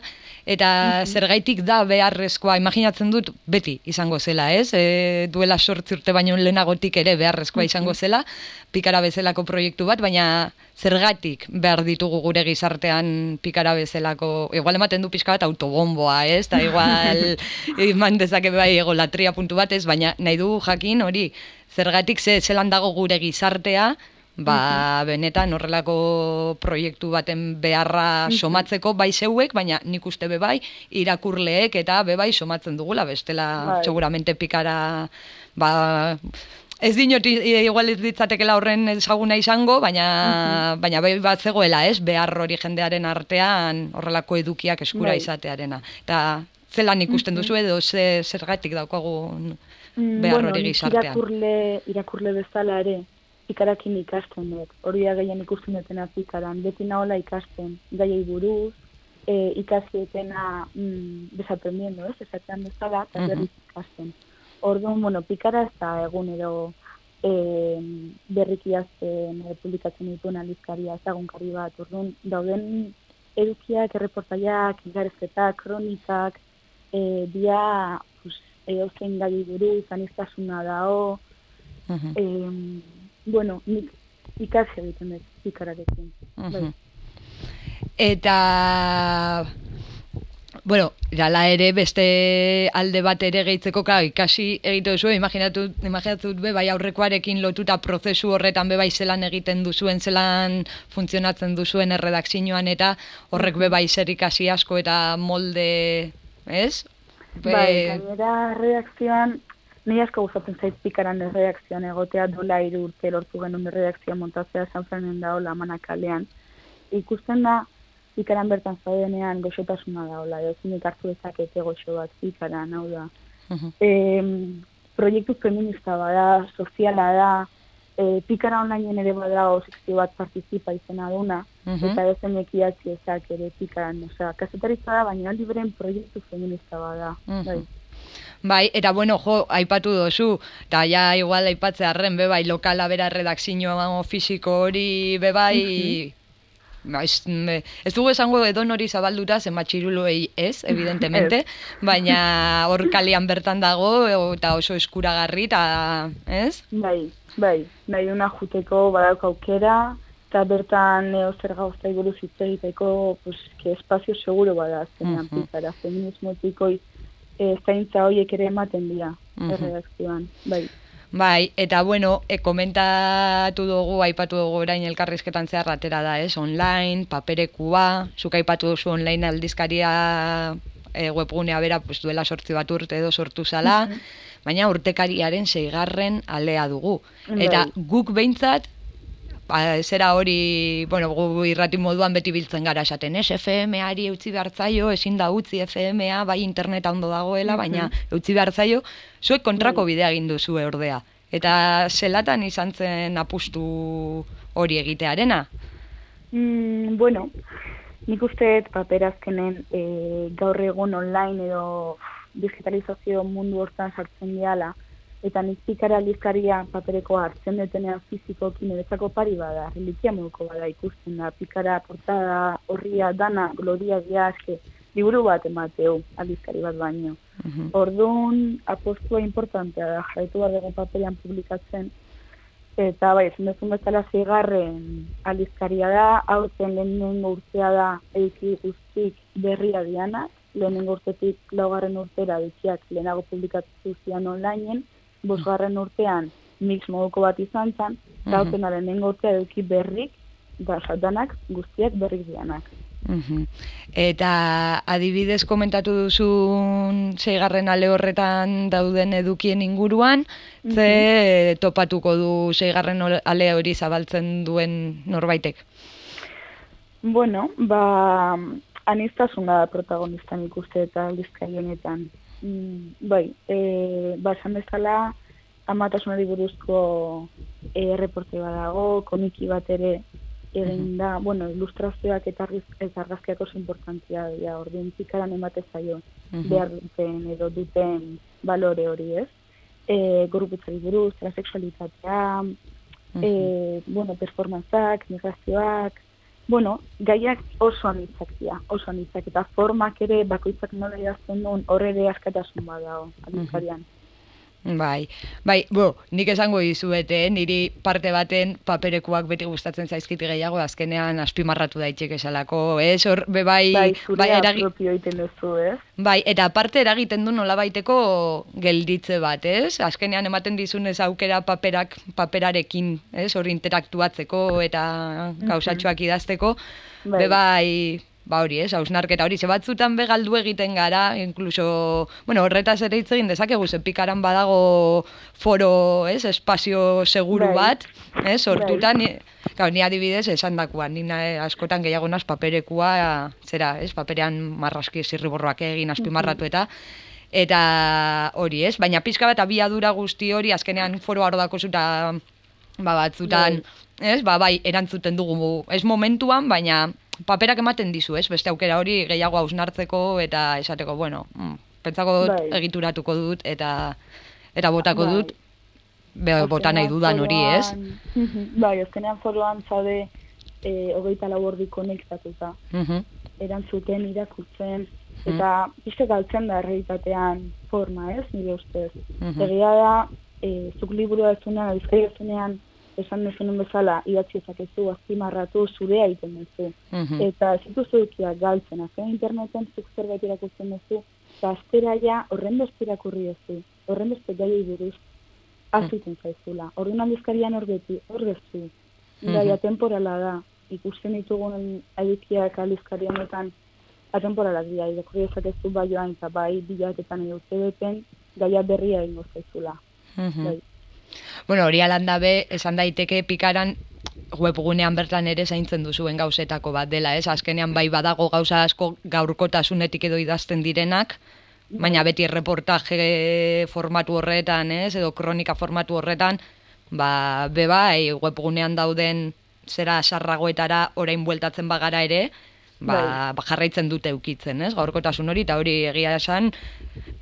eta zergaitik da beharrezkoa, imaginatzen dut, beti izango zela ez, e, duela sortzi urte baino lehenagotik ere beharrezkoa izango zela, pikara bezalako proiektu bat, baina zergatik behar ditugu gure gizartean pikara bezalako, igual ematen du pixka bat autobomboa ez, eta igual, iman dezake bai ego latria puntu bat ez, baina nahi dugu jakin hori, zergatik ze zelan dago gure gizartea, ba, benetan horrelako proiektu baten beharra somatzeko bai zeuek, baina nik uste be bai irakurleek eta be bai somatzen dugula, bestela Bai. seguramente pikara ba, Ez dinot igual ez ditzatekela horren ezaguna izango, baina baina bai bat zegoela, ez? Behar hori jendearen artean horrelako edukiak eskura Bai. izatearena. Eta zelan ikusten duzu edo ze zergatik daukagu Mm, behar bueno, hori nik gizartean. Irakurle, irakurle bezala ere, pikarakin ikasten dut. Hori da gehien ikusten dutena pikaran. Beti nahola ikasten, gaiei buruz, e, ikasietena mm, desaprendiendo, ez? Esatean bezala, eta berriz ikasten. Orduan, bueno, pikara ez da egunero e, berriki azten e, publikatzen dituen aldizkaria ezagunkari bat. Orduan, dauden edukiak, erreportaiak, igarizketak, kronikak, e, dia pues, edozein gai buruz, aniztasuna dao, Mhm. e, bueno, nik ikasi egiten dut pikararekin. Bai. Mhm. Eta bueno, gala ere beste alde bat ere gehitzeko ka ikasi egite duzu, imaginatu imaginatu be bai aurrekoarekin lotuta prozesu horretan be bai zelan egiten duzuen, zelan funtzionatzen duzuen erredakzioan eta horrek be bai zer ikasi asko eta molde, ez? Be- Bai, gainera redakzioan, ni asko gustatzen zait pikaran redakzioan egotea dola hiru urte lortu genuen redakzioa montatzea San Fernando daola manakalean. Ikusten da, pikaran bertan zaudenean goxotasuna daola, ezinik hartu dezakete goxo bat pikaran, hau da. Mhm. Em, proiektu feminista bada, soziala da, e, pikara online ere bada sekzio bat partizipa izena duna, Mhm. eta ezen ekiatzi ezak ere pikaran, osea, kazetaritza da, baina liberen proiektu feminista bada, Mhm. bai. Bai, eta bueno, jo, aipatu dozu, eta ja igual aipatze arren, be bai, lokala bera redakzio fisiko hori, be bai, ba, ez, ez dugu esango edon hori zabalduta, zen matxiruloei ez, evidentemente, baina hor kalian bertan dago, eta oso eskuragarri, eta, ez? Bai, bai, nahi duna juteko badauk aukera, eta bertan neo zer gauztai buruz hitz egiteko, pues, que espazio seguro bada azkenean Mhm. pikara, feminismotiko e, zaintza horiek ere ematen dira, Mhm. erredakzioan, bai. Bai, eta bueno, e, komentatu dugu, aipatu dugu orain elkarrizketan zehar atera da, ez? Online, paperekua, zuk aipatu duzu online aldizkaria e, webgunea bera pues, duela sortzi bat urte edo sortu zala, baina urtekariaren seigarren alea dugu. Eta Bai. guk behintzat, ba, zera hori, bueno, gu irrati moduan beti biltzen gara esaten, ez? FM-ari utzi behar zaio, ezin da utzi FM-a, bai interneta ondo dagoela, baina utzi behar zaio, zuek kontrako bidea egin duzu ordea. Eta zelatan izan zen apustu hori egitearena? Mm, bueno, nik uste dut paper azkenen e, gaur egun online edo digitalizazio mundu hortan sartzen diala, eta nik pikara aldizkaria papereko hartzen detenean fizikoki niretzako pari bada, relikia moduko bada ikusten da, pikara portada horria dana gloria dia eske liburu bat emateu aldizkari bat baino. Orduan, apostua importantea da, jarraitu behar dugu paperean publikatzen, eta bai, esan duzun bezala zigarren aldizkaria da, aurten lehenengo urtea da eduki guztik berria dianak, lehenengo urtetik laugarren urtera edukiak lehenago publikatu zian onlineen, bosgarren urtean mix moduko bat izan zen, eta aurten da lehenengo urtea eduki berrik, da danak guztiak berrik dianak. Mhm. Eta adibidez komentatu duzun seigarren ale horretan dauden edukien inguruan, ze topatuko du seigarren ale hori zabaltzen duen norbaitek? Bueno, ba, anistasuna da protagonista nik uste eta aldizkari honetan. Mm, bai, e, ba, esan bezala, amatasunari buruzko e, reporte badago, komiki bat ere egin da, bueno, ilustrazioak eta, argazkiak oso importantzia dira, orduan pikaran emate zaio Mhm. behar duten edo duten balore hori, ez? E, gorputzari buruz, transexualitatea, e, bueno, performantzak, migrazioak, bueno, gaiak oso anitzak dira, oso anitzak, eta formak ere bakoitzak nola idazten duen horre ere askatasun bat dago, aldizkarian. Bai, bai, bo, nik esango dizuet, eh, niri parte baten paperekuak beti gustatzen zaizkit gehiago, azkenean azpimarratu daitxek esalako, ez, hor, be bai, Bai, zurea eragi- duzu, ez? Bai, eta aparte eragiten du nolabaiteko gelditze bat, ez? Azkenean ematen dizunez aukera paperak paperarekin, ez? Hor interaktuatzeko eta gauzatxoak idazteko. Bai. Be bai, ba hori, ez? Hausnarketa hori, ze batzutan be galdu egiten gara, incluso, bueno, horretaz ere hitz egin dezakegu, ze pikaran badago foro, ez? Espazio seguru Bai. bat, ez? Sortutan, ni, Claro, ni adibidez esan dakuan, ni na- askotan gehiago naz paperekua, zera, ez, paperean marraski zirriborroak egin azpimarratu eta, eta hori ez, baina pizka bat abiadura guzti hori azkenean foro hor zuta, ba, batzutan, ez, ba, bai, erantzuten dugu, ez momentuan, baina paperak ematen dizu, ez, beste aukera hori gehiago hausnartzeko eta esateko, bueno, mm, pentsako dut Bai. egituratuko dut eta eta botako Bai. dut be, bota nahi dudan hori, ez? Foroan- bai, azkenean foroan zaude e, hogeita lau ordi konektatuta. Mhm. Erantzuten, irakurtzen, eta pixka galtzen da errealitatean forma, ez, nire ustez. Mhm. Egia da, e, zuk liburua ezunean, bizkai ezunean, esan dezunen bezala, idatzi ezakezu, azpimarratu, zurea egiten duzu. Mhm. Eta ez dituzu edukiak galtzen, azken interneten zuk zerbait irakurtzen duzu, eta aztera ja horren beste irakurri duzu, horren beste gaiei buruz, aziten zaizula. Orduan aldizkarian hor beti, hor duzu. Gaia Mhm. temporala da, ikusten ditugun edukiak aldizkari honetan, atemporalak dira, irakurri dezakezu bai joan, eta bai bilaketan edo beten, gaia berria egingo zaizula. Mhm. Bai. Bueno, hori alanda be, esan daiteke pikaran webgunean bertan ere zaintzen duzuen gauzetako bat dela, ez? Azkenean bai badago gauza asko gaurkotasunetik edo idazten direnak, baina beti reportaje formatu horretan, ez? Edo kronika formatu horretan, ba, be bai, webgunean dauden zera sarragoetara orain bueltatzen bagara ere, ba, Bai. ba jarraitzen dute eukitzen, ez? Gaurkotasun hori, eta hori egia esan,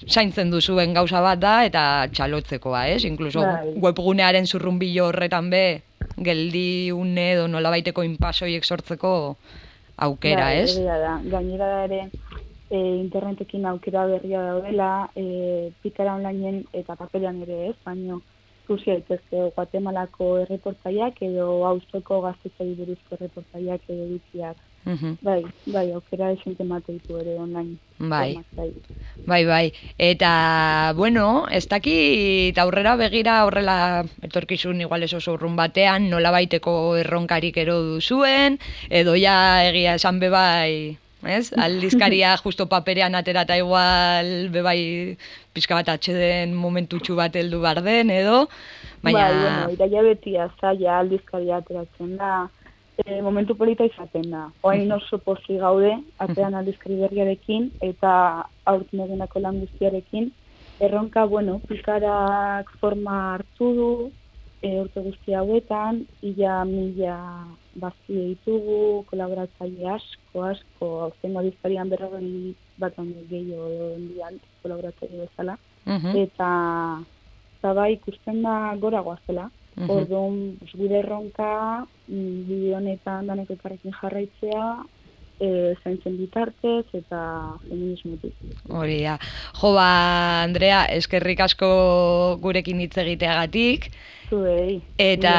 zaintzen duzuen gauza bat da, eta txalotzekoa, ez? Inkluso Bai. webgunearen zurrunbilo horretan be, geldi une edo nolabaiteko inpasoiek sortzeko aukera, Bai, ez? da. Gainera da ere, e, internetekin aukera berria daudela, e, pikara onlineen eta papelan ere ez, baino ikusi daitezke Guatemalako erreportaiak edo auzoko gaztetxai buruzko erreportaiak edo edukiak. Mhm. Bai, bai, aukera esente mate ditu ere online. Bai. Bai. Bai, bai. Eta, bueno, ez dakit aurrera begira horrela etorkizun igual ez oso urrun batean, nola baiteko erronkarik ero duzuen, edo ja egia esan be bai, ez? Aldizkaria justo paperean atera eta igual be bai pixka bat atxeden momentutxu bat heldu bar den, edo, baina... Bai, bueno, iraia beti zaila aldizkaria ateratzen da, e, momentu polita izaten da. Oain oso pozi gaude, atzean aldizkari berriarekin, eta aurten eginako lan guztiarekin. Erronka, bueno, pikarak forma hartu du, e, urte guzti hauetan, ila mila bazki ditugu, kolaboratzaile asko, asko, hauzen aldizkarian berrogei bat ondo gehiago dian kolaboratzaile bezala. Mhm. Eta, eta bai ikusten da gora goazela. Orduan, pues, gure erronka, mm, bideo honetan danek elkarrekin jarraitzea, e, zaintzen bitartez eta feminismotik. Hori da. Jo, ba, Andrea, eskerrik asko gurekin hitz egiteagatik. Zuei. Eta,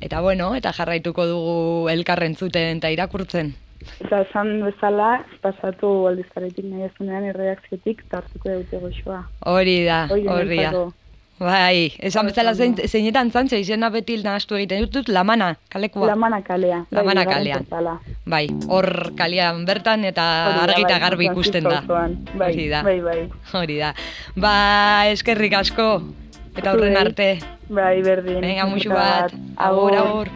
eta bueno, eta jarraituko dugu elkarren zuten eta irakurtzen. Eta esan bezala, pasatu aldizkaretik nahi ezunean erreakziotik tartuko dute goxoa. Hori da, hori da. Bai, esan bezala zein, zeinetan zantze, izena beti nahastu egiten dut, lamana, kalekua. Lamana kalea. bai, Lamana bigarren kalean. Bai, hor kalean bertan eta Hori da, argi eta bai, garbi ikusten da. Bai, Hori da. bai, bai. Hori da. Ba, eskerrik asko. Eta horren arte. Bai, berdin. Venga, musu bat. Agur, agur.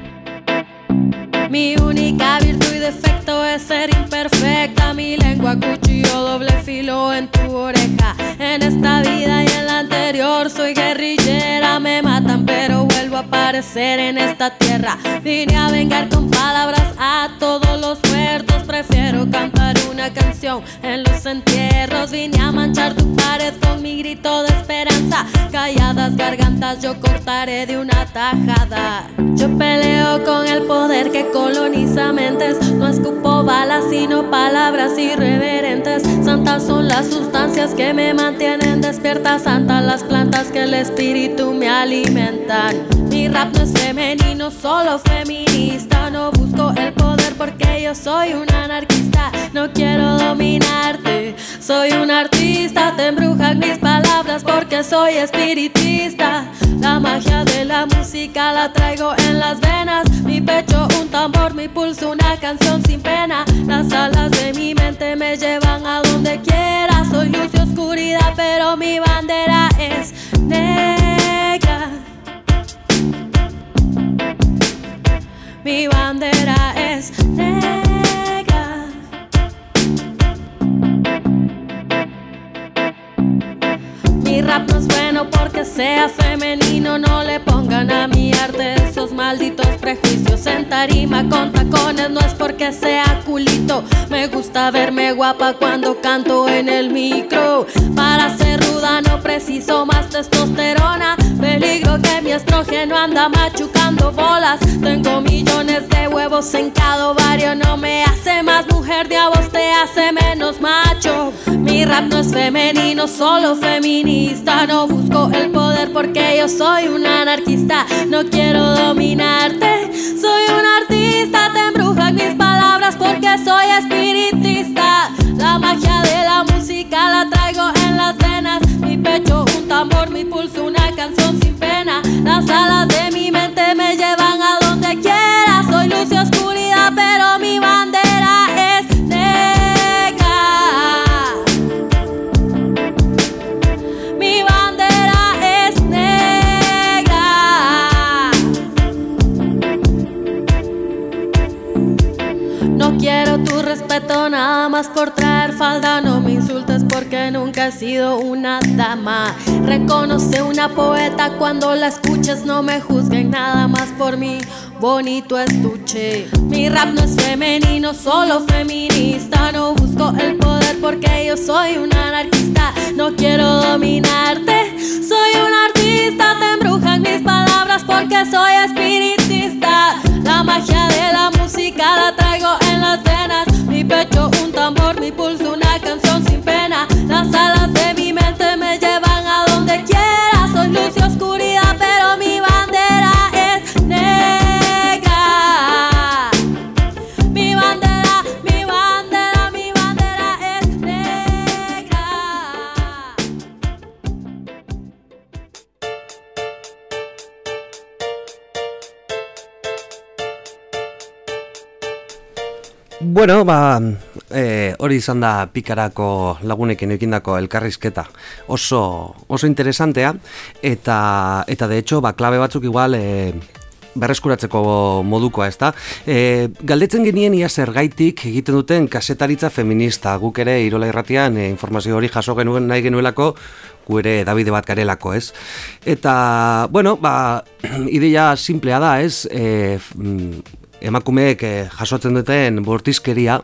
Mi única virtud y defecto es ser imperfecta. Mi lengua cuchillo doble filo en tu oreja. En esta vida y en la anterior soy guerrillera. Me matan pero aparecer en esta tierra. Vine a vengar con palabras a todos los muertos. Prefiero cantar una una canción en los entierros. Vine a manchar tu pared con mi grito de esperanza. Calladas gargantas yo cortaré de una tajada. Yo peleo con el poder que coloniza mentes. No escupo balas, sino palabras irreverentes. Santas son las sustancias que me mantienen despierta. Santas las plantas que el espíritu me alimentan. Mi rap no es femenino, solo feminista. No busco el poder porque yo soy un anarquista. No quiero dominarte, soy un artista. Te embrujan mis palabras porque soy espiritista. La magia de la música la traigo en las venas. Mi pecho un tambor, mi pulso una canción sin pena. Las alas de mi mente me llevan a donde quiera. Soy luz y oscuridad, pero mi bandera es negra. Mi bandera es negra. Mi rap no es bueno porque sea femenino. No le pongan a mi arte esos malditos prejuicios. En tarima con tacones no es porque sea culito. Me gusta verme guapa cuando canto en el micro. Para ser ruda no preciso más testosterona. Estrógeno anda machucando bolas. Tengo millones de huevos en cada ovario. No me hace más mujer de te hace menos macho. Mi rap no es femenino, solo feminista. No busco el poder porque yo soy un anarquista. No quiero dominarte, soy un artista. Te embrujan mis palabras porque soy espiritista. La magia de la música la traigo en las venas. Mi pecho un tambor, mi pulso una. Las alas de mi mente me llevan a donde quiera. Soy luz y oscuridad, pero mi bandera es negra. Mi bandera es negra. No quiero tu respeto nada más por traer falda. No porque nunca he sido una dama. Reconoce una poeta cuando la escuches. No me juzguen nada más por mi bonito estuche. Mi rap no es femenino, solo feminista. No busco el poder porque yo soy un anarquista. No quiero dominarte, soy un artista. Te embrujan mis palabras porque soy espiritista. La magia de la música la traigo en las venas. Mi pecho un tambor, mi pulso una. Las alas de mi mente me llevan a donde quiera. Soy luz y oscuridad, pero mi bandera es negra. Mi bandera, mi bandera, mi bandera es negra. Bueno, ba, e, hori izan da pikarako lagunekin ekindako elkarrizketa. Oso, oso interesantea, eta, eta de hecho, ba, klabe batzuk igual... E, berreskuratzeko modukoa, ezta? E, galdetzen genien ia zergaitik egiten duten kasetaritza feminista. Guk ere Irola Irratian e, informazio hori jaso genuen nahi genuelako gu ere Davide bat garelako, ez? Eta, bueno, ba, ideia simplea da, ez? E, emakumeek eh, jasotzen duten bortizkeria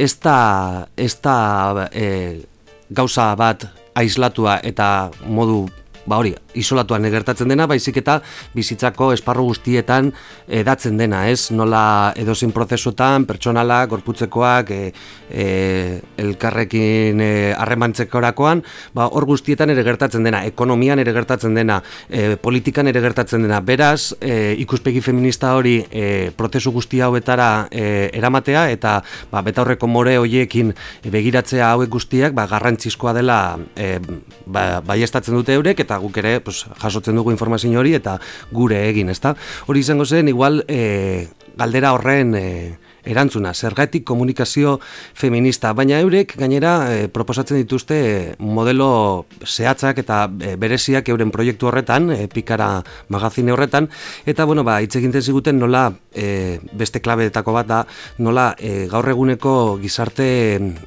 ez da, ez da eh, gauza bat aislatua eta modu ba hori, isolatuan gertatzen dena, baizik eta bizitzako esparru guztietan edatzen dena, ez? Nola edozein prozesuetan, pertsonala, gorputzekoak, e, e, elkarrekin e, harremantzekorakoan, ba hor guztietan ere gertatzen dena, ekonomian ere gertatzen dena, e, politikan ere gertatzen dena. Beraz, e, ikuspegi feminista hori e, prozesu guzti hauetara e, eramatea eta ba, betaurreko more hoiekin begiratzea hauek guztiak ba, garrantzizkoa dela e, ba, baiestatzen dute eurek eta guk ere pues, jasotzen dugu informazio hori eta gure egin, ezta? Hori izango zen, igual e, galdera horren e, erantzuna, zergatik komunikazio feminista, baina eurek gainera e, proposatzen dituzte e, modelo zehatzak eta e, bereziak euren proiektu horretan, e, pikara magazine horretan, eta bueno, ba, hitz eginten ziguten nola e, beste klabeetako bat da, nola e, gaur eguneko gizarte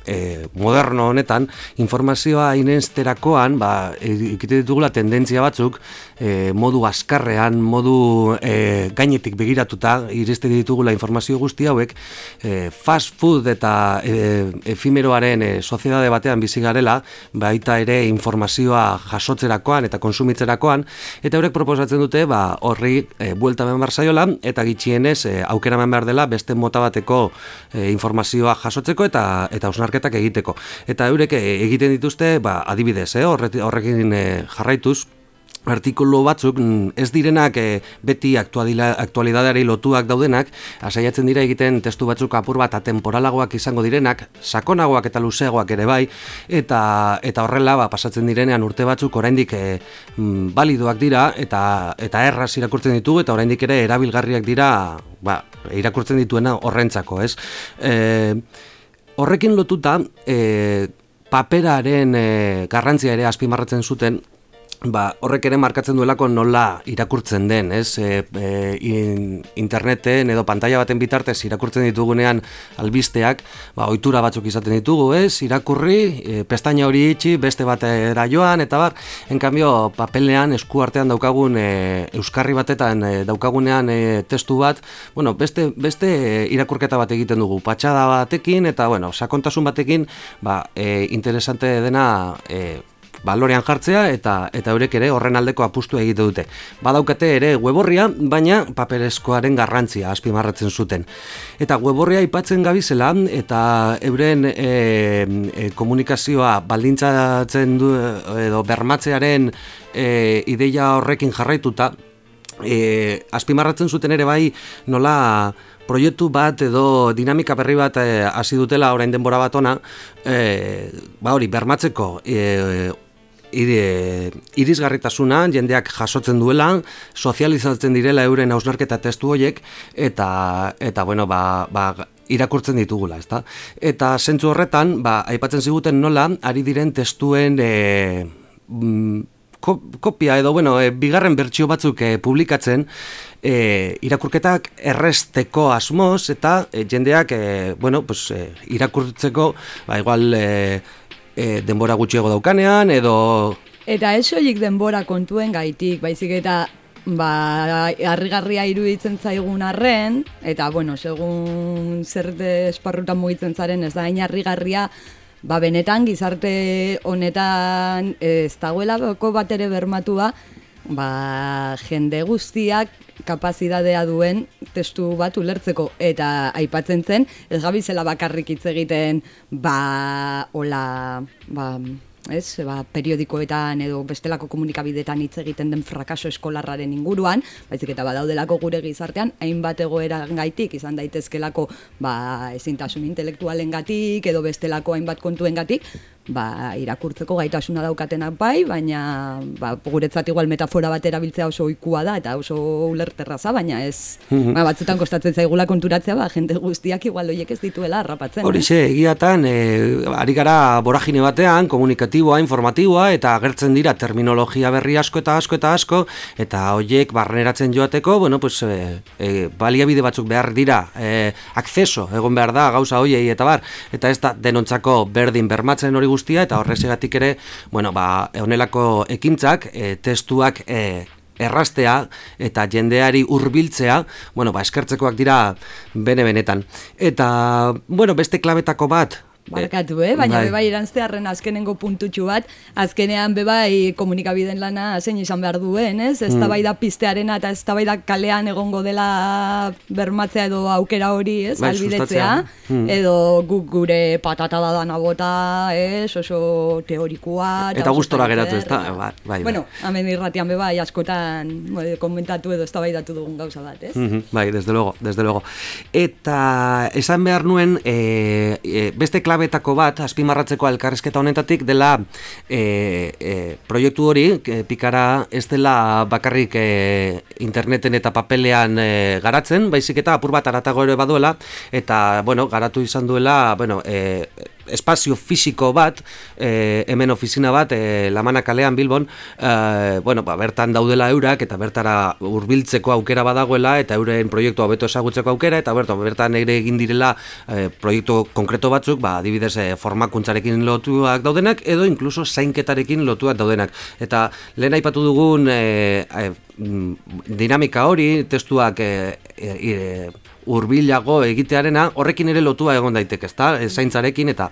e, moderno honetan informazioa inensterakoan, ba, e, ikite ditugula tendentzia batzuk, e, modu askarrean, modu e, gainetik begiratuta, iriste ditugula informazio guzti hauek, e, fast food eta e, efimeroaren e, soziedade batean bizi garela, baita ere informazioa jasotzerakoan eta konsumitzerakoan, eta horrek proposatzen dute, ba, horri e, buelta ben barzaiola, eta gitxienez e, aukera behar dela beste mota bateko e, informazioa jasotzeko eta eta ausnarketak egiteko. Eta eurek egiten dituzte, ba, adibidez, eh, horrekin e, jarraituz, artikulu batzuk mm, ez direnak e, beti aktualidadeari lotuak daudenak, asaiatzen dira egiten testu batzuk apur bat atemporalagoak izango direnak, sakonagoak eta luzeagoak ere bai, eta eta horrela ba, pasatzen direnean urte batzuk oraindik e, balidoak dira eta eta erraz irakurtzen ditugu eta oraindik ere erabilgarriak dira ba, irakurtzen dituena horrentzako, ez? E, horrekin lotuta, e, paperaren e, garrantzia ere azpimarratzen zuten, ba, horrek ere markatzen duelako nola irakurtzen den, ez? E, e, in, interneten edo pantalla baten bitartez irakurtzen ditugunean albisteak, ba, ohitura batzuk izaten ditugu, ez? Irakurri, e, pestaina hori itxi, beste batera joan, eta bar, en cambio, papelean, esku artean daukagun, e, euskarri batetan e, daukagunean e, testu bat, bueno, beste, beste e, irakurketa bat egiten dugu, patxada batekin, eta, bueno, sakontasun batekin, ba, e, interesante dena, e, balorean jartzea eta eta eurek ere horren aldeko apustu egite dute. Badaukate ere weborria, baina paperezkoaren garrantzia azpimarratzen zuten. Eta weborria aipatzen gabizela eta euren e, e, komunikazioa baldintzatzen du edo bermatzearen e, ideia horrekin jarraituta e, azpimarratzen zuten ere bai nola proiektu bat edo dinamika berri bat e, hasi dutela orain denbora bat ona, e, ba hori bermatzeko e, irisgarritasuna jendeak jasotzen duela, sozializatzen direla euren hausnarketa testu horiek eta eta bueno, ba, ba irakurtzen ditugula, ezta? Eta zentzu horretan, ba, aipatzen ziguten nola ari diren testuen e, mm, ko- kopia edo bueno, e, bigarren bertsio batzuk e, publikatzen e, irakurketak erresteko asmoz eta e, jendeak e, bueno, pues, e, irakurtzeko ba, igual e, e, denbora gutxiago daukanean edo Eta ez soilik denbora kontuen gaitik, baizik eta ba, harrigarria iruditzen zaigun arren, eta bueno, segun zer de esparrutan mugitzen zaren ez da harrigarria, ba benetan gizarte honetan ez dagoela beko bat ere bermatua, ba jende guztiak kapazidadea duen testu bat ulertzeko. Eta aipatzen zen ez gabizela bakarrik hitz egiten ba hola ba ez, ba, periodikoetan edo bestelako komunikabidetan hitz egiten den frakaso eskolarraren inguruan, baizik eta badaudelako gure gizartean, hainbat egoeran gaitik, izan daitezkelako ba, ezintasun intelektualen gatik, edo bestelako hainbat kontuen gatik, ba, irakurtzeko gaitasuna daukatenak bai, baina ba, guretzat igual metafora bat erabiltzea oso ohikoa da, eta oso ulerterraza, baina ez, Mhm. ba, batzutan kostatzen zaigula konturatzea, ba, jente guztiak igual hoiek ez dituela harrapatzen. eh? Horixe, egiatan, e, ari gara boragine batean, komunikatiboa, informatiboa, eta agertzen dira terminologia berri asko eta asko eta asko, eta hoiek barneratzen joateko, bueno, pues, e, e, baliabide batzuk behar dira, e, akceso, egon behar da, gauza hoiei eta bar, eta ez da denontzako berdin bermatzen hori guztia, eta horrezegatik ere, bueno, ba, honelako ekintzak, e, testuak, e, errastea eta jendeari hurbiltzea, bueno, ba, eskertzekoak dira bene benetan. Eta, bueno, beste klabetako bat, Barkatu, eh? baina Bai. bebai erantzearen azkenengo puntutxu bat, azkenean bebai komunikabideen lana zein izan behar duen, ez? Ez Mm. da pistearena eta ez da kalean egongo dela bermatzea edo aukera hori, ez? Bai, Albidetzea. Mm. edo guk gure patata da dana bota, ez? Oso teorikoa. eta oso gustora geratu, ez da? eta- Bai, bai. Bueno, hemen irratian bebai askotan komentatu edo eztabaidatu dugun gauza bat, ez? Mhm, Bai, desde luego, desde luego. Eta esan behar nuen, e, e, beste klabetako bat, azpimarratzeko elkarrezketa honetatik, dela e, e, proiektu hori, e, pikara ez dela bakarrik e, interneten eta papelean e, garatzen, baizik eta apur bat aratago ere baduela, eta, bueno, garatu izan duela, bueno, e, espazio fisiko bat, e, hemen ofizina bat, e, Lamana kalean Bilbon, e, bueno, ba, bertan daudela eurak, eta bertara hurbiltzeko aukera badagoela, eta euren proiektu hobeto ezagutzeko aukera, eta bertan, bertan ere egin direla e, proiektu konkreto batzuk, ba, adibidez, e, formakuntzarekin lotuak daudenak, edo inkluso zainketarekin lotuak daudenak. Eta lehen aipatu dugun e, e, dinamika hori, testuak e, e, e, hurbilago egitearena, horrekin ere lotua egon daiteke, ezta? Zaintzarekin eta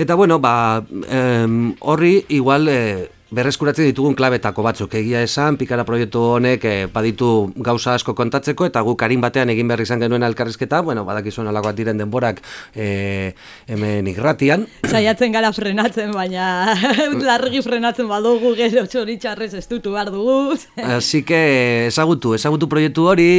eta bueno, ba, em, horri igual e, berreskuratzen ditugun klabetako batzuk egia esan, pikara proiektu honek e, baditu gauza asko kontatzeko eta guk karin batean egin behar izan genuen elkarrizketa, bueno, badakizuen alakoat diren denborak e, hemen irratian. Saiatzen gara frenatzen, baina largi frenatzen badugu gero txoritxarrez estutu behar dugu. Así que ezagutu, ezagutu proiektu hori,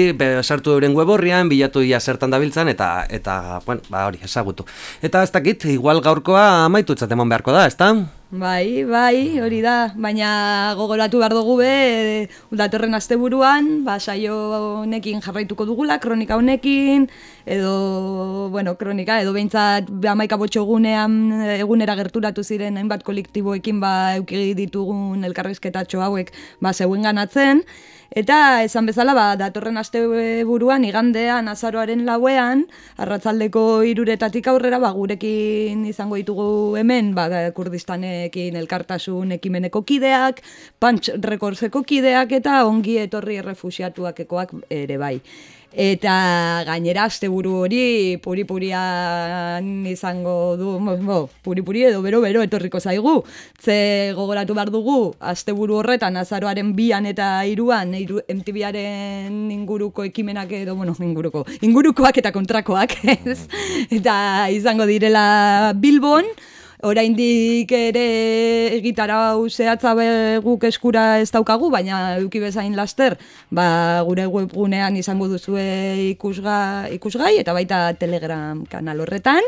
sartu euren web horrian, bilatu ia zertan dabiltzan, eta, eta bueno, ba hori, ezagutu. Eta ez dakit, igual gaurkoa amaitu eman beharko da, ezta? Bai, bai, hori da, baina gogoratu behar dugu be, datorren asteburuan, ba, saio honekin jarraituko dugula, kronika honekin, edo, bueno, kronika, edo behintzat amaika botxogunean egunera gerturatu ziren hainbat kolektiboekin ba, euki ditugun elkarrizketatxo hauek ba, zeuen ganatzen, Eta esan bezala, ba, datorren aste buruan, igandean, azaroaren lauean, arratzaldeko iruretatik aurrera, ba, gurekin izango ditugu hemen, ba, kurdistanekin elkartasun ekimeneko kideak, punch rekordseko kideak, eta ongi etorri errefusiatuakekoak ere bai. Eta gainera asteburu hori puri-purian izango du, bo, puri-puri edo bero-bero etorriko zaigu. Ze gogoratu behar dugu, asteburu horretan azaroaren bian eta iruan, iru, MTVaren inguruko ekimenak edo, bueno, inguruko, ingurukoak eta kontrakoak, ez? Eta izango direla Bilbon, oraindik ere gitara zehatza guk eskura ez daukagu, baina eduki bezain laster, ba, gure webgunean izango duzue ikusga, ikusgai, eta baita Telegram kanal horretan,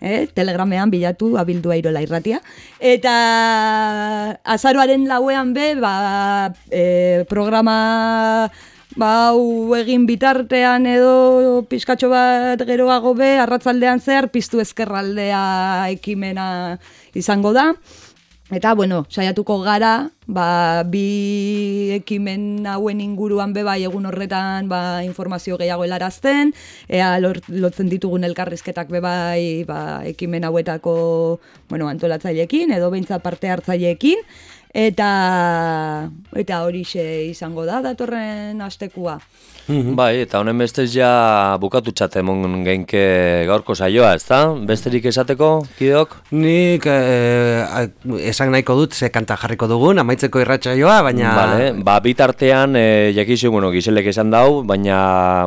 eh, Telegramean bilatu abildu airola irratia. Eta azaroaren lauean be, ba, e, programa ba, egin bitartean edo pizkatxo bat geroago be, arratzaldean zehar, piztu ezkerraldea ekimena izango da. Eta, bueno, saiatuko gara, ba, bi ekimen hauen inguruan be bai egun horretan ba, informazio gehiago helarazten, ea lotzen ditugun elkarrizketak be bai ba, ekimen hauetako bueno, antolatzaileekin edo beintza parte hartzaileekin, eta eta horixe izango da datorren astekua. Mhm. Bai, eta honen bestez ja bukatu txate mon genke gaurko saioa, ez da? Besterik esateko, kideok? Nik eh, esan nahiko dut ze kanta jarriko dugun, amaitzeko irratsaioa, baina... Vale, ba, bitartean, eh, jakizu, bueno, gizelek esan dau, baina,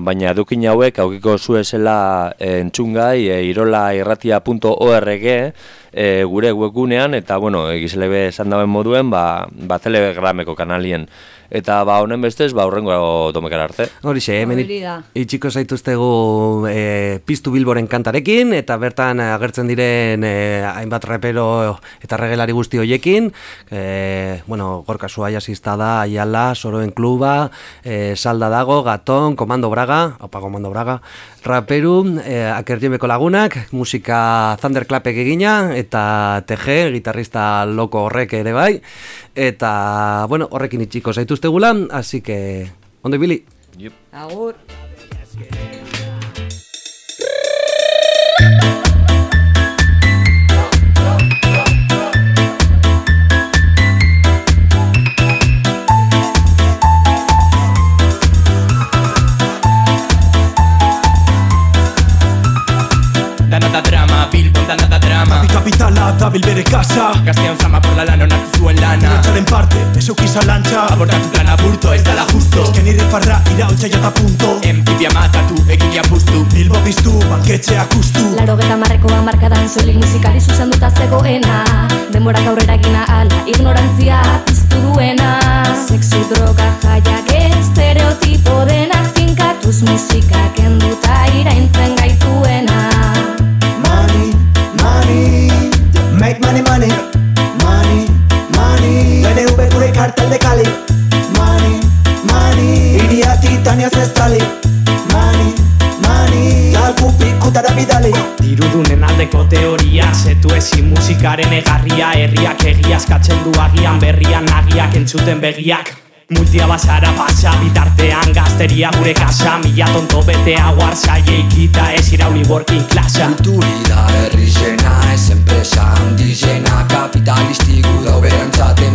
baina edukin hauek, aukiko zuezela eh, entzungai, eh, irolairratia.org, eh, gure webgunean, eta, bueno, gizelebe esan dauen moduen, ba, ba telegrameko kanalien. Eta ba honen bestez, ba horrengo domekara arte. Horixe, hemen itxiko zaituztegu e, piztu bilboren kantarekin, eta bertan agertzen diren e, hainbat repero eta regelari guzti hoiekin. E, bueno, gorka zua jasizta da, Aiala, Soroen Kluba, e, Salda Dago, Gaton, Komando Braga, opa Komando Braga, Raperu, e, Akerdiemeko lagunak, musika Thunderclapek egina, eta TG, gitarrista loko horrek ere bai. Eta, bueno, horrekin itxiko zaituzte gulan, así que, ondo ibili? Yep. Agur. Danada drama, Bilbon danada drama Kapitala da bilbere kasa Gaztean zama por la lana onartu zuen lana. Iratzaren parte, eso kisa lantza Abortatu plan aburto, ez dala justo. Ezken nire farra, irautza jata punto. Empibia matatu, egin puztu. Bilbo biztu, banketxe akustu Laro geta marreko amarkadan soilik musikari zuzen duta zegoena. Denborak aurrera gina ala, ignorantzia piztu duena. Sexu droga jaiak estereotipo denak finkatuz musika kenduta iraintzen gaituena. Money, money Make money Money, Cali. Money, money Iria titania zestali Money, money Lalku pikutara bidali. Dirudunen alde egiteko teoria Zetu ezin musikaren egarria Herriak egiazkatzen du agian berrian Nagiak entzuten begiak Multia basara pasa bitartean gazteria gure kasa Mila tonto betea guarzaile ikita ez irauli working klasa Kulturida herri zena, ez enpresa handi zena Kapitalisti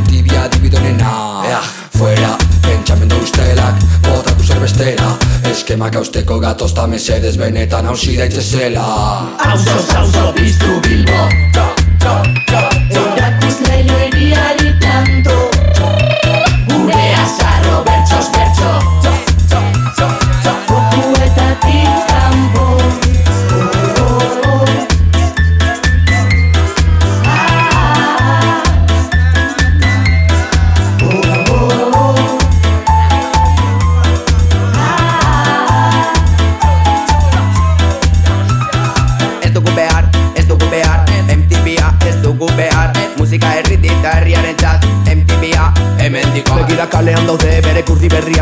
tibia dibidonena Ea, fuera, pentsamendu ustelak, botatu zerbestera Eskemak hausteko gatozta mesedez benetan hausi daitzezela Auzo, auzo, piztu bilbo. To, to, to, to Erakusle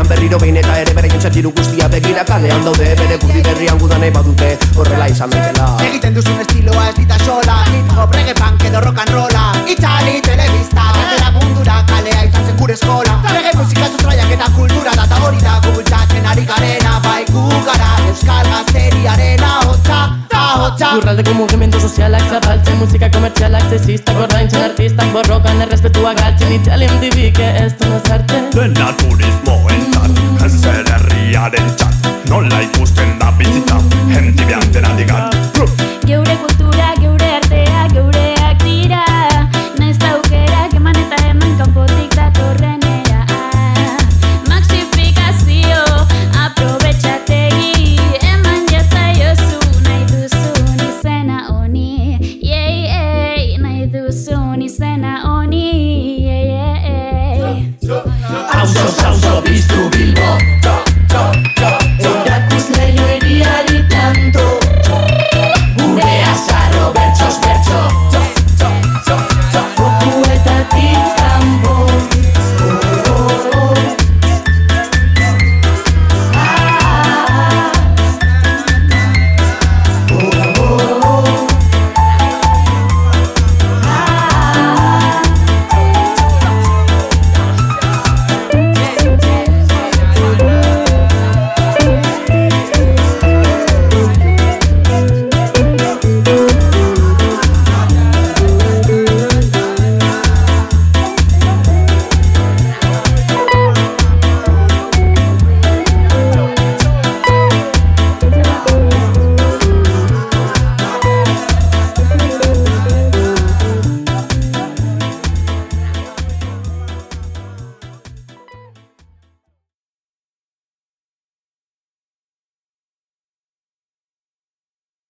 berrian berriro behin eta ere bere jontxatiru guztia Begira kalean daude. Bere kurdi berrian gudan nahi badute horrela izan daitela. Egiten duzun estiloa ez dita sola Hip hop, reggae punk edo rock and rolla. Itzali telebista, gatera mundura kalea izan zen gure eskola. Reggae musika sustraiak eta kultura da eta hori da gubultzatzen ari garena. Bai gu gara euskal gazteriaren Snapchat Gurraldeko mugimendu sozialak zabaltzen Musika komertzialak zezista Gordaintzen artistak borrokan errespetua galtzen Italian dibike ez du nazarte. Dena turismo entzat Ez zer herriaren txat Nola ikusten da bizita Hentibia